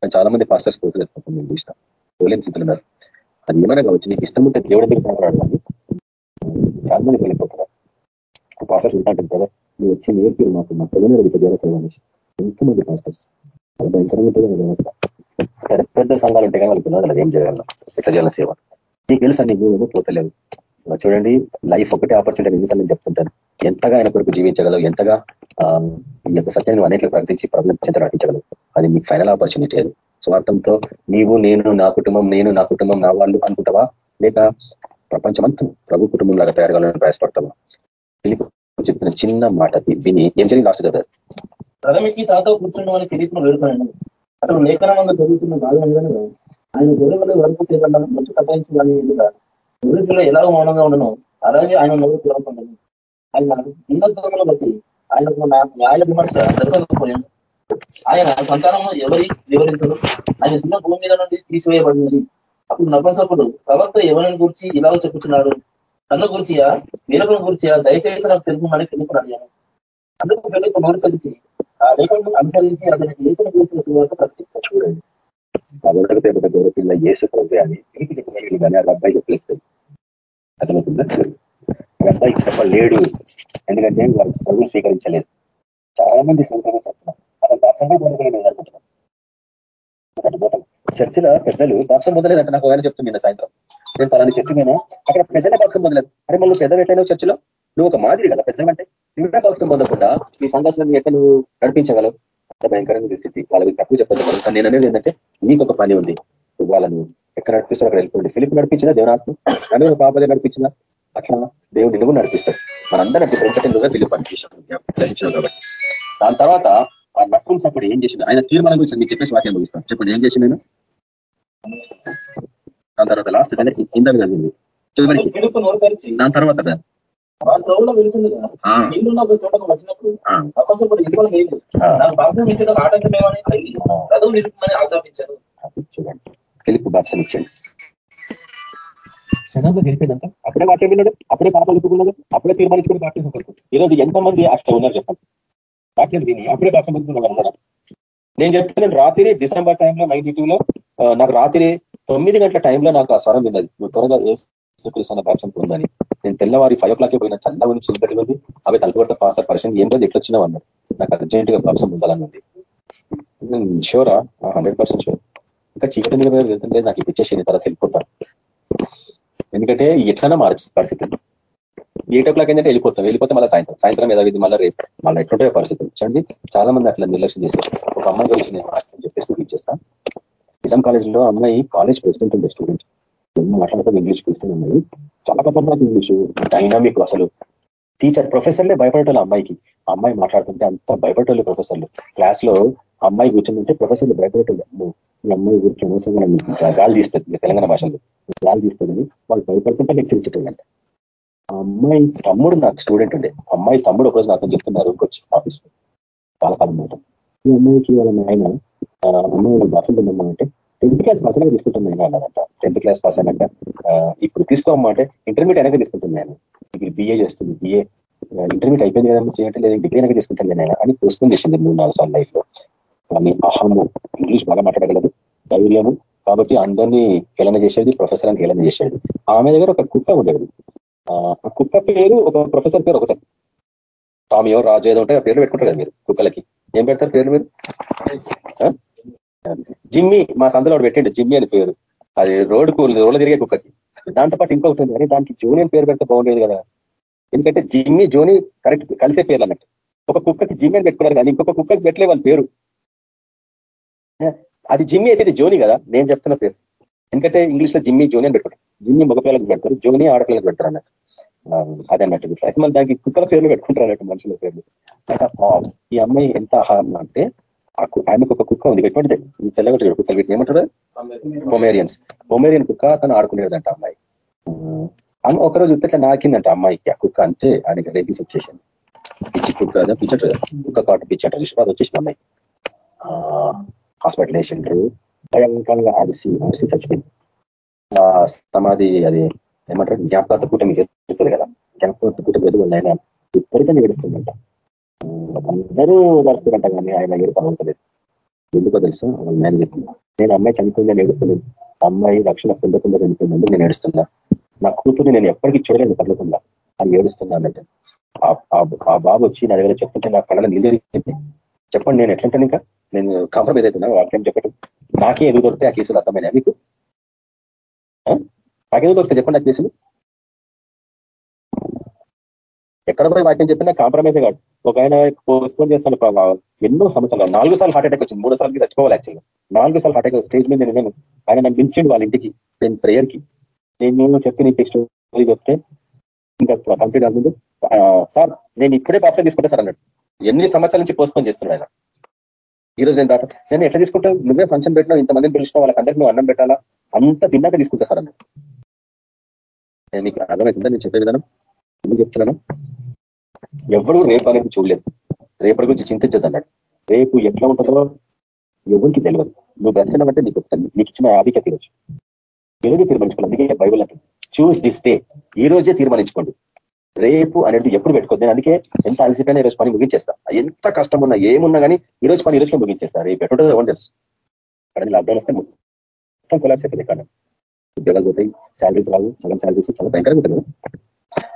కానీ చాలా మంది పాస్టర్స్ పోతున్నారు నేను చూసిన పోలేని స్థితిలో ఉన్నారు. అది ఏమైనా కావచ్చు నీకు ఇష్టం ఉంటే దేవుడి దగ్గర కానీ చాలా మంది వెళ్ళిపోతున్నారు పాస్టర్స్ ఉంటాంటారు కదా. నువ్వు వచ్చి నేర్పి మాకు మా పిల్లలు ఇట్లా జనసేవ అనేసి ఎంతమంది పాస్టర్స్ అది భయంకరంగా ఉంటుంది వ్యవస్థ. పెద్ద పెద్ద సంఘాలు ఉంటాయి కానీ వాళ్ళకి పిల్లలు ఏం చేయాలి? ఇట్లా జన సేవ. నీకు తెలుసా నీకు ఏమో పోతలేవు? చూడండి లైఫ్ ఒకటే ఆపర్చునిటీ ఎన్నిసార్లు నేను చెప్తుంటాను. ఎంతగా ఆయన కొరకు జీవించగలవు? ఎంతగా ఈ యొక్క సత్యాన్ని అనేకలు ప్రకటించి ప్రభుత్వం చెంత నటించగలవు? అది నీకు ఫైనల్ ఆపర్చునిటీ అది. స్వార్థంతో నీవు నేను నా కుటుంబం నేను నా కుటుంబం నా వాళ్ళు అనుకుంటావా? లేక ప్రపంచమంతా ప్రభు కుటుంబం లాగా తయారు కావాలని ప్రయాసపడతావా? చెప్పిన చిన్న మాట విని ఏం జరిగింది లాస్ట్ కదా తలమికి తాతో కూర్చుండం అని కిరీటం వేడుకున్నాను అతను లేఖనంగా జరుగుతున్న భాగంగానే ఆయన గొర్రెలు వరకు తీరడం మంచి కథాయించిన దాని తప్పించాలని గొర్రెపిల్ల ఎలా మౌనంగా ఉండను? అలాగే ఆయన నవ్వు తిరగకుండాను ఆయన ఉన్నతంలో బట్టి ఆయనకు న్యాయ విమర్శ జరగకపోయాను. ఆయన సంతానము ఎవరి వివరించడు ఆయన చిన్న భూమి మీద నుండి తీసివేయబడింది. అప్పుడు నపంసకుడు ప్రవక్త ఎవరిని గురించి ఇలా చెప్పుతున్నాడు తన గురించియా? వీరకుని గురించియా? దయచేసి నాకు తెలుపమని తెలుపుని అడిగాను అందుకు పెళ్ళికి నోరు తెలిసి ఆ లేఖను అనుసరించి అతని చేసిన గురించిన సువార్త ప్రత్యేక చూడండి. గౌరవ గౌరవ ఏసు ప్రభు అని తిరిగి చెప్పగలిగింది కానీ ఆ అబ్బాయి చెప్పలేదు. అర్థమవుతుందా? అబ్బాయి చెప్పలేడు. ఎందుకంటే వారు ప్రభు స్వీకరించలేదు. చాలా మంది సంతోషం చెప్తున్నారు అతను దాసంగా పొందగలిగిన చర్చిలో పెద్దలు బాక్సం మొదలేదంటే నాకు ఒకవేళ చెప్తుంది నిన్న సాయంత్రం. నేను పలాని చర్చి నేను అక్కడ పెద్దలే బాక్సం మొదలేదు అరే మళ్ళీ పెద్ద ఎట్లయినా చర్చిలో? నువ్వు ఒక మాదిరి కదా పెద్దలంటే నువ్వే బాక్సం పొందకుండా ఈ సంఘర్షణ ఎట్లా నువ్వు నడిపించగలవు? అంత భయంకరమైన స్థితి. వాళ్ళకి తక్కువ చెప్పదు కానీ నేను అనేది ఏంటంటే నీకు ఒక పని ఉంది. వాళ్ళను ఎక్కడ నడిపిస్తారు అక్కడ వెళ్ళిపోండి. ఫిలిప్ నడిపించినా దేవనాత్మ నన్ను పాపదే నడిపించినా అట్లా దేవుడు నువ్వు నడిపిస్తాడు. మనందరూ నడిపిస్తారు ఎందుకంటే నువ్వే ఫిలిప్ అనిపించాం కాబట్టి దాని తర్వాత ఆ నక్కులు అప్పుడు ఏం చేసింది ఆయన తీర్మానం గురించి మీకు చెప్పేసి వాక్యం ముగిస్తాను. చెప్పండి ఏం చేసి నేను దాని తర్వాత లాస్ట్ కింద కలిగింది దాని తర్వాత నాకు బాప్సం ఇచ్చడం క్షణంగా జరిపోయిందంట అప్పుడే వాక్యం విన్నాడు అప్పుడే పాపలు ఒప్పుకున్నాడు అప్పుడే తీర్మానించుకుని బాప్టిజం కొడుకు ఈరోజు ఎంతమంది అట్లా ఉన్నారు చెప్పండి? వాక్యాలు విని అప్పుడే బాప్సం పొందుకున్నాడు నేను చెప్తున్నాను రాత్రి డిసెంబర్ టైంలో నైన్టీ టూలో నాకు రాత్రి తొమ్మిది గంటల టైంలో నాకు ఆ స్వరం విన్నది. నువ్వు త్వరగా ఏసుకృష్ణ బాప్సం పొందని. నేను తెల్లవారి ఫైవ్ ఓ క్లాక్ పోయిన చల్ల ఉంది చిలిపెట్టి ఉంది. అవి తలుపుకొడత పాస్ పరిశ్రమ ఏం లేదు. ఎట్లా వచ్చినావు అన్నాడు. నాకు అర్జెంట్గా బాప్సం పొందాలని ఉంది. షోరా హండ్రెడ్ పర్సెంట్ షోర్ ఇంకా చీకటి మీద వెళ్తుంటే నాకు ఇప్పించేసి తర్వాత వెళ్ళిపోతాను ఎందుకంటే ఎట్లన్నా మార్చి పరిస్థితి. ఎయిట్ ఓ క్లాక్ ఏంటంటే వెళ్ళిపోతాం. వెళ్ళిపోతే మళ్ళీ సాయంత్రం. సాయంత్రం ఏదో మళ్ళీ రేపు మళ్ళీ ఎట్లుంటాయో పరిస్థితి చూడండి. చాలా మంది అట్లా నిర్లక్ష్యం చేశారు. ఒక అమ్మాయి గురించి నేను చెప్పేసి ఇచ్చేస్తాను నిజాం కాలేజీలో అమ్మాయి కాలేజ్ ప్రెసిడెంట్ ఉండే స్టూడెంట్ మాట్లాడుతూ ఇంగ్లీష్ పిలుస్తూనే ఉన్నాయి చాలా ఖతర్నాక్ ఇంగ్లీష్ డైనామిక్ అసలు. టీచర్ ప్రొఫెసర్లే భయపడేటోళ్ళు అమ్మాయికి. అమ్మాయి మాట్లాడుతుంటే అంత భయపడేటోళ్ళు ప్రొఫెసర్లు క్లాస్లో అమ్మాయి కూర్చుంటే ప్రొఫెసర్లు భయపడేటోళ్ళు. ఈ అమ్మాయి గురించి అనవసరంగా గాలి తీస్తుంది తెలంగాణ భాషలో. గాలి తీస్తుందని వాళ్ళు భయపడుతుంటే నేను ఇచ్చేటోళ్ళంట. అమ్మాయి తమ్ముడు నాకు స్టూడెంట్ ఉండే అమ్మాయి తమ్ముడు ఒకరోజు నాకు చెప్తున్నారు వచ్చి ఆఫీస్ పాలకాలం చాలా కాలం మాట. ఈ అమ్మాయికి వాళ్ళ ఆయన అమ్మాయి భాష అంటే టెన్త్ క్లాస్ పర్సన్గా తీసుకుంటుంది ఆయన అన్నమాట టెన్త్ క్లాస్ పర్సన్ అంట ఇప్పుడు తీసుకోమంటే ఇంటర్మీడియట్ అయినాక తీసుకుంటుంది ఆయన డిగ్రీ బిఏ చేస్తుంది బిఏ ఇంటర్మీడియట్ అయిపోయింది కదమ్మా చేయటం లేదా డిగ్రీ అయినాక తీసుకుంటాను నేను అని పోస్ట్పోన్ చేసింది మూడు నాలుగు సార్లు లైఫ్లో. కానీ అహము ఇంగ్లీష్ బాగా మాట్లాడగలదు ధైర్యము కాబట్టి అందరినీ హేళన చేసేది ప్రొఫెసర్ అని హేళన చేసేది. ఆమె దగ్గర ఒక కుక్క ఉండేది. ఆ కుక్క పేరు ఒక ప్రొఫెసర్ పేరు ఒకటే. టామియో రాజు ఏదో ఉంటే ఆ పేర్లు పెట్టుకుంటారు కదా మీరు కుక్కలకి. ఏం పెడతారు పేర్లు మీరు? జిమ్మి మా సందులో పెట్టిండు జిమ్మి అని పేరు. అది రోడ్డుకు రోడ్లు తిరిగే కుక్కకి. దాంతో పాటు ఇంకొకటి ఉంది. కానీ దానికి జోని అని పేరు పెడితే బాగుండేది కదా. ఎందుకంటే జిమ్మి జోని కరెక్ట్ కలిసే పేర్లు అన్నట్టు. ఒక కుక్కకి జిమ్మి అని పెట్టుకున్నారు కానీ ఇంకొక కుక్కకి పెట్టలే వాళ్ళ పేరు. అది జిమ్మి అయితే జోని కదా నేను చెప్తున్న పేరు. ఎందుకంటే ఇంగ్లీష్లో జిమ్మి జోని అని పెట్టుకుంటారు. జిమ్మి మగపిల్లలకు పెడతారు జోని ఆడపిల్లలకు పెడతారు అన్నట్టు. అదే అన్నట్టు అయితే మన దానికి కుక్కల పేర్లు పెట్టుకుంటారు అన్నట్టు మనుషుల పేర్లు. ఈ అమ్మాయి ఎంత ఆహారం అంటే ఆమెకు ఒక కుక్క ఉంది పెట్టుకుంటే ఈ తెల్లగొట్టు కుక్కలు వీటిని ఏమంటారు? పొమేరియన్స్ పొమేరియన్ కుక్క తను ఆడుకునేదంట అమ్మాయి. ఆమె ఒకరోజు ఇట్లా నాకిందంట అమ్మాయికి ఆ కుక్క అంతే ఆయనకి రేపీస్ వచ్చేసింది పిచ్చి కుక్క పిచ్చట కుక్క కాటు పిచ్చట విశ్వాసం వచ్చేసింది అమ్మాయి. హాస్పిటల్ వేసిండ్రు భయంకరంగా అరిసి అరిసి చచ్చిపోయింది. సమాధి అది ఏమంటారు? జ్ఞాపకార్థ కూటమి జరుగుతుంది కదా. జ్ఞాపకార్థ కూటమి ఎదుగు ఆయన విపరీతంగా ఏడుస్తుందంట. అందరూ నడుస్తుందంట కానీ ఆయన ఏడు పగలుతలేదు ఎందుకో తెలుసా? వాళ్ళ మ్యాన్ చెప్పింది నేను అమ్మాయి చనిపోయిందని ఏడుస్తున్నాను అమ్మాయి రక్షణ పొందకుండా చనిపోయిందని నేను ఏడుస్తున్నా. నా కూతురు నేను ఎప్పటికీ చూడలేదు పర్లకుండా. అని ఏడుస్తున్నా అన్నట్టు. ఆ బాబు వచ్చి నా దగ్గర చెప్తుంటే నా కళ్ళ నీళ్ళు చెప్పండి నేను ఎట్లుంటాను ఇంకా? నేను కాంప్రమైజ్ అవుతున్నా వాక్యం చెప్పటం. నాకే ఎదుగు దొరికితే ఆ కేసులు అర్థమైనా మీకు? నాకేదో దొరికితే చెప్పండి ఆ కేసులు ఎక్కడ పోయి వాక్యం చెప్పినా కాంప్రమైజ్ కాదు. ఒక ఆయన పోస్ట్పోన్ చేస్తాను ఎన్నో సంవత్సరాలు నాలుగు సార్లు హార్ట్ అటాక్ వచ్చింది మూడు సార్లు చచ్చిపోవాలి యాక్చువల్గా నాలుగు సార్లు హార్ట్ అటాక్ స్టేజ్ మీద నేను ఆయన నన్ను పిలిచిండు వాళ్ళ ఇంటికి నేను ప్రేయర్కి నేను చెప్పిన నీ టెక్స్ట్ చెప్తే ఇంకా కంప్లీట్ అవ్వదు సార్ నేను ఇప్పుడే బాప్సం తీసుకుంటా సార్ అన్నట్టు ఎన్ని సంవత్సరాల నుంచి పోస్ట్పోన్ చేస్తున్నాడు ఆయన? ఈ రోజు నేను దాట నేను ఎట్లా తీసుకుంటా? నువ్వే ఫంక్షన్ పెట్టినా ఇంతమందిని పిలిచిన వాళ్ళకి అందరికీ నువ్వు అన్నం పెట్టాలా? అంత తిన్నాక తీసుకుంటా సార్ అన్నట్టు నీకు మీకు అర్థమవుతుందా నేను చెప్పే విధానం? ఎందుకు చెప్తున్నాను. ఎవరు రేపు అనేది చూడలేదు. రేపటి గురించి చింతించదు అన్నాడు రేపు ఎట్లా ఉంటుందో ఎవరికి తెలియదు నువ్వు బ్రతకడం నీకు నీకు ఇచ్చిన ఆధిక్యత ఈరోజు ఈరోజు తీర్మానించుకోండి అందుకే బైబుల్ అంటే చూస్ దిస్ డే ఈ రోజే తీర్మానించుకోండి. రేపు అనేది ఎప్పుడు పెట్టుకోండి నేను అందుకే ఎంత అలసిపోయినా ఈరోజు పని ముగించేస్తా. ఎంత కష్టం ఉన్నా ఏమున్నా కానీ ఈరోజు పని ఈ ముగించేస్తా. రేపు ఎటుంటుందో ఎవరు తెలుసు. అక్కడ లాక్డౌన్ వస్తే మొత్తం కొలాప్స్ అయిపోయింది ఉద్యోగాలు పోతాయి శాలరీస్ రావు సగం శాలరీస్ చాలా భయంకరంగా ఉంటుంది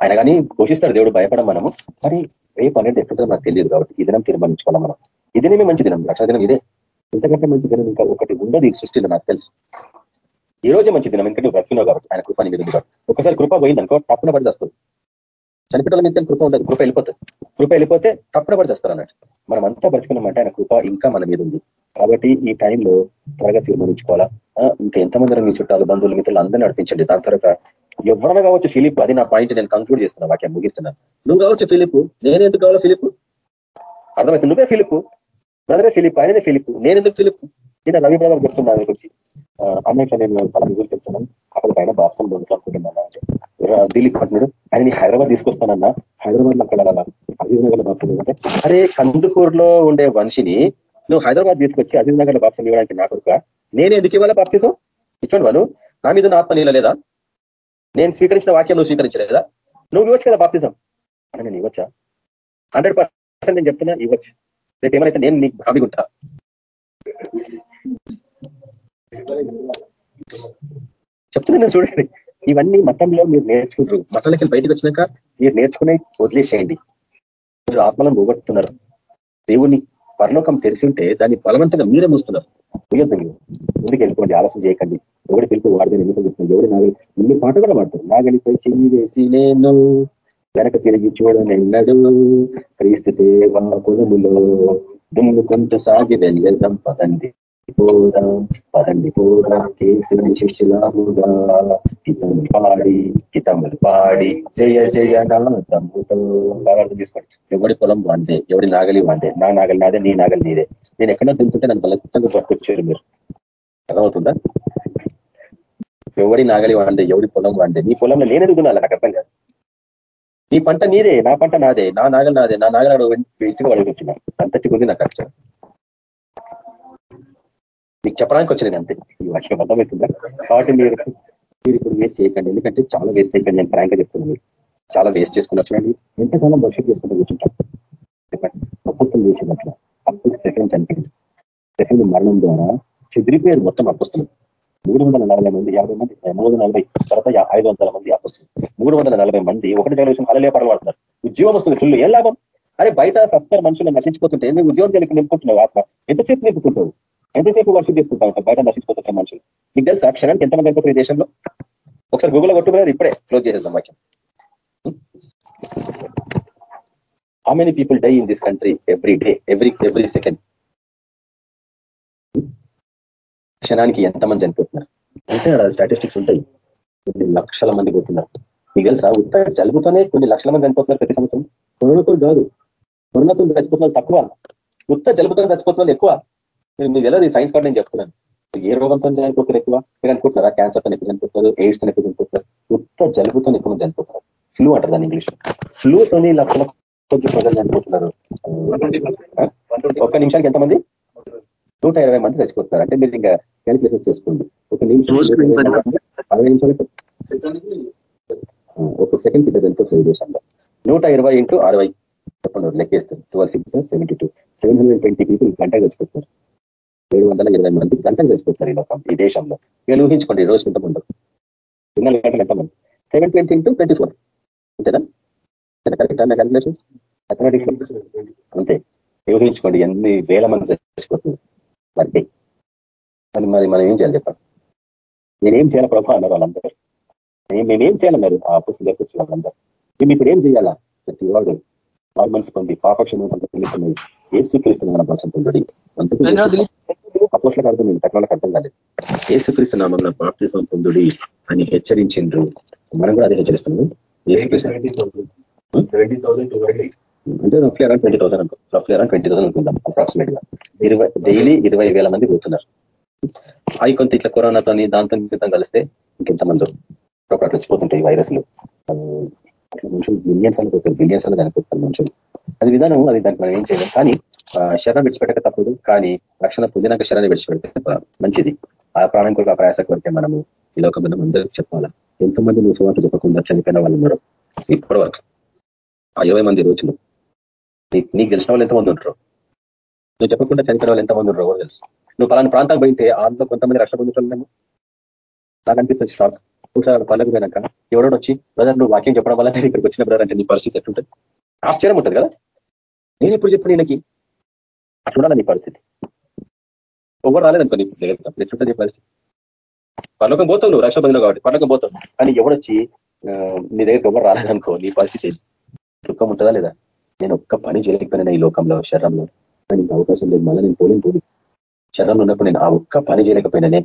ఆయన కానీ పోషిస్తాడు దేవుడు భయపడం మనము. మరి రేపు అనేది ఎట్లుంటుందో నాకు తెలియదు కాబట్టి ఈ దినం తీర్మానించుకోవాలి మనం. ఈ దినమే మంచి దినం రక్షణ దినం ఇదే. ఇంతకంటే మంచి దినం ఇంకా ఒకటి ఉండదు ఈ సృష్టిలో నాకు తెలుసు. ఈ రోజే మంచి దినం ఎందుకంటే నువ్వు బ్రతికినావు కాబట్టి ఆయన కృప మీద ఒకసారి కృప పోయింది అనుకో తప్పున పడి వస్తుంది చనిపోవడం మీద కృప ఉండదు కృప వెళ్ళిపోతుంది. కృప వెళ్ళిపోతే తప్పుడు పడి చేస్తారు అన్నట్టు. మనం అంతా బ్రతుకున్నామంటే ఆయన కృప ఇంకా మన మీద ఉంది. కాబట్టి ఈ టైంలో త్వరగా తీర్మానించుకోవాలా? ఇంకా ఎంతమంది మీ చుట్టాలు బంధువులు మిత్రులు? అందరినీ నడిపించండి. దాని తర్వాత ఎవరైనా కావచ్చు ఫిలిప్ అది నా పాయింట్ నేను కంక్లూడ్ చేస్తున్నా వాక్యం ముగిస్తున్నాను. నువ్వు కావచ్చు ఫిలిప్ నేను ఎందుకు కావాలో ఫిలిప్? అర్థమైతే నువ్వే ఫిలిప్. బ్రదరే ఫిలిప్ ఆయననే ఫిలిప్ నేను ఎందుకు ఫిలిప్ నేను రవి బ్రదర్ చెప్తున్నాను గురించి అమెరికా నేను పలాని గురించి చెప్తున్నాను అక్కడ పైన బాప్సం అనుకుంటున్నాను అంటే. దిలీప్ అంటున్నాడు ఆయన హైదరాబాద్ తీసుకొస్తానన్నా. హైదరాబాద్లో అక్కడ అజీజ్ నగర్లో బాప్సం అంటే అరే కందుకూరులో ఉండే మనిషిని నువ్వు హైదరాబాద్ తీసుకొచ్చి అజీజ్ నగర్లో బాప్సం ఇవ్వడానికి నా కొడుక? నేను ఎందుకు ఇవ్వాలా బాప్తిజం ఇచ్చాడు వాళ్ళు. నా మీద నా ఆత్మ నీళ్ళ లేదా? నేను స్వీకరించిన వాక్యం నువ్వు స్వీకరించలేదా? నువ్వు ఇవ్వచ్చు కదా బాప్తిజం అని నేను ఇవ్వచ్చా? హండ్రెడ్ నేను చెప్తున్నా ఇవ్వచ్చు. రేపు ఏమైతే నేను నీకు భావిగుంటా చెప్తున్నా చూడండి. ఇవన్నీ మతంలో మీరు నేర్చుకుంటారు మతంలోకి బయటకు వచ్చినాక మీరు నేర్చుకునే వదిలేసేయండి. మీరు ఆత్మలను పోగొట్టుతున్నారు. దేవుని పరలోకం తెలిసి ఉంటే దాన్ని బలవంతంగా మీరే మూస్తున్నారు. పోయొద్దు మీరు. ముందుకు వెళ్ళిపోండి ఆలోచన చేయకండి. ఎవరి పిలుపు వాడితే ఎన్ని చెప్తుంది ఎవరు నాగలి ఇన్ని పాట కూడా పాడతారు. నాగలిపై చెయ్యి వేసి నేను వెనక తిరిగి చూడనెన్నడు క్రీస్తు సేవ కులములో దుమ్ముకుంటూ సాగి వెళ్ళేద్దాం. పదండి పోరా పదండి పోరా చేసిన శిష్యులాగుగా హితములు పాడి హితములు పాడి. జయ జయ నా బాగా తీసుకోండి ఎవడి పొలం వాందే ఎవడి నాగలి వాందే నా నాగలి నాదే నీ నాగలి నీదే. నేను ఎక్కడో దింపుంటే నన్ను బలకృతంగా పట్టుకొచ్చారు మీరు. అర్థమవుతుందా? ఎవడి నాగలి వాండే ఎవడి పొలం వాడే నీ పొలంలో నేను ఎదుగున్నా నాకు అర్థం కాదు. నీ పంట నీదే నా పంట నాదే నా నాగలు నాదే నా నాగలు వేస్ట్గా పడుకొచ్చిన అంతటి ఉంది నాకు కష్టం. మీకు చెప్పడానికి వచ్చినది అంతే. ఈ వాక్యం అర్థమవుతుందా కాబట్టి మీరు మీరు ఇప్పుడు వేస్ట్ చేయకండి. ఎందుకంటే చాలా వేస్ట్ అయిపోయింది. నేను ఫ్రాంక్గా చెప్తున్నాను చాలా వేస్ట్ చేసుకుని చూడండి ఎంతకాలం వర్షం చేసుకుంటూ కూర్చుంటాం? అప్పుస్తులు చేసినట్ల అప్పుడు సెకండ్ చనిపోయింది సెకండ్ మరణం ద్వారా చెదిరిపోయారు మొత్తం అప్పుస్తులు. మూడు వందల నలభై మంది యాభై మంది మూడు వందల నలభై తర్వాత ఐదు వందల మంది అప్పుస్తులు మూడు వందల నలభై మంది ఒకటి జనరేషన్ అలలే పడబడుతున్నారు ఉద్యోగం వస్తుంది ఫుల్ ఏం లాభం? అరే బయట సస్తారు మనుషులు నశించిపోతుంటే నువ్వు ఉద్యోగం కలిగి నింపుకుంటున్నావు ఆత్మ? ఎంతసేపు నింపుకుంటావు? ఎంతసేపు వర్షం చేసుకుంటా బయట నశించిపోతుంటే మనుషులు? మీకు తెలుసా క్షణానికి ఎంతమంది అయిపోతుంది ఈ దేశంలో? ఒకసారి గూగుల్ కొట్టుకున్నారు ఇప్పుడే క్లోజ్ చేసేద్దాం వాక్యం. How many people die in this country every day every every second క్షణానికి ఎంతమంది చనిపోతున్నారు? అంటే స్టాటిస్టిక్స్ ఉంటాయి. కొన్ని లక్షల మంది పోతున్నారు. మీకు తెలుసా? ఉత్త జలుబుతోనే కొన్ని లక్షల మంది చనిపోతున్నారు ప్రతి సంవత్సరం. కరోనాతో కాదు. కరోనాతో చచ్చిపోతున్నారు తక్కువ. ఉత్త జలుబుతో చచ్చిపోతున్నారు ఎక్కువ. మీకు తెలియదు సైన్స్ కార్డు నేను చెప్తున్నాను. ఏ రోగంతో చనిపోతారు ఎక్కువ? మీరు అనుకుంటున్నారా? క్యాన్సర్తో ఎక్కువ చనిపోతారు ఎయిడ్స్తో ఎక్కువ చనిపోతారు ఉత్త జలుబుతో ఎక్కువ మంది చనిపోతారు ఫ్లూ అంటారు దాన్ని ఇంగ్లీష్ ఫ్లూతోని లక్షల కొద్ది ప్రజలు చనిపోతున్నారు ఒక్క నిమిషానికి ఎంతమంది? నూట ఇరవై మంది చచ్చిపోతున్నారు. అంటే మీరు ఇంకా క్యాలిక్యులేషన్ చేసుకోండి ఒక నిమిషం అరవై నిమిషాలకు ఒక సెకండ్ కింద చనిపోతుంది ఈ దేశంలో నూట ఇరవై ఇంటూ అరవై. చెప్పండి లెక్కేస్తారు twelve six seventy two seven hundred twenty people గంట చచ్చిపోతున్నారు. ఏడు వందల ఇరవై మంది గంటలు చచ్చిపోతారు ఈ లోకం ఈ దేశంలో. వీళ్ళు ఊహించుకోండి ఈ రోజు ఇంత ముందు? ఇరవై గంటలు ఎంతమంది seven twenty into twenty four. అంతేనా? కరెక్ట్ అన్న క్యాలిక్యులేషన్స్ అథమెటిక్స్ అంతే. ఊహించుకోండి ఎన్ని వేల మంది చచ్చిపోతుంది మరి మరి మరి మనం ఏం చేయాలి చెప్పండి? నేనేం చేయాలి ప్రభావ అన్నారు వాళ్ళందరూ. నేనేం చేయాలన్నారు ఆ పుస్తకం దగ్గర వచ్చి వాళ్ళందరూ? మేము ఇప్పుడు ఏం చేయాలా? ప్రతి వాడు నార్మల్స్ పొంది పాపక్షణ నిమిత్తమై ఏసుక్రీస్తు పక్షం పొందుడి అపోస్లకు అర్థం టెక్నాలకు అర్థం కాలేదు. ఏసుక్రీస్తు నామన్న బాప్తిజం పొందుడి అని హెచ్చరించిండ్రు. మనం కూడా అదే హెచ్చరిస్తున్నాం అంటే రఫ్లీ అరౌండ్ ట్వంటీ థౌసండ్ అనుకో రఫ్లీ అరౌండ్ ట్వంటీ థౌసండ్ అనుకుందాం అప్రాక్సిమేట్గా. ఇరవై డైలీ ఇరవై వేల మంది పోతున్నారు. అవి కొంత ఇట్లా కరోనాతో దాంతో క్రితం కలిస్తే ఇంకెంతమంది ఒకటి వచ్చిపోతుంటాయి వైరస్లు. మనుషులు బిలియన్స్ అని పోతారు బిలియన్స్ అని చనిపోతారు మనుషులు అది విధానం అది దానికి మనం ఏం చేయలేం. కానీ శరణం విడిచిపెట్టక తప్పదు. కానీ రక్షణ పొందినాక శరణం విడిచిపెడితే మంచిది. ఆ ప్రాణం కొరకు ఆ ప్రయాస కొరికే మనము ఈ లోకం మనం అందరికీ చెప్పాలా. ఎంతమంది నువ్వు సువార్త చెప్పకుండా చనిపోయిన వాళ్ళు ఉన్నారు ఇప్పటి వరకు. ఆ ఇరవై మంది రోజులు. నీకు గెలిచిన వాళ్ళు ఎంతమంది ఉంటారు? నువ్వు చెప్పకుండా చనిపోయిన వాళ్ళు ఎంతమంది ఉంటారు ఎవరు తెలుసు. నువ్వు పలానా ప్రాంతాలు పోయితే అందులో కొంతమంది రక్షణ పొందుతున్నాము నాకు అనిపిస్తుంది షాక్. ఒకసారి పల్లెకు పోయినాక ఎవడో వచ్చి బ్రదర్ నువ్వు వాక్యం చెప్పడం వల్ల నేను ఇక్కడికి వచ్చిన బ్రదర్ అంటే నీ పరిస్థితి ఎట్లుంటుంది? ఆశ్చర్యం ఉంటుంది కదా? నేను ఇప్పుడు చెప్పు నేనకి అట్లుండాలి నీ పరిస్థితి. ఎవరు రాలేదనుకో నీ దగ్గర ఎట్లుంటుంది నీ పరిస్థితి? పల్లకం పోతావు నువ్వు రక్షణ పొందిన కాబట్టి పల్లకం పోతావు. కానీ ఎవడొచ్చి నీ దగ్గర ఎవరు రాలేదనుకో నీ పరిస్థితి దుఃఖం ఉంటుందా లేదా? నేను ఒక్క పని చేయలేకపోయినా ఈ లోకంలో శరీరంలో. కానీ ఇంత అవకాశం లేదు. మళ్ళీ నేను పోలేని పోలి శరీరంలో ఉన్నప్పుడు నేను ఆ ఒక్క పని చేయలేకపోయినానే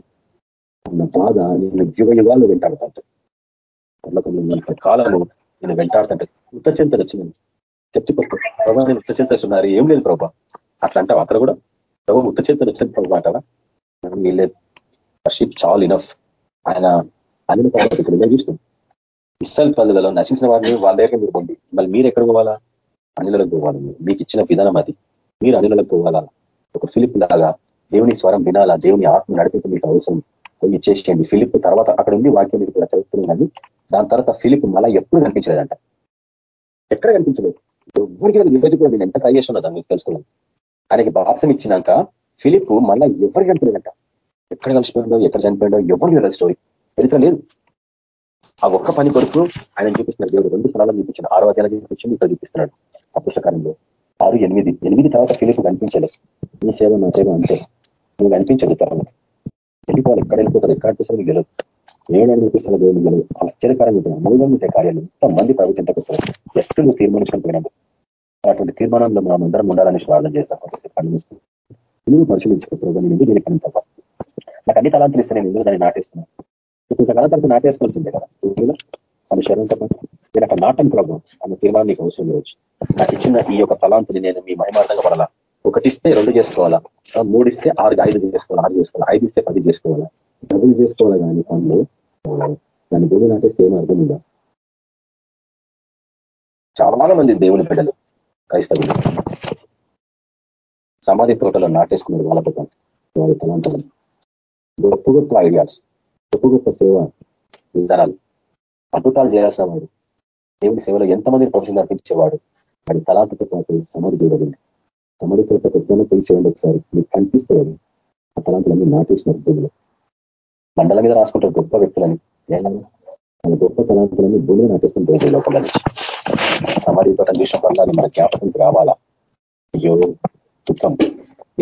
అన్న బాధ నేను యుగ యుగాలు వెంటాడుతాంట పర్లోకంలో కాలము నేను వెంటాడుతుంటే ఉత్త చింతలు వచ్చింది చర్చకొస్తే ప్రభావ నేను ఉత్త చింతలు ఉన్నారు ఏం లేదు ప్రభా. అట్లా అంటావు అక్కడ కూడా? ప్రభావ ఉత్త చింతలు వచ్చింది ప్రభావ అంటావా? మనం వెళ్ళలేదు వర్షిప్ చాల్ ఇనఫ్. ఆయన అన్ని ఇక్కడ ఇస్సల్ పల్లెలలో నశించిన వారిని వాళ్ళ దగ్గర మీరు పొంది మళ్ళీ మీరు ఎక్కడ పోవాలా? అనిలకు పోవాలి మీకు ఇచ్చిన విధానం అది. మీరు అనిలకు పోవాలా ఒక ఫిలిప్ లాగా దేవుని స్వరం వినాలా? దేవుని ఆత్మ నడిపింపు మీకు అవసరం. ఇచ్చేసేయండి ఫిలిప్ తర్వాత అక్కడ ఉంది వాక్యం మీకు కూడా చదువుతున్నాను దాని తర్వాత ఫిలిప్ మళ్ళీ ఎప్పుడు కనిపించలేదంట. ఎక్కడ కనిపించలేదు? ఎవరికి విభజించలేదు నేను ఎంత ట్రై చేస్తున్నా దాన్ని తెలుసుకున్నాను ఆయనకి బాప్సం ఇచ్చినాక ఫిలిప్ మళ్ళీ ఎవరికి కనిపించలేదంట. ఎక్కడ కలిసిపోయిందో ఎక్కడ చనిపోయిందో ఎవరు లేదు స్టోరీ చరిత్ర లేదు. ఆ ఒక్క పని కొరకు ఆయన చూపిస్తున్నాడు దేవుడు రెండు స్థలాలు చూపించాడు ఆరో అధ్యాయాలు చూపించింది ఇక్కడ చూపిస్తున్నాడు. ఆ పుస్తకాలంలో ఆరు ఎనిమిది. ఎనిమిది తర్వాత ఫిలిప్ కనిపించలేదు. నీ సేవ నా సేవ అంతే నువ్వు కనిపించదు తర్వాత. వెళ్ళిపోవాలి ఎక్కడ వెళ్ళిపోతారు ఎక్కడ అనిపిస్తారు గెలవు ఏడు అనిపిస్తున్న దేవుడు గెలవు ఆశ్చర్యకరంగా ఉంటాయి అమూల్యంగా ఉంటాయి కార్యాలు ఎంతమంది మంది ప్రభుత్వం వస్తారు? జస్ట్ నువ్వు తీర్మానించుకొని పోయినాడు అటువంటి తీర్మానంలో మనం అందరం ఉండాలని ప్రార్థన చేస్తాం. నువ్వు పరిశీలించుకోవద్దు నేను ఎందుకు దీనికి తప్ప నాకు అన్ని తలాంతులు ఇస్తే నేను ఎందుకు దాన్ని నాటేస్తున్నాను? ఇంతకాలం తర్వాత నాటేసుకోవాల్సిందే కదా. మన శరీరం తప్ప నేను అక్కడ నాటం ప్రభు అన్న తీర్మానం నీకు అవసరం లేదు. నాకు ఇచ్చిన ఈ యొక్క తలాంతిని నేను మీ మహిమార్థంగా పడాలా? ఒకటి ఇస్తే రెండు చేసుకోవాలా? మూడు ఇస్తే ఆరు ఐదు చేసుకోవాలి? ఆరు చేసుకోవాలి? ఐదు ఇస్తే పది చేసుకోవాలా? డబ్బులు చేసుకోవాలి కానీ పనులు? దాని భూమి నాటేస్తే ఏం అర్థం ఉందా? చాలా మంది దేవుని బిడ్డలు క్రైస్తవులు సమాధి తోటలో నాటేసుకున్నారు వాళ్ళ పక్కన వాళ్ళ తలాంతరం గొప్ప గొప్ప ఐడియాస్ గొప్ప గొప్ప సేవ విధానాలు. అద్భుతాలు చేయాల్సిన వాడు. దేవుని సేవలో ఎంతమంది ప్రొఫెషన్ అర్పించేవాడు? వాడి తలాంతతో పాటు సమాధి చేయబడింది. సమాధి తోట పెద్దలో పోయి చూడండి ఒకసారి. మీకు కనిపిస్తుంది ఆ తలాంతులన్నీ నాటేసినారు భూమిలో. మండల మీద రాసుకుంటారు గొప్ప వ్యక్తులని. వాళ్ళ గొప్ప తలాంతులన్నీ భూమిలో నాటేసుకుంటారు లోపల సమాధి తోట చూసిన వల్ల మన జ్ఞాపకం రావాలా? అయ్యో దుఃఖం.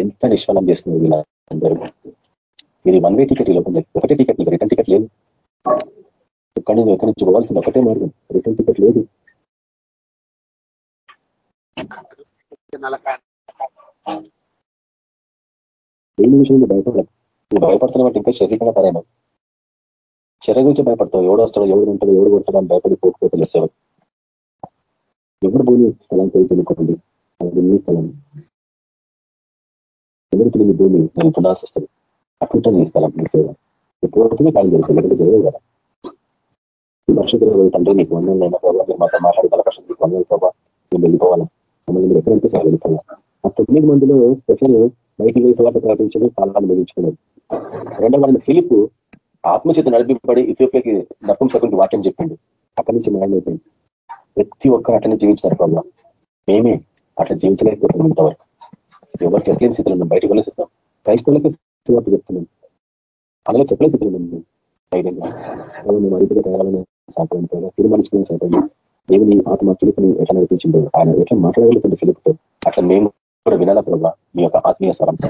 ఎంత నిష్ఫలం చేసుకున్నారు వీళ్ళందరూ. ఇది వన్ వే టికెట్ ఈ లోపల ఒకటే టికెట్ నీకు రిటర్న్ టికెట్ లేదు. ఎక్కడి నువ్వు ఎక్కడి నుంచి పోవాల్సింది ఒకటే మార్గం. రిటర్న్ టికెట్ లేదు. దేని విషయం నువ్వు భయపడదు నువ్వు భయపడుతున్న ఇంకా శరీరంగా పరాయణం చెర గురించి భయపడతావు. ఎవడు వస్తాడో ఎవడు ఉంటాడో ఎవడు కొడతాడో అని భయపడి పోకపోతే సేవ ఎవరు? భూమి స్థలానికి పోయి అది మీ స్థలం. ఎవరు తిరిగి భూమి నేను తునాల్సి వస్తుంది? అట్లుంటుంది ఈ స్థలం మీ సేవ. ఎప్పుడు కాలం జరుగుతుంది. ఎక్కడ జరగదు కదా. పరిశుద్ధులు తండ్రి నీకు వందలైనా ప్రభావ మీరు మాతో మాట్లాడగల అవకాశం నీకు వందలు ప్రభావ మేము వెళ్ళిపోవాలా మమ్మల్ని మీరు ఎక్కడంతా సేవ వెళ్ళిపోవాలా ఆ తొమ్మిది మందిలో స్పెషల్ బయటికి వేసి వాటి ప్రకటించడం కాలాన్ని ముగించుకున్నాడు రెండవ వాళ్ళని ఫిలిప్ ఆత్మచేత నడిపింపబడి ఇథియోపియాకి నపుంసకునికి వాక్యం చెప్పిండు అక్కడి నుంచి మాయమైపోయింది ప్రతి ఒక్కరు అట్లనే జీవించారు ప్రభావ మేమే అట్లా జీవించలేకపోతున్నాం ఇంతవరకు ఎవరు చెప్పలేని స్థితిలో ఉన్నాం బయటకు వెళ్ళిస్తాం క్రైస్తవులకే సువార్త చెప్తున్నాం అందులో చెప్పలేని స్థితిలో ఉన్నాం ధైర్యంగా మేము మరింతగా తయారాలని సాధ్యమైన తీర్మానించుకునే సాధ్యం దేవుని ఆత్మ ఫిలిప్ని ఎట్లా నడిపించిందో ఆయన ఎట్లా మాట్లాడగలుగుతుంది ఫిలిప్తో అట్లా మేము కూడా వినాల ప్రభావ మీ యొక్క ఆత్మీయ స్వరంతో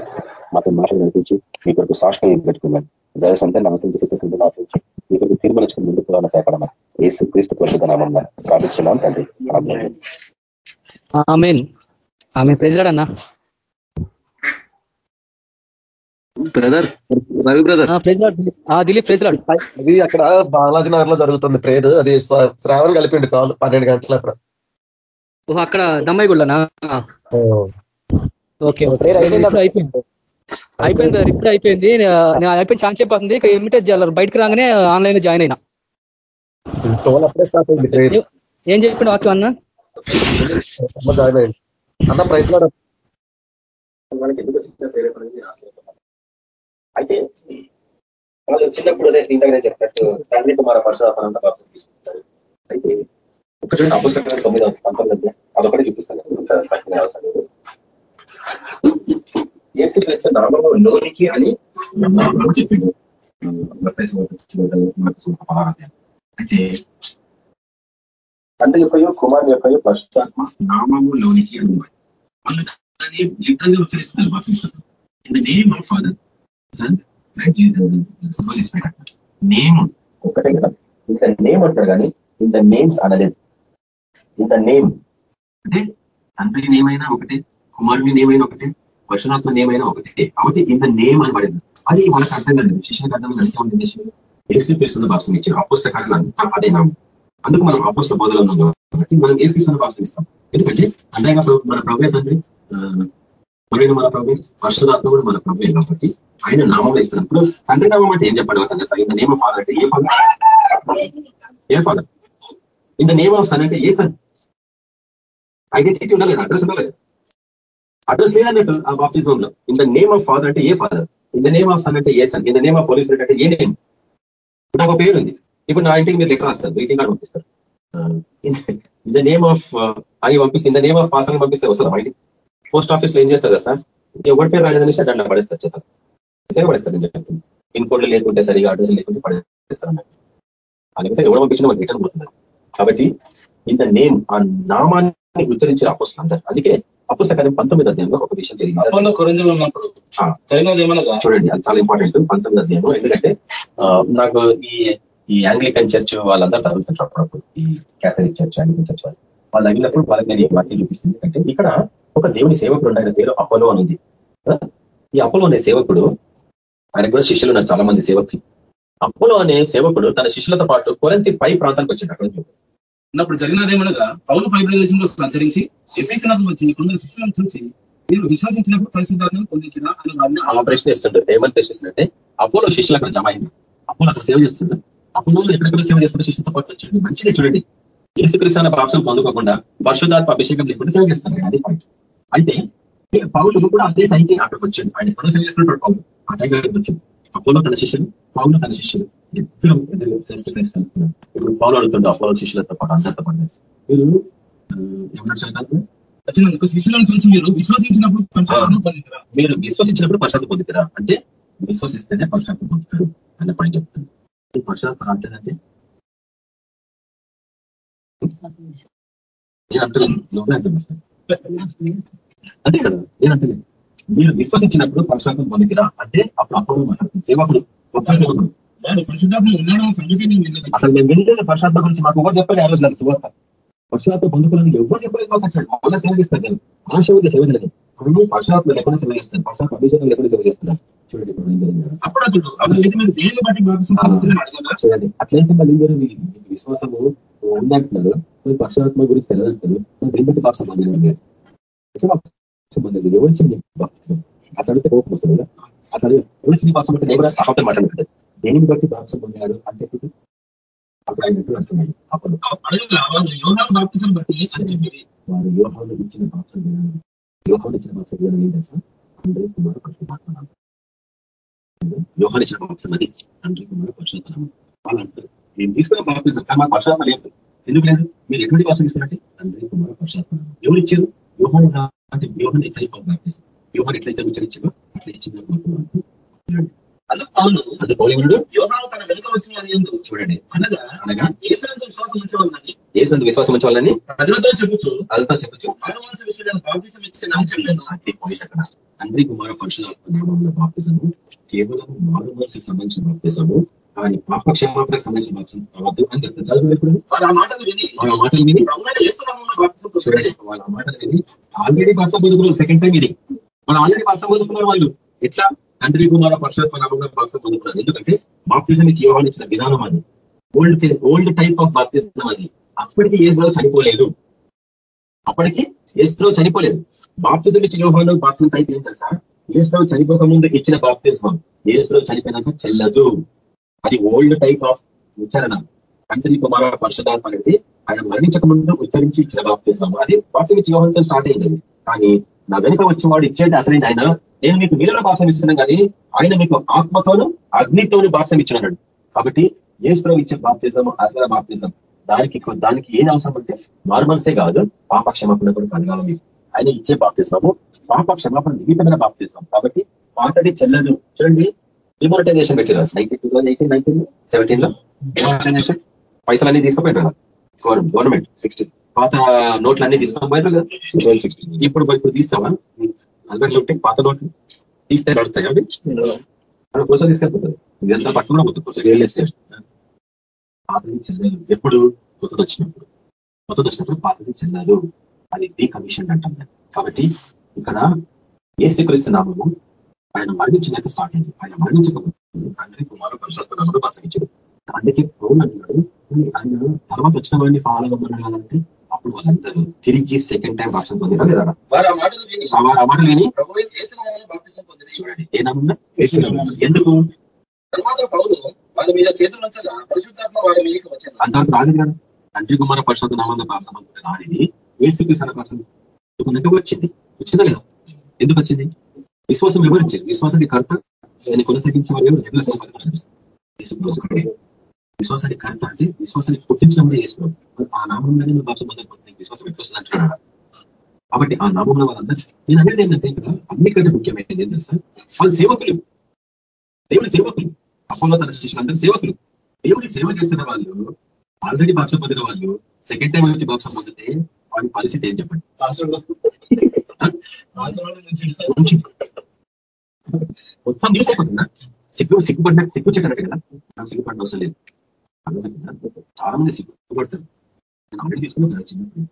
మాతో మాట్లాడి నడిపించి మీ కొరకు సాక్షిగా ఏం పెట్టుకున్నాను దయ సంతాన్ని ఆశ్రయించి శిశు సంతాన్ని ఆశ్రయించి మీ కొరకు తీర్మానించుకుని ముందుకు రావాలని సహాయపడమని ఏసు క్రీస్తు పరిశుద్ధ నామం ప్రార్థిస్తున్నాం తండ్రి. ఆమెన్. ఆమె ప్రెసిడెంట్ అన్నా. Brother Ravi brother. దిలీప్. అది అక్కడ బాలాజీ నగర్లో జరుగుతుంది ప్రేయర్. అది శ్రావణ్ కలిపిండి కాల్ పన్నెండు గంటల అక్కడ ఓహో అక్కడ దమ్మాయి గుళ్ళనా ఓకే అయిపోయిందా? అయిపోయింది. అయిపోయింది ఇప్పుడు అయిపోయింది. నేను అయిపోయింది ఛాన్స్ చెప్పాతుంది ఇక ఏమిటే బయటకు రాగానే ఆన్లైన్లో జాయిన్ అయినా. టోల్ అప్పుడే స్టార్ట్ అయింది ప్రేయర్. ఏం చెప్పిన వాక్యం అన్న? అన్న ప్రైస్లో వాళ్ళకి ఎందుకు వచ్చిన ప్రేరేపణ అనేది ఆశ్చర్యపోతాం. అయితే వాళ్ళు చిన్నప్పుడు ఇంతగా నేను చెప్పినట్టు తండ్రి కుమార పరశురాపనంత బాబు తీసుకుంటారు. అయితే ఒక ఒకటి అపుస్తకం తొమ్మిది పంతొమ్మిది అదొకటి చూపిస్తాను. ఇంకా పట్టిన అవసరం లేదు. ఏసు క్రీస్తు నామము లోనికి అని నామము అయితే తండ్రి యొక్క కుమార్ యొక్క పరిశుద్ధాత్మ నామము లోనికి అని వాళ్ళు దాన్ని లిటరల్గా ఉచ్చరిస్తున్నారు భాషిస్తారు in the name of father son name ఒకటే కదా. ఇంత నేమ్ అంటారు కానీ ఇంత నేమ్స్ అనలేదు. ఇంత నేమ్ అంటే తండ్రి నేమ్ అయినా ఒకటే కుమారుని నేమ్ అయినా ఒకటే పరశురాత్మ నేమ్ అయినా ఒకటే. కాబట్టి ఇంత నేమ్ అని పడింది. అది వాళ్ళకి అర్థం కాలేదు. శిష్యులకు అర్థం అంటే ఉంది దేశంలో ఏసు పేరుస్తున్న భాషను ఇచ్చారు. అపుస్తకాలను అంతా అదే నామం అందుకు మనం అపోస్ల బోధలో ఉన్నాం కాబట్టి మనం ఏసుకిస్తున్న భాషను ఇస్తాం. ఎందుకంటే అంతేగా మన ప్రభు తండ్రి? మనకి మన ప్రభు పరిశుధాత్మ కూడా మన ప్రభు కాబట్టి ఆయన నామంలో ఇస్తున్నప్పుడు తండ్రి నామం అంటే ఏం చెప్పండి? తెలుసా సార్ ఇంత నేమ్ ఆఫ్ ఫాదర్ అంటే ఏ father? A father? In the name of son అంటే ఏ సన్ ఐడెంటిటీ ఉండలేదు అడ్రస్ ఉండలేదు అడ్రస్ లేదన్నట్టు ఆ బాప్తిజం లో in the name of father అంటే ఏ father? In the name of son అంటే ఏ son? In the name of police అంటే ఏ నేమ్? నాకు ఒక పేరు ఉంది ఇప్పుడు నా ఇంటికి మీరు లెక్క రాస్తారు గ్రీటింగ్ కార్డు పంపిస్తారు. ఇన్ ద నేమ్ ఆఫ్ అని పంపిస్తే in the name of pass అని పంపిస్తే వస్తుందా బయటికి పోస్ట్ ఆఫీస్లో ఏం చేస్తారు కదా సార్ ఎవరి పేరు రాలేదనేసి దాంట్లో పడేస్తారు చెత్త నిజంగా పడేస్తారు నేను పిన్ కోడ్లు లేకుంటే సరిగా అడ్రస్ లేకుంటే పడేస్తారు అన్నట్టు. అనుకుంటే ఎవరు పంపించినా మనకి రిటర్న్ పోతున్నారు కాబట్టి ఇంత నేమ్ ఆ నామాన్ని ఉచ్చరించిన అపుస్తులు అందరు. అందుకే అపుస్తకాన్ని పంతొమ్మిది అధ్యాయంలో ఒక విషయం జరిగింది. చూడండి అది చాలా ఇంపార్టెంట్ పంతొమ్మిది అధ్యాయం ఎందుకంటే నాకు ఈ ఈ యాంగ్లికన్ చర్చ్ వాళ్ళందరూ తగులుతుంటారు అప్పుడప్పుడు. ఈ క్యాథలిక్ చర్చ్ యాంగ్లికన్ చర్చ్ వాళ్ళు. వాళ్ళు తగిలినప్పుడు వాళ్ళకి నేను వాక్యం చూపిస్తుంది ఎందుకంటే ఇక్కడ ఒక దేవుని సేవకుడు ఆయన పేరు అపోలో అని ఉంది? ఈ అపోలో అనే సేవకుడు ఆయనకు కూడా శిష్యులు ఉన్నారు చాలా మంది సేవకులు. అపోలో అనే సేవకుడు తన శిష్యులతో పాటు కొరంతి పై ప్రాంతానికి వచ్చిండు అక్కడ. ఉన్నప్పుడు జరిగినది ఏమనగా పౌలు పై ప్రదేశంలో సంచరించి ఎఫీసీలకు వచ్చి కొందరు శిష్యులను చూసి మీరు విశ్వసించినప్పుడు పరిశుద్ధాలను పొందించిన అని వారిని ఆ ప్రశ్న ఇస్తుండ్రు ఏమని ప్రశ్నిస్తుందంటే అపోలో శిష్యులు అక్కడ జమ అయింది అపోలో అక్కడ సేవ చేస్తుండ్రు అపోలో ఎక్కడెక్కడ సేవ చేసుకుంటే శిష్యులతో పాటు వచ్చిండు. మంచిగా చూడండి. యేసుక్రీస్తు పాపసం పొందుకోకుండా పరిశుద్ధాత్మ అభిషేకం లేకుండా సేవ చేస్తున్నారు. అదే పాయింట్ అయితే పౌలు కూడా అదే టైంకి అక్కడికి వచ్చాడు. ఆయన ఎప్పుడో సేవ చేస్తున్నట్టు పౌలు ఆ టైం అక్కడికి వచ్చింది అపోలో తన శిష్యులు పౌలు తన శిష్యులు ఇద్దరు ఇద్దరు ఫేస్ టు ఫేస్ కలుపుతున్నారు ఇప్పుడు పౌలు అడుగుతుండే అపోలో శిష్యులతో పాటు అందరితో పాటు. మీరు వచ్చినందుకు శిష్యులను చూసి మీరు విశ్వసించినప్పుడు మీరు విశ్వసించినప్పుడు పశ్చాత్త పొందుతారా? అంటే విశ్వసిస్తేనే పశ్చాత్త పొందుతారు అనే పాయింట్ చెప్తాను. ఈ పశ్చాత్త ప్రార్థన అంటే? నేను అంటలేదు నువ్వే అంటున్నాను అంతే కదా అంటలేదు మీరు విశ్వసించినప్పుడు పశ్చాత్తం పొందుతారా అంటే అప్పుడు అప్పుడు సేవకుడు గొప్ప సేవకుడు. అసలు మేము వెళ్ళలేదు పశ్చాత్త గురించి మాకు ఎవరు చెప్పాలి ఆ రోజు నాకు సువార్త పశ్చాత్త పొందుకోవాలని ఎవరు చెప్పలేదు మాకు అసలు? వాళ్ళ సేవ చేస్తారు నేను ఆశ సేవ చేయలేదు. కానీ పశ్చాత్మ లేకుండా సేవ చేస్తారు పశ్చాత్త అభిషేకం లేకుండా సేవ చేస్తున్నారు. చూడండి ఇప్పుడు ఏం జరిగింది. అప్పుడు అతడు బట్టి చూడండి. అట్లయితే మళ్ళీ మీరు మీ విశ్వాసము ఉందంటున్నారు. మీరు పక్షాత్మ గురించి తెలియదంటారు మరి దీన్ని బట్టి పాప సంబంధం మీరు? సంబంధం ఎవరు ఇచ్చింది అట్లా అడిగితే కోపం వస్తుంది కదా. అట్లా ఎవరు ఇచ్చింది పాప సంబంధం నేను కూడా అబద్ధం మాట్లాడుతుంది దేనిని బట్టి బాప్సం పొందాడు అంటే ఇప్పుడు అప్పుడు ఆయన ఎప్పుడు అర్థమైంది. అప్పుడు యోహాను బట్టి వారు యోహాను ఇచ్చిన బాప్సం యోహాన్ ఇచ్చిన బాప్సం ఏం తెలుసా తండ్రి కుమారు పరిశుభాత్మ యోహాన్ ఇచ్చిన వాక్సం అది తండ్రి కుమారు పరిశుభాత్మ వాళ్ళు అంటారు నేను తీసుకున్న బాప్తిజం కానీ మాకు పరిశుభాత్మ లేదు. ఎందుకు లేదు? మీరు ఎటువంటి బాప్సం తీసుకున్నట్టే తండ్రి కుమారు పరిశుభాత్మ ఎవరు ఇచ్చారు? యోహాను అంటే యోహాను ఎట్లయితే బాప్తిజం యోహాను ఎట్లయితే ఉచ్చరించారో అట్లా ఇచ్చిన మాకు అందుకు పౌలు అది పౌలేముడు యోహాను తన వెనుక వచ్చిన చూడండి అనగా అనగా ఏసునందు విశ్వాసం ఉంచవాలని ఏసందు విశ్వాసం ఉంచాలని ప్రజలతో చెప్పుచు. అదంతా చెప్పచ్చు మానవాంశ విషయాలను బాప్తిసం ఇచ్చిన చెప్పాను అది పాయింట్ అక్కడ తండ్రి కుమార పరిశుధాత్మ బాప్తిజము కేవలం మారు మనసుకు సంబంధించిన బాప్తిజము కానీ పాప క్షమాపణకు సంబంధించిన బాప్తిజం అవద్దు అని చెప్తారు. చదువు ఇప్పుడు ఆ మాటలు విని వాళ్ళ మాటలు విని చూడండి వాళ్ళ మాటలు విని ఆల్రెడీ బాప్సం పొందుకున్నారు. సెకండ్ టైం ఇది. వాళ్ళు ఆల్రెడీ బాప్సం పొందుకున్నారు వాళ్ళు. ఎట్లా? తండ్రి కుమార పరిశుధాత్మ నామంలో బాప్సం పొందుకున్నారు. ఎందుకంటే బాప్తిజం ఇచ్చి యోహాన్ ఇచ్చిన విధానం అది. ఓల్డ్ ఓల్డ్ టైప్ ఆఫ్ బాప్తిజం అది. అప్పటికి ఏసులో చనిపోలేదు. అప్పటికి ఏసులో చనిపోలేదు. బాప్తిజం ఇచ్చిన యోహాను బాప్తిజం టైప్ ఏం తెలుసా? ఏసులో చనిపోక ముందు ఇచ్చిన బాప్తిజం ఏసులో చనిపోయినాక చెల్లదు. అది ఓల్డ్ టైప్ ఆఫ్ ఉచ్చారణ. తండ్రి కుమార పరిశుధాత్మ అనేది ఆయన మరణించక ముందు ఉచ్చరించి ఇచ్చిన బాప్తిజం. అది బాప్తిజం ఇచ్చిన యోహాన్తో స్టార్ట్ అయింది. కానీ నా వెనుక వచ్చేవాడు ఇచ్చేది అసలైంది ఆయన. నేను మీకు నీళ్ళలో బాప్సం ఇస్తున్నాను కానీ ఆయన మీకు ఆత్మతోను అగ్నితోను బాప్సం ఇచ్చినాడు కాబట్టి ఏసుప్రభు ఇచ్చే బాప్తిజం అసలు బాప్తిజం. దానికి దానికి ఏం అవసరం అంటే నార్మల్సే కాదు పాప క్షమాపణ కూడా కలగాలి మీకు. ఆయన ఇచ్చే బాప్తిజము పాప క్షమాపణ నిమిత్తమైన బాప్తిజం కాబట్టి పాతది చెల్లదు. చూడండి డిమోనిటైజేషన్ పెట్టారు nineteen two thousand eighteen nineteen సెవెంటీన్లో? డిమోనిటైజేషన్ పైసలన్నీ తీసుకుపోయారు గవర్నమెంట్ సిక్స్టీన్ పాత నోట్లు అన్ని తీసుకొని పోయారు ఇప్పుడు ఇప్పుడు తీస్తావా? నలభైలో ఉంటే పాత నోట్లు తీస్తే నడుస్తాయి అవి? మన కోసం తీసుకెళ్ళిపోతారు ఇదంతా పట్టుకుని పోతుంది కోసం రియల్ ఎస్టేట్ పాతది చెల్లదు ఎప్పుడు? కొత్తది వచ్చినప్పుడు కొత్తది వచ్చినప్పుడు పాతది చెల్లదు అది డీకమిషన్ అంటాం. కాబట్టి ఇక్కడ ఏ స్వీకరిస్తున్నాము ఆయన మరణించినాక స్టార్ట్ అయింది. ఆయన మరణించకపోతే తండ్రి కుమారు పరిశోధనలు బసగించాడు అందుకే పౌరులు అంటున్నాడు ఆయన తర్వాత వచ్చిన వాడిని ఫాలో అవ్వమన్నాడంటే అప్పుడు వాళ్ళందరూ తిరిగి సెకండ్ టైం బాప్సం పొందినా లేదా వారు ఆ మాటలు విని ఆ వా- ఆ మాటలు విని చూడండి. ఏ నామన్నా ఎందుకు? తర్వాత పౌలు వాళ్ళ మీద చేతులు ఉంచగా పరిశుద్ధాత్మ వాళ్ళ మీదకి వచ్చారు అంతవరకు రాదు కదా. తండ్రి కుమార పరిశుద్ధ నామంలో బాప్సం రానిది. ఏసుకృష్ణ బాప్సం పొందుకున్నాక వచ్చింది. వచ్చిందా లేదా? ఎందుకు వచ్చింది? విశ్వాసం ఎవరు ఇచ్చింది విశ్వాసానికి కర్త? దాన్ని కొనసాగించే వారు ఎవరు విశ్వాసానికి కర్త అంటే విశ్వాసాన్ని పుట్టించడం కూడా వేసుకోవాలి ఆ నామంలోనే నువ్వు బాప్సం పొందకపోతే విశ్వాసం ఎట్లా వస్తుంది అంటున్నాడు కాబట్టి ఆ నామంలో వాళ్ళందరూ నేను అనేది ఏంటంటే ఇక్కడ అన్నికంటే ముఖ్యమైనది ఏం తెలుసా? వాళ్ళు సేవకులు. దేవుడి సేవకులు. అపోలో తన శిష్యులందరూ సేవకులు. దేవుడి సేవ చేస్తున్న వాళ్ళు ఆల్రెడీ బాప్సం పొందిన వాళ్ళు సెకండ్ టైం వచ్చి బాప్సం పొందితే వాడి పరిస్థితి ఏం చెప్పండి? మొత్తం న్యూస్ అయిపోతుందా సిగ్గు సిగ్గుపడిన సిగ్గు చెట్టు కదా? నాకు సిగ్గుపడిన అవసరం లేదు. చాలా మంది సిగ్గుపడతారు. నేను ఆల్రెడీ తీసుకున్నాను చిన్నప్పుడు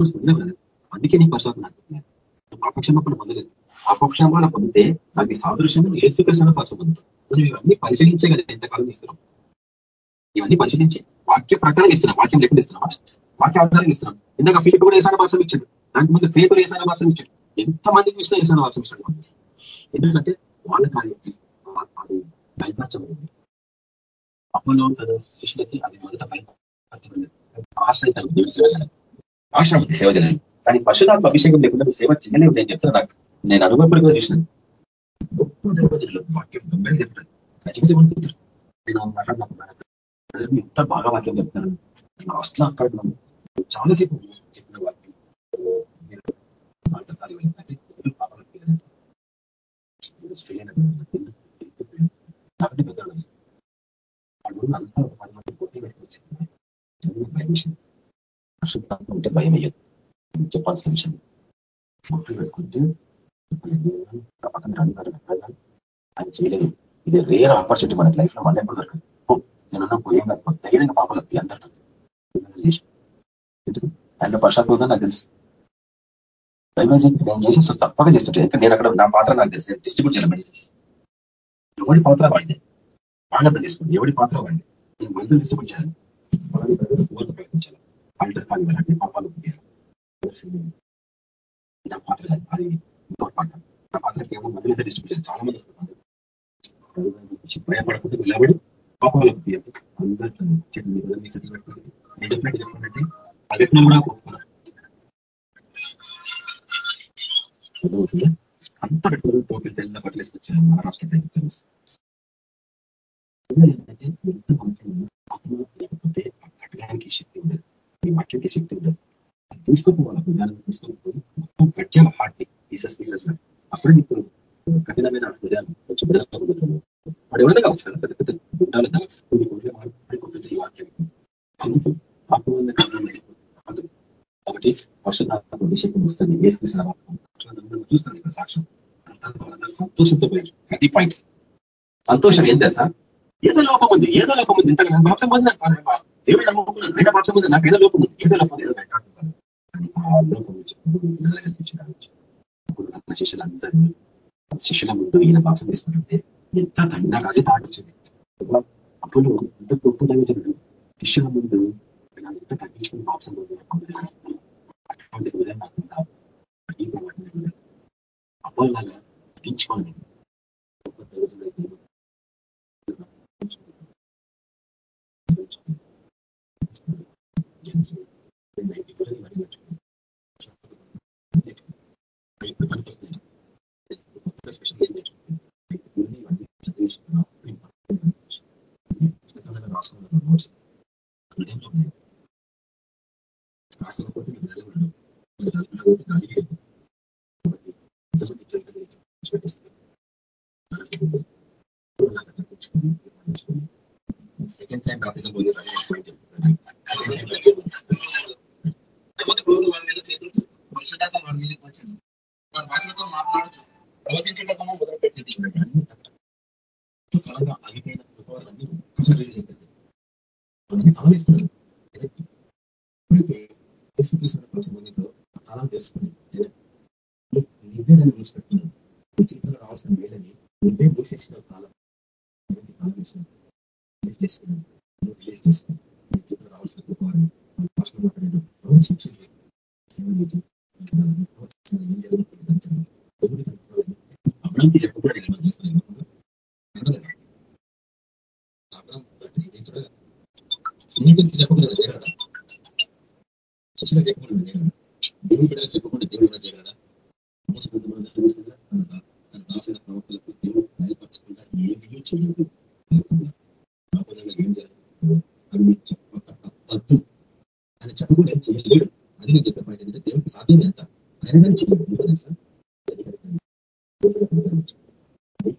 చూస్తున్నా కదా అందుకే నీకు పరిశోధన నాకు పాపక్షమాపణ పొందలేదు. ఆ పాపక్షమాపణ పొందితే నాకు సాదృశ్యం ఏసుకృష్ణ పరిశోధన పొందుతాం మనం ఇవన్నీ కదా ఎంతకాలం ఇస్తున్నాం ఇవన్నీ పరిశీలించి వాక్య ప్రకారం ఇస్తున్నాం వాక్యం లెక్కలు ఇస్తున్నామా వాక్య ఆధారం ఇస్తున్నాం ఇందాక ఫిలిప్ కూడా ఏసాన భాషం ఇచ్చాడు. దానికి ముందు పేతులు ఏసాన భాషం ఇచ్చాడు. ఎంత మందికి ఇచ్చినా ఏసాన భాషం ఇచ్చాడు ఎందుకంటే వాళ్ళకి అది. అది బయలుపరచబడింది. అప్పులో తన శిష్యులకి అది మొదట బయలుపరచబడింది. ఆశ తనకు దేవుడు సేవ చేయాలి. ఆశ ఉంది సేవ చేయాలి. కానీ పశురాత్మ అభిషేకం లేకుండా సేవ చేయలేవు. నేను చెప్తున్నా నేను నేను కూడా చూసినాను. గొప్ప దైవజనులు వాక్యం గంభీరంగా చెప్తారు. ఖచ్చితంగా అనుకుంటారు నేను మాట్లాడినప్పుడు ఎంత బాగా వాక్యం చెప్తాను నేను అసలు అక్కడ చాలాసేపు చెప్పిన వాక్యం. మీరు మాట్లాడాలి ఏంటంటే ఫెయిల్ అయిన అంతా పోటీ పెట్టుకొచ్చింది భయం విషయం అశుద్ధాత్మ ఉంటే భయం అయ్యదు చెప్పాల్సిన విషయం పోటీ పెట్టుకుంటే పక్కన రాని వారు ఆయన చేయలేదు ఇది రేర్ ఆపర్చునిటీ మన లైఫ్లో మళ్ళీ ఎప్పుడు దొరకదు. ఓ, నేనున్న పోయేం కాదు. ధైర్యంగా పాపలు అందరితో చేసి? ఎందుకు? ఆయన పశ్చాత్తం నాకు తెలుసు. దైవం నేను చేసి తప్పగా చేస్తుంటే ఇక్కడ నేను అక్కడ నా పాత్ర నాకు తెలుసు డిస్ట్రిబ్యూట్ చేయాలి మెడిసిన్స్ ఎవడి పాత్ర వాడిదే? వాళ్ళంతా తీసుకోండి ఎవడి పాత్ర వాడి నేను మందులు డిస్ట్రిబ్యూట్ చేయాలి. వాళ్ళని ఓర్పు ప్రయత్నించాలి. ఆల్టర్ కాదు పాపాలు నా పాత్ర కాదు అది ఇంకో నా పాత్రకి ఏమో మందులు డిస్ట్రిబ్యూషన్ చాలా మంది వస్తున్నారు. భయపడకుండా వెళ్ళబడు పాపాలకు తీయాలి అందరితో మీ పిల్లలు పెట్టుకోండి నేను చెప్పినట్టు చెప్పండి ఆ వ్యక్తిని కూడా ఒప్పుకున్నారు అర్థమవుతుందా? అంతా పెట్టుకుని టోపీలు తెల్ల బట్టలు వేసుకొచ్చారు మహారాష్ట్ర టైం తెలుసు. ఏంటంటే ఎంత వాక్యం ఆత్మ లేకపోతే ఆ కట్టడానికి శక్తి ఉండదు. ఈ వాక్యానికి శక్తి ఉండదు. అది తీసుకోకపోవాలి విధానం తీసుకొని పోయి మొత్తం కట్టాలి హార్ట్ని జీసస్ పీసెస్ పీసెస్ అప్పుడు నీకు కఠినమైన హృదయాలు కొంచెం హృదయాలు వాడు ఎవరైనా కావచ్చు పెద్ద పెద్ద గుండాలు కొన్ని గుండె మాడిపోతుంది ఈ వాక్యం అందుకు ఆత్మవల్ల కాబట్టి వర్షాత్మక విషయం వస్తుంది ఏ చూస్తాను ఇక్కడ సాక్ష్యం. వాళ్ళందరూ సంతోషంతో పోయారు. అది పాయింట్ సంతోషం ఏం తెలుసా? ఏదో లోపం ఉంది ఏదో లోపం ఉంది. ఇంతగా మాంసం పొంది నాకు దేవుడు నమ్ముకున్నాను అయినా మాంసం ఉంది నాకు ఏదో లోపం ఉంది. ఏదో లోపం ఏదో ఆ లోపం నుంచి రత్న శిష్యులు అందరూ శిష్యుల ముందు ఈయన బాప్సం తీసుకుంటుంటే ఎంత నాకు అదే తాట వచ్చింది అప్పుడు ఎంత గొప్ప తగ్గించాడు శిష్యుల ముందు ఎంత తగ్గించుకుని బాప్సం అటువంటి ఉదయం నాకు అపోలాగా తగ్గించుకోవాలి స్పెషల్ ఏం నేర్చుకుంటాను రాసుకున్న నోట్స్ హృదయంలో ఉన్నాయి రాసుకోకపోతే నీకు నిలబడడం చదువుకోకపోతే గాలికి కాబట్టి ఎంతమంది జీవితం పెట్టిస్తుంది సెకండ్ టైం బాప్తిజం పోయి వాడి మీద చేతులు వర్షాకాలం వాడి మీదకి వచ్చింది వారి భాషలతో మాట్లాడచ్చు. ప్రవచించటము మొదలుపెట్టింది కాలంగా ఆగిపోయిన అనుభవాలన్నీ ఒక్కసారి రిలీజ్ అయిపోయింది అయితే యేసుక్రీస్తు సంబంధంలో తాళం తెలుసుకుని నువ్వే దాన్ని మూసిపెట్టుకున్నావు నీ చేతిలో రావాల్సిన మేలని నువ్వే మూసేసిన కాలం కాలం వేసినావు రిలీజ్ చేసుకున్నావు నువ్వు రిలీజ్ చేసుకున్నావు నీ చేతిలో రావాల్సిన కృపాలను భాషలో మాట్లాడాడు ప్రవచించింది సేవ అబ్రాంకి చెప్పకూడదు నేను చేస్తాను స్నేహితుడికి చెప్పకుండా చేయగలరా శిష్యులు చెప్పకుండా చేయగలరా దేవుడి బిడ్డలకు చెప్పకుండా దేవుడు ఎలా చేయగలరా తన దాసిన ప్రవర్తలకు దేవుడు బయలుపరచకుండా ఏమీ చేయదు ఏం జరగదు అని చెప్పక తప్పద్దు అని చెప్పకుండా ఏం చేయలేడు. అది నేను చెప్పిన పాయింట్ ఏంటంటే దేవుడికి సాధ్యం ఎంత ఆయన కానీ చేయలేదు సార్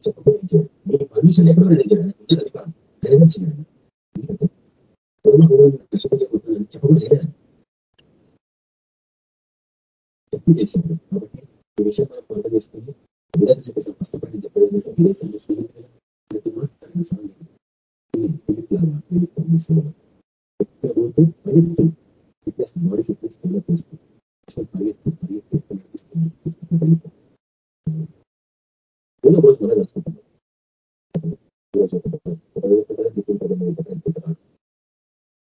చెప్పకుండా మీ పర్మిషన్ ఎక్కడో నేను చేయాలి ఉండేది అది కాదు ఆయన కానీ చేయాలి ఎందుకంటే చెప్పకుండా చేయలేదు చెప్పి చేశాడు కాబట్టి ఈ విషయం మనం పంట చేసుకుని విధానం చెప్పేసి కష్టపడి చెప్పడం ఒక్కరోజు పరిగెత్తు ఫిట్నెస్ బాడీ ఫిట్నెస్ కూడా చేసుకో పరిగెత్తు పరిగెత్తు నడిపిస్తుంది పరిగెత్తు మూడో రోజు మనం తెలుసుకుంటాం రోజు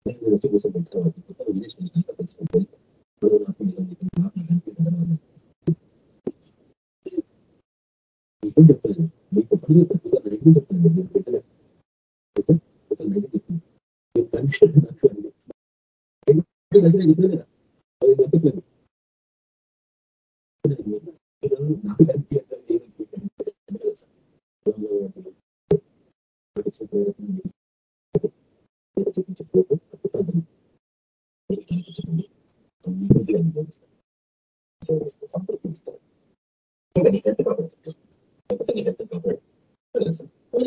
నేను వచ్చి కోసం పెట్టుకోవాలి విదేశం తెలుసుకుంటే నాకు మీకు చెప్తాను మీకు పని రెండు చెప్తాను నేను పెట్టలేదు ఒక నైట్ చెప్తాను మీరు పని నాకు అని చెప్తాను చెప్పలేదా అది పంపిస్తున్నాను నాకు చూపించకపోతే సంపర్కిస్తారు ఇంకా నీ హెల్త్ కాపాడు లేకపోతే నీ హెల్త్ కాపాడు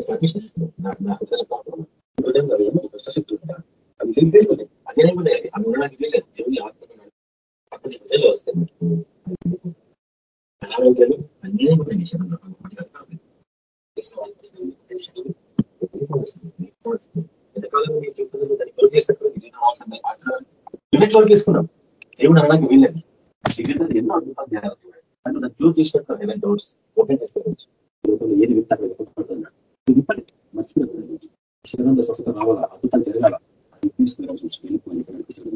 పర్మిషన్ ఇస్తున్నావు నాకు నా హృదయం కాపాడు హృదయంలో ఏమో కష్టశక్తులు ఉంటా అవి ఏం తెలియదు అవి ఉండడానికి లేదు దేవుని ఆత్మ అప్పుడు హృదయంలో వస్తాయి మీకు అనారోగ్యాలు అన్యాయమైన ఉన్నాయి నీ శరీరంలో ఎంతకాలం జీవితంలో దాన్ని క్లోజ్ చేసినప్పుడు నీ అవసరం ఆచరణ క్లోజ్ చేసుకున్నావు దేవుడు అనడానికి వీళ్ళది నీ జీవితంలో ఎన్నో అద్భుతాలు చేయాలి దాన్ని క్లోజ్ చేసి పెడతాను ఏదైనా డోర్స్ ఓపెన్ చేసుకోవచ్చు లోపల ఏది విత్తారు వెళ్ళిపోతున్నాడు విప్పండి మర్చిపోయిన స్వస్థత రావాలా అద్భుతాలు జరగాల. అది తీసుకుని చూసి ఎంతమంది ప్రభుత్వం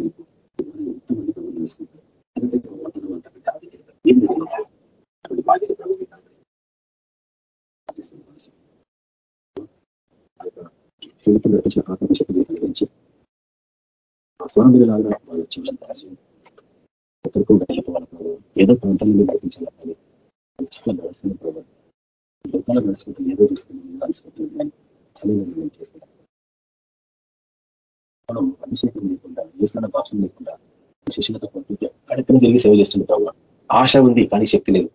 ఎందుకంటే ప్రవర్తన అంతకంటే అది అటువంటి బాధ్యత ప్రభుత్వం నడిపించిన కలిగించి ఆ స్వరం లాగా వాళ్ళ చెవులను తయారు చేయండి ఎక్కడికో వెళ్ళిపో ఏదో ప్రాంతం నుండి నడిపించాలి కానీ మంచిగా నడుస్తున్న ప్రభావం లోకాలు నడుచుకుంటే ఏదో చూస్తుంది కలిసిపోతుంది కానీ అసలు నేను మనం అభిషేకం లేకుండా వేసిన భాషం లేకుండా శిష్యులతో పాటు ఎక్కడెక్కడ తిరిగి సేవ చేస్తుంది ప్రభావ ఆశ ఉంది కానీ శక్తి లేదు.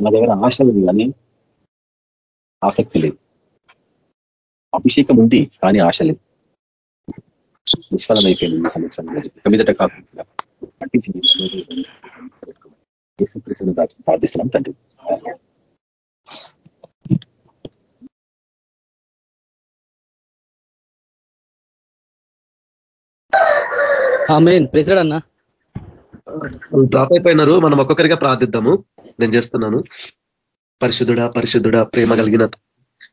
నా దగ్గర ఆశ ఉంది కానీ ఆసక్తి లేదు. అభిషేకం ఉంది కానీ ఆశ లేదు. నిష్ఫలం అయిపోయింది ఈ సంవత్సరం ఇక మీదట కాకుండా పట్టించింది ప్రార్థిస్తున్నాం తండ్రి. ఆమెన్. ప్రెసిడెంట్ అన్న. డ్రాప్ అయిపోయినారు. మనం ఒక్కొక్కరిగా ప్రార్థిద్దాము. నేను చేస్తున్నాను. పరిశుద్ధుడా పరిశుద్ధుడా ప్రేమ కలిగిన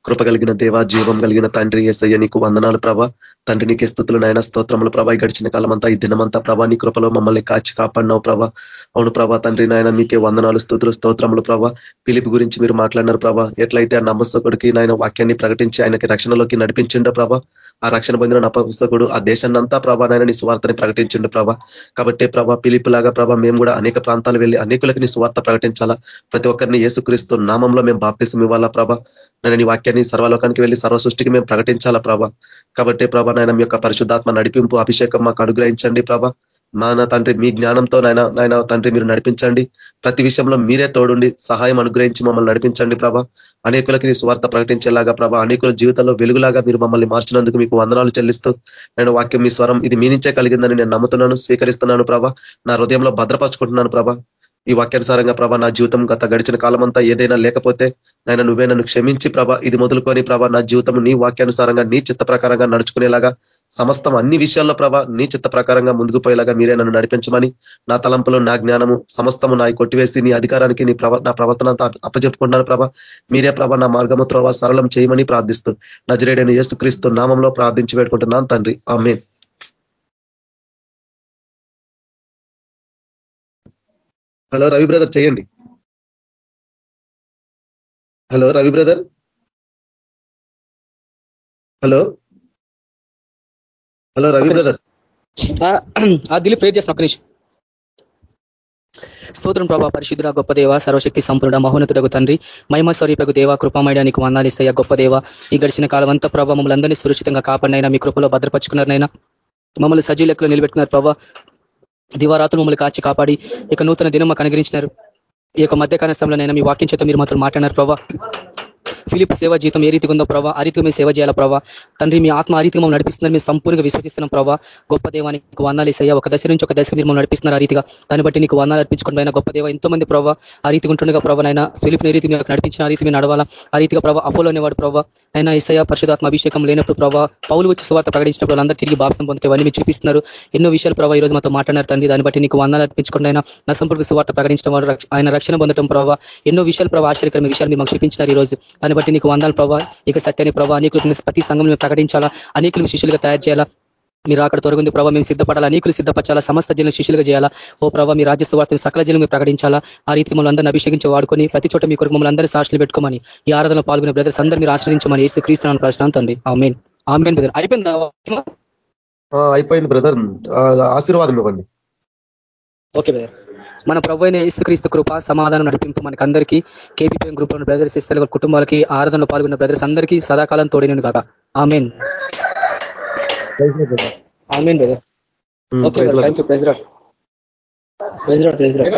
కృప కలిగిన దేవ జీవం కలిగిన తండ్రి ఏసయ్య నీకు వందనాలు ప్రభ. తండ్రి నీకు స్థుతులు నాయన స్తోత్రములు ప్రభా. ఈ గడిచిన కాలమంతా ఈ దినమంతా ప్రభా నీ కృపలో మమ్మల్ని కాచి కాపాడినావు ప్రభా. అవును ప్రభా తండ్రి నాయన మీకే వందనాలు స్థుతులు స్తోత్రములు ప్రభా. పిలిపి గురించి మీరు మాట్లాడినారు ప్రభా. ఎట్లయితే ఆ నమ్మస్తకుడికి నాయన వాక్యాన్ని ప్రకటించి ఆయనకి రక్షణలోకి నడిపించిండో ప్రభా ఆ రక్షణ పొందిన నపస్తకుడు ఆ దేశాన్నంతా ప్రభా నాయన నీ స్వార్థని ప్రకటించిండు ప్రభా. కాబట్టి ప్రభా పిలిపిలాగా ప్రభా మేము కూడా అనేక ప్రాంతాలు వెళ్ళి అనేకులకి నీ స్వార్థ ప్రకటించాలా? ప్రతి ఒక్కరిని ఏసుక్రీస్తు నామంలో మేము బాప్తిసం ఇవ్వాలా ప్రభా? నేను నీ వాక్యాన్ని సర్వలోకానికి వెళ్ళి సర్వ సృష్టికి మేము ప్రకటించాలా ప్రభా? కాబట్టి ప్రభా నాయన మీ యొక్క పరిశుద్ధాత్మ నడిపింపు అభిషేకం మాకు అనుగ్రహించండి ప్రభా. నాయన తండ్రి మీ జ్ఞానంతో నాయన నాయన తండ్రి మీరు నడిపించండి. ప్రతి విషయంలో మీరే తోడుండి సహాయం అనుగ్రహించి మమ్మల్ని నడిపించండి ప్రభా. అనేకులకి నీ స్వార్థ ప్రకటించేలాగా ప్రభా అనేకుల జీవితంలో వెలుగులాగా మీరు మమ్మల్ని మార్చినందుకు మీకు వందనాలు చెల్లిస్తూ నేను వాక్యం మీ స్వరం ఇది మీ నుంచే కలిగిందని నేను నమ్ముతున్నాను స్వీకరిస్తున్నాను ప్రభా. నా హృదయంలో భద్రపరుచుకుంటున్నాను ప్రభా. ఈ వాక్యానుసారంగా ప్రభా నా జీవితం గత గడిచిన కాలం అంతా ఏదైనా లేకపోతే నాయన నువ్వే నన్ను క్షమించి ప్రభా ఇది మొదలుకొని ప్రభా నా జీవితం నీ వాక్యానుసారంగా నీ చిత్త ప్రకారంగా నడుచుకునేలాగా సమస్తం అన్ని విషయాల్లో ప్రభా నీ చిత్త ప్రకారంగా ముందుకు పోయేలాగా మీరే నన్ను నడిపించమని నా తలంపులో నా జ్ఞానము సమస్తము నా కొట్టివేసి నీ అధికారానికి నీ నా ప్రవర్తన అంతా అప్పచెప్పుకుంటున్నాను ప్రభా. మీరే ప్రభా నా మార్గము త్రోవ సరళం చేయమని ప్రార్థిస్తూ నజరేడైన యేసుక్రీస్తు నామంలో ప్రార్థించి పెట్టుకుంటున్నాను తండ్రి. ఆమె హలో రవి బ్రదర్ చేయండి. Hello Ravi brother. Hello. Hello Ravi brother. ఆ దిలీప్ ప్రేర్ చేసిన ఒక్క నిమిషం. స్తోత్రం ప్రభా పరిశుద్ధ గొప్ప దేవ సర్వశక్తి సంపూర్ణ మహోన్నతుడకు తండ్రి మహిమ స్వరూపకు దేవ కృపమయడానికి వందాలిస్తాయా గొప్ప దేవ. ఈ గడిచిన కాలం అంతా ప్రభావ మమ్మల్ని అందరినీ సురక్షితంగా కాపాడినైనా మీ కృపలో భద్రపరుచుకున్నారనైనా మమ్మల్ని సజీ లెక్కలో నిలబెట్టుకున్నారు ప్రభావ దివారాత్రులు మమ్మల్ని కాచి కాపాడి ఇక నూతన దినం మాకు అనుగ్రహించినారు. ఈ యొక్క మధ్యకాల సమయంలో మీ వాక్యం చేత మీరు మాత్రం మాట్లాడారు ప్రభావ ఫిలిప్ సేవ జీతం ఏ రీతిగా ఉందో ప్రభావ ఆ రీతిగా మేము సేవ చేయాలా ప్రభావ తండ్రి మీ ఆత్మ ఆ రీతిగా మమ్మల్ని నడిపిస్తున్నారు మేము సంపూర్ణంగా విశ్వసిస్తున్నాం ప్రభావ గొప్ప దేవానికి వందాలు ఇసయ్యా ఒక దశ నుంచి ఒక దశ మీరు మమ్మల్ని నడిపిస్తున్నారు ఆ రీతిగా. దాన్ని బట్టి నీకు వందాలు అర్పించుకుని అయినా గొప్ప దేవ. ఎంతో మంది ప్రభావ ఆ రీతిగా ఉంటుండగా ప్రభావ నైనా ఫిలిప్ ఏ రీతి మీరు నడిపించిన ఆ రీతి మీరు నడవాలా? ఆ రీతిగా ప్రభావ అపోలో అనేవాడు ప్రభావ అయినా ఇసయ పరిశుధాత్మ అభిషేకం లేనప్పుడు ప్రభావ పౌలు వచ్చి సువార్త ప్రకటించినప్పుడు అందరూ తిరిగి బాప్సం పొందుతాయి మీరు చూపిస్తున్నారు. ఎన్నో విషయాలు ప్రభావ ఈ రోజు మాతో మాట్లాడారు తండ్రి. దాన్ని బట్టి నీకు వందాలు అర్పించుకుని అయినా నా సంపూర్ణ సువార్త ప్రకటించడం వాడు ఆయన రక్షణ పొందడం ప్రభావ ఎన్నో విషయాలు ప్రభావ ఆశ్చర్యకరమైన విషయాలు మీరు మాకు చూపించినారు ఈ రోజు. దాన్ని బట్టి నీకు వందాలు ప్రభావ ఇక సత్యాన్ని ప్రభావ అనేకులు ప్రతి సంఘం ప్రకటించాలా అనేకులు శిష్యులుగా తయారు చేయాలా. మీరు అక్కడ తొలగింది ప్రభావ మేము సిద్ధపడాలా అనేకులు సిద్ధపరచాలా సమస్త జనం శిష్యులుగా చేయాలా. ఓ ప్రభావ మీ రాజ్య సువార్తను సకల జనం మీరు ప్రకటించాలా. ఆ రీతి మమ్మల్ని అందరినీ అభిషేకించి వాడుకొని ప్రతి చోట మీ కొరకు మమ్మల్ని అందరూ సాక్షులు పెట్టుకోమని ఈ ఆరాధనలో పాల్గొనే బ్రదర్స్ అందరూ మీరు ఆశ్రయించమని ఏసు క్రీస్తున్నాను ప్రశ్న అండి ఆమెన్. Amen brother. అయిపోయిందా? అయిపోయింది బ్రదర్. ఆశీర్వాదం ఇవ్వండి. Okay brother. మన ప్రభు అయిన యేసుక్రీస్తు కృప సమాధానం నడిపింపు మనకి అందరికీ కేపీపీఎం గ్రూప్లో బ్రదర్స్ సిస్టర్ కుటుంబాలకి ఆరాధనలో పాల్గొన్న బ్రదర్స్ అందరికీ సదాకాలం తోడినను కాక amen. Amen brother. Okay thank you ప్రెజరాట్ ప్రెజరాట్ ప్రెజరాట్